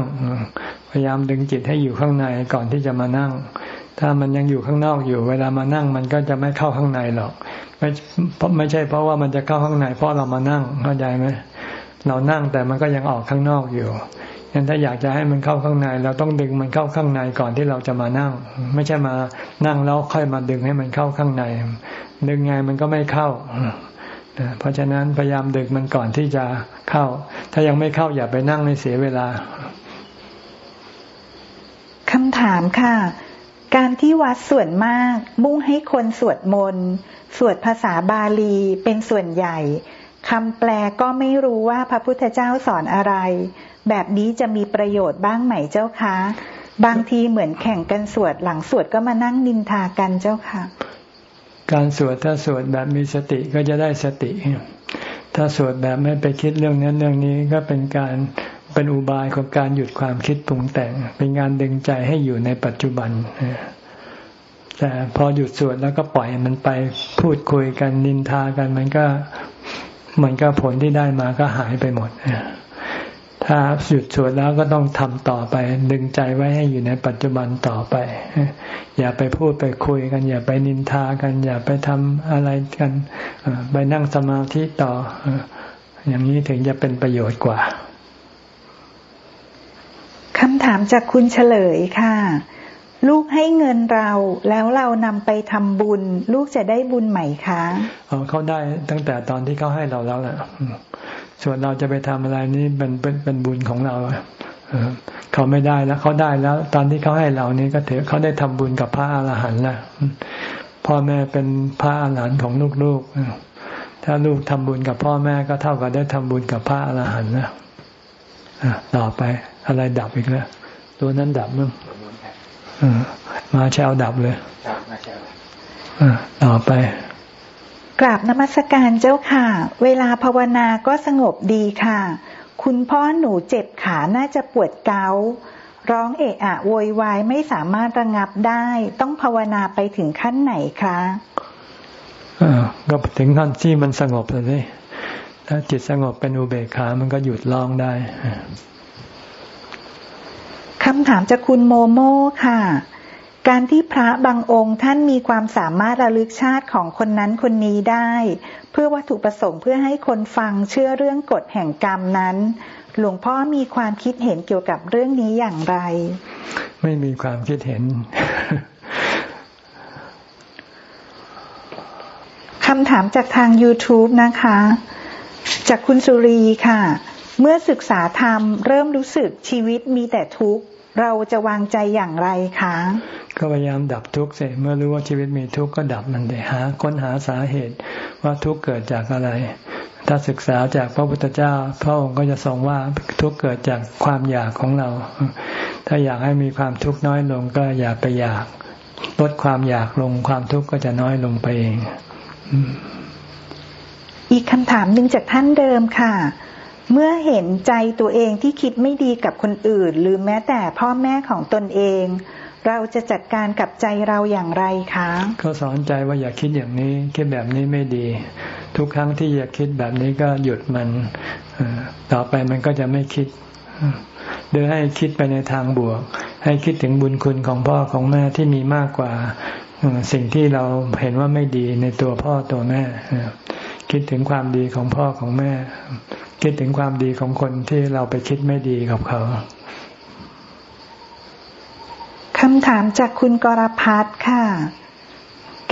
พยายามดึงจิตให้อยู่ข้างในก่อนที่จะมานั่ง ถ้ามันยังอยู่ข้างนอกอยู่ เวลามานั่งมันก็จะไม่เข้าข้างในหรอก ไม่ไม่ใช่เพราะว่ามันจะเข้าข้างใน เพราะเรามานั่งเข้าใจไหมเรานั่งแต่มันก็ยังออกข้างนอกอยู่ยันถ้าอยากจะให้มันเข้าข้างใน เราต้องดึงมันเข้าข้างในก่อนที่เราจะมานั่ง ไม่ใช่มานั่งแล้วค่อยมาดึงให้มันเข้าข้างใน ดึงไงมันก็ไม่เข้า เพราะฉะนั้นพยายามดึงมันก่อนที่จะเข้า ถ้ายังไม่เข้าอย่าไปนั่งในเสียเวลาคำถามค่ะ การที่วัดส่วนมาก มุ่งให้คนสวดมนต์สวดภาษาบาลีเป็นส่วนใหญ่คำแปลก็ไม่รู้ว่าพระพุทธเจ้าสอนอะไร แบบนี้จะมีประโยชน์บ้างไหมเจ้าคะ บางทีเหมือนแข่งกันสวดหลังสวดก็มานั่งนินทากันเจ้าค่ะ การสวดถ้าสวดแบบมีสติก็จะได้สติ ถ้าสวดแบบไม่ไปคิดเรื่องนั้นเรื่องนี้ก็เป็นการเป็นอุบายของการหยุดความคิดปรุงแต่ง เป็นงานดึงใจให้อยู่ในปัจจุบันแต่พอหยุดสวดแล้วก็ปล่อยมันไปพูดคุยกันนินทากันมันก็มันก็ผลที่ได้มาก็หายไปหมด ถ้าหยุดสวดแล้วก็ต้องทำต่อไป ดึงใจไว้ให้อยู่ในปัจจุบันต่อไป อย่าไปพูดไปคุยกัน อย่าไปนินทากัน อย่าไปทำอะไรกันไปนั่งสมาธิต่อ อย่างนี้ถึงจะเป็นประโยชน์กว่าคำถามจากคุณเฉลยค่ะ ลูกให้เงินเราแล้วเรานำไปทำบุญ ลูกจะได้บุญไหมคะอ๋อเขาได้ตั้งแต่ตอนที่เขาให้เราแล้วแหละ ส่วนเราจะไปทำอะไรนี่เป็นเป็นเป็นบุญของเราเขาไม่ได้แล้วเขาได้แล้ว ตอนที่เขาให้เรานี่ก็ถือเขาได้ทำบุญกับพระอาหารหันต์ละพ่อแม่เป็นพระอาหารหันต์ของลูกๆถ้าลูกทำบุญกับพ่อแม่ก็เท่ากับได้ทำบุญกับพระอาหารหันต์นะต่อไปอะไรดับอีกแล้ว ตัวนั้นดับมั้งมาแชวดับเลยต่อไป กราบนมัสการเจ้าค่ะ เวลาภาวนาก็สงบดีค่ะ คุณพ่อหนูเจ็บขาน่าจะปวดเการ้องเอะอะโวยวายไม่สามารถระงับได้ ต้องภาวนาไปถึงขั้นไหนคะก็ถึงขั้นที่มันสงบเลยถ้าจิตสงบเป็นอุเบกขา มันก็หยุดร้องได้คำถามจากคุณโมโมค่ะ การที่พระบางองค์ท่านมีความสามารถระลึกชาติของคนนั้นคนนี้ได้ เพื่อวัตถุประสงค์เพื่อให้คนฟังเชื่อเรื่องกฎแห่งกรรมนั้น หลวงพ่อมีความคิดเห็นเกี่ยวกับเรื่องนี้อย่างไร ไม่มีความคิดเห็นคำถามจากทาง YouTube นะคะ จากคุณสุรีค่ะ เมื่อศึกษาธรรมเริ่มรู้สึกชีวิตมีแต่ทุกข์ เราจะวางใจอย่างไรคะก็พยายามดับทุกข์เสร็จเมื่อรู้ว่าชีวิตมีทุกข์ก็ดับมันเลยหาค้นหาสาเหตุว่าทุกข์เกิดจากอะไร ถ้าศึกษาจากพระพุทธเจ้า พระองค์ก็จะทรงว่าทุกข์เกิดจากความอยากของเรา ถ้าอยากให้มีความทุกข์น้อยลงก็อย่าไปอยากลดความอยากลงความทุกข์ก็จะน้อยลงไปเอง อีกคำถามหนึ่งจากท่านเดิมค่ะ เมื่อเห็นใจตัวเองที่คิดไม่ดีกับคนอื่น หรือแม้แต่พ่อแม่ของตนเอง เราจะจัดการกับใจเราอย่างไรคะก็สอนใจว่าอย่าคิดอย่างนี้ คิดแบบนี้ไม่ดี ทุกครั้งที่อยากคิดแบบนี้ก็หยุดมันต่อไปมันก็จะไม่คิดโดยให้คิดไปในทางบวก ให้คิดถึงบุญคุณของพ่อของแม่ที่มีมากกว่าสิ่งที่เราเห็นว่าไม่ดีในตัวพ่อตัวแม่คิดถึงความดีของพ่อของแม่ คิดถึงความดีของคนที่เราไปคิดไม่ดีกับเขาคำถามจากคุณกรพัฒค่ะ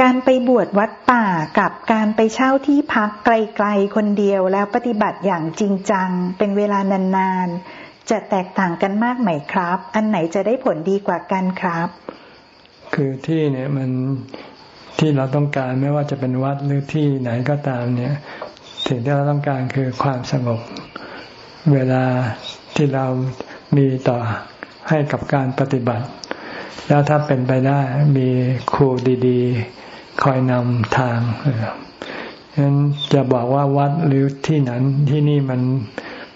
การไปบวชวัดป่ากับการไปเช่าที่พักไกลๆคนเดียวแล้วปฏิบัติอย่างจริงจัง เป็นเวลานานๆ จะแตกต่างกันมากไหมครับ อันไหนจะได้ผลดีกว่ากันครับ คือที่เนี่ยมันที่เราต้องการไม่ว่าจะเป็นวัดหรือที่ไหนก็ตามเนี่ย สิ่งที่เราต้องการคือความสงบเวลาที่เรามีต่อให้กับการปฏิบัติ แล้วถ้าเป็นไปได้มีครูดีๆ คอยนำทางฉะนั้นจะบอกว่าวัดหรือที่นั้นที่นี่มัน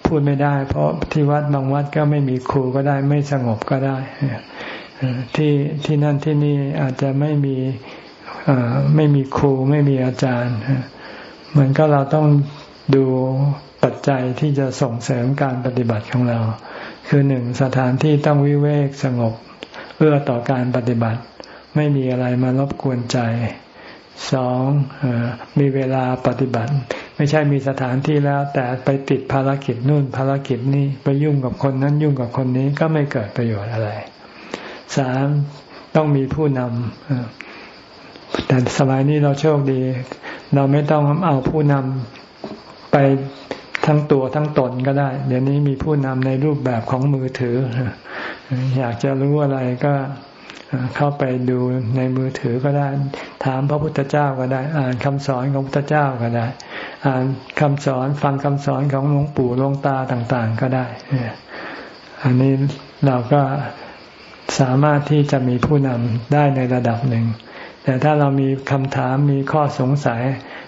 พูดไม่ได้ เพราะที่วัดบางวัดก็ไม่มีครูก็ได้ ไม่สงบก็ได้ที่ที่นั่นที่นี่อาจจะไม่มีไม่มีครูไม่มีอาจารย์ มือนก็เราต้องดูปัจจัยที่จะส่งเสริมการปฏิบัติของเรา คือหนึ่งสถานที่ต้องวิเวกสงบเอื้อต่อการปฏิบัติ ไม่มีอะไรมารบกวนใจสองมีเวลาปฏิบัติ ไม่ใช่มีสถานที่แล้ว แต่ไปติดภารกิจนู่นภารกิจนี่ไปยุ่งกับคนนั้นยุ่งกับคนนี้ก็ไม่เกิดประโยชน์อะไรสามต้องมีผู้นำ แต่สมัยนี้เราโชคดี เราไม่ต้องเอาผู้นำไปทั้งตัวทั้งตนก็ได้ เดี๋ยวนี้มีผู้นำในรูปแบบของมือถือ อยากจะรู้อะไรก็เข้าไปดูในมือถือก็ได้ ถามพระพุทธเจ้าก็ได้ อ่านคำสอนของพระพุทธเจ้าก็ได้ อ่านคำสอนฟังคำสอนของหลวงปู่หลวงตาต่างๆก็ได้ อันนี้เราก็สามารถที่จะมีผู้นำได้ในระดับหนึ่ง แต่ถ้าเรามีคำถามมีข้อสงสัย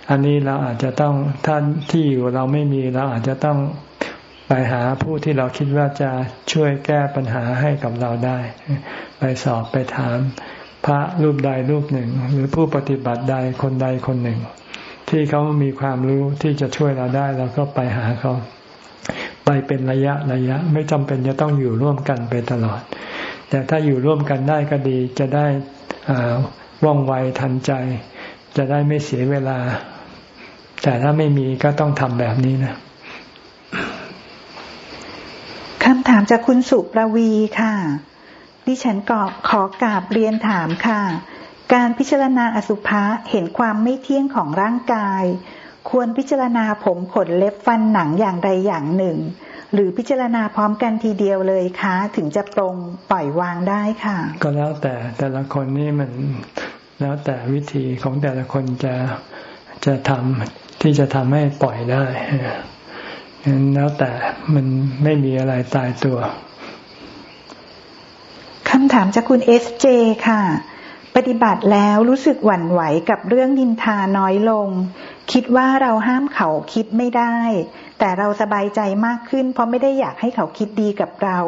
อันนี้เราอาจจะต้องท่านที่อยู่เราไม่มีเราอาจจะต้องไปหาผู้ที่เราคิดว่าจะช่วยแก้ปัญหาให้กับเราได้ ไปสอบไปถาม พระรูปใดรูปหนึ่ง หรือผู้ปฏิบัติใดคนใดคนหนึ่ง ที่เขามีความรู้ที่จะช่วยเราได้เราก็ไปหาเขา ไปเป็นระยะระยะ ไม่จำเป็นจะต้องอยู่ร่วมกันไปตลอด แต่ถ้าอยู่ร่วมกันได้ก็ดีจะได้อ่า ว่องไวทันใจ จะได้ไม่เสียเวลา แต่ถ้าไม่มีก็ต้องทำแบบนี้นะคำถามจากคุณสุประวีค่ะ ดิฉันก็ขอกราบเรียนถามค่ะ การพิจารณาอสุภะเห็นความไม่เที่ยงของร่างกาย ควรพิจารณาผมขนเล็บฟันหนังอย่างใดอย่างหนึ่ง หรือพิจารณาพร้อมกันทีเดียวเลยคะถึงจะตรงปล่อยวางได้ค่ะ ก็แล้วแต่แต่ละคนนี่มันแล้วแต่วิธีของแต่ละคนจะจะทำที่จะทำให้ปล่อยได้งั้นแล้วแต่มันไม่มีอะไรตายตัวคำถามจากคุณเอสเจค่ะ ปฏิบัติแล้วรู้สึกหวั่นไหวกับเรื่องนินทาน้อยลง คิดว่าเราห้ามเขาคิดไม่ได้ แต่เราสบายใจมากขึ้น เพราะไม่ได้อยากให้เขาคิดดีกับเรา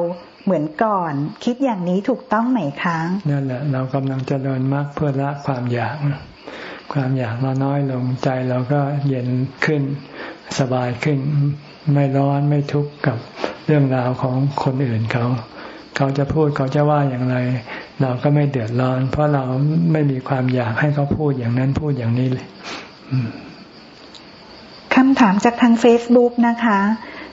เหมือนก่อน คิดอย่างนี้ถูกต้องไหมคะนั่นแหละ เรากำลังเจริญมากเพื่อละความอยาก ความอยากเราน้อยลงใจเราก็เย็นขึ้นสบายขึ้น ไม่ร้อนไม่ทุกข์กับเรื่องราวของคนอื่นเขา เขาจะพูดเขาจะว่าอย่างไร เราก็ไม่เดือดร้อน เพราะเราไม่มีความอยากให้เขาพูดอย่างนั้นพูดอย่างนี้เลย คำถามจากทางเฟซบุ๊กนะคะ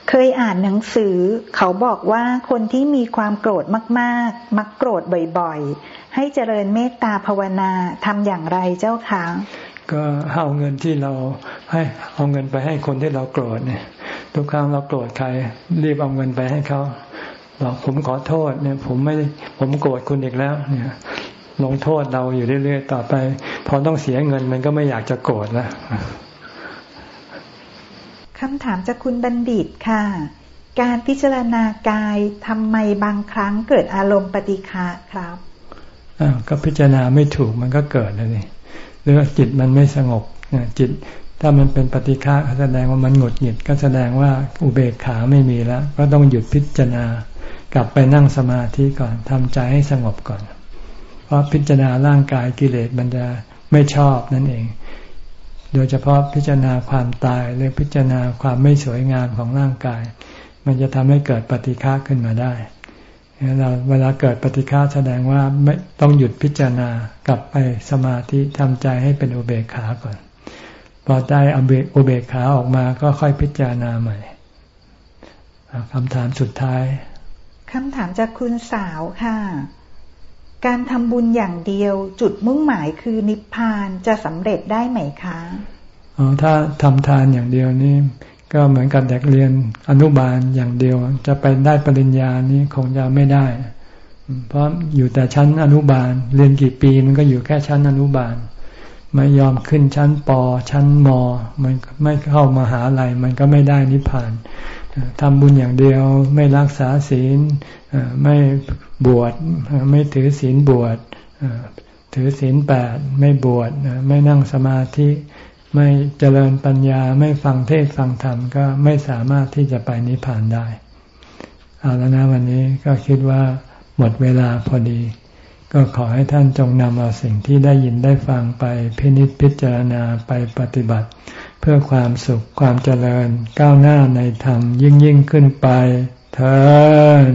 เคยอ่านหนังสือ เขาบอกว่าคนที่มีความโกรธมากๆ มักโกรธบ่อยๆ ให้เจริญเมตตาภาวนาทำอย่างไรเจ้าคะก็เอาเงินที่เราให้เอาเงินไปให้คนที่เราโกรธเนี่ย ทุกครั้งเราโกรธใคร รีบเอาเงินไปให้เขาบอกผมขอโทษเนี่ย ผมไม่ผมโกรธคุณอีกแล้วเนี่ยลงโทษเราอยู่เรื่อยๆต่อไป พอต้องเสียเงินมันก็ไม่อยากจะโกรธแล้ว คำถามจากคุณบัณฑิตค่ะ การพิจารณากายทำไมบางครั้งเกิดอารมณ์ปฏิฆะครับก็พิจารณาไม่ถูกมันก็เกิดเลยนี่หรือว่าจิตมันไม่สงบจิตถ้ามันเป็นปฏิฆะแสดงว่ามันหงุดหงิดก็แสดงว่าอุเบกขาไม่มีแล้ว ก็ต้องหยุดพิจารณากลับไปนั่งสมาธิก่อนทำใจให้สงบก่อน เพราะพิจารณาร่างกายกิเลสมันจะไม่ชอบนั่นเอง โดยเฉพาะพิจารณาความตายหรือพิจารณาความไม่สวยงามของร่างกาย มันจะทำให้เกิดปฏิฆาขึ้นมาได้เราเวลาเกิดปฏิฆาแสดงว่าไม่ต้องหยุดพิจารณากลับไปสมาธิทำใจให้เป็นอุเบกขาก่อน พอได้อุเบกขาออกมาก็ค่อยพิจารณาใหม่คำถามสุดท้ายคำถามจากคุณสาวค่ะ การทำบุญอย่างเดียว จุดมุ่งหมายคือนิพพานจะสำเร็จได้ไหมคะอ๋อถ้าทำทานอย่างเดียวนี่ก็เหมือนกับเด็กเรียนอนุบาลอย่างเดียว จะไปได้ปริญญานี้คงจะไม่ได้ เพราะอยู่แต่ชั้นอนุบาล เรียนกี่ปีมันก็อยู่แค่ชั้นอนุบาล ไม่ยอมขึ้นชั้นปชั้นมมันไม่เข้ามาหาอะไรมันก็ไม่ได้นิพพานทำบุญอย่างเดียว ไม่รักษาศีลไม่ บวชไม่ถือศีลบวชถือศีลแปดไม่บวชไม่นั่งสมาธิไม่เจริญปัญญาไม่ฟังเทศฟังธรรมก็ไม่สามารถที่จะไปนิพพานได้ เอาแล้วนะวันนี้ก็คิดว่าหมดเวลาพอดี ก็ขอให้ท่านจงนำเอาสิ่งที่ได้ยินได้ฟังไปพินิจพิจารณาไปปฏิบัติ เพื่อความสุขความเจริญก้าวหน้าในธรรมยิ่งยิ่งขึ้นไปเถิด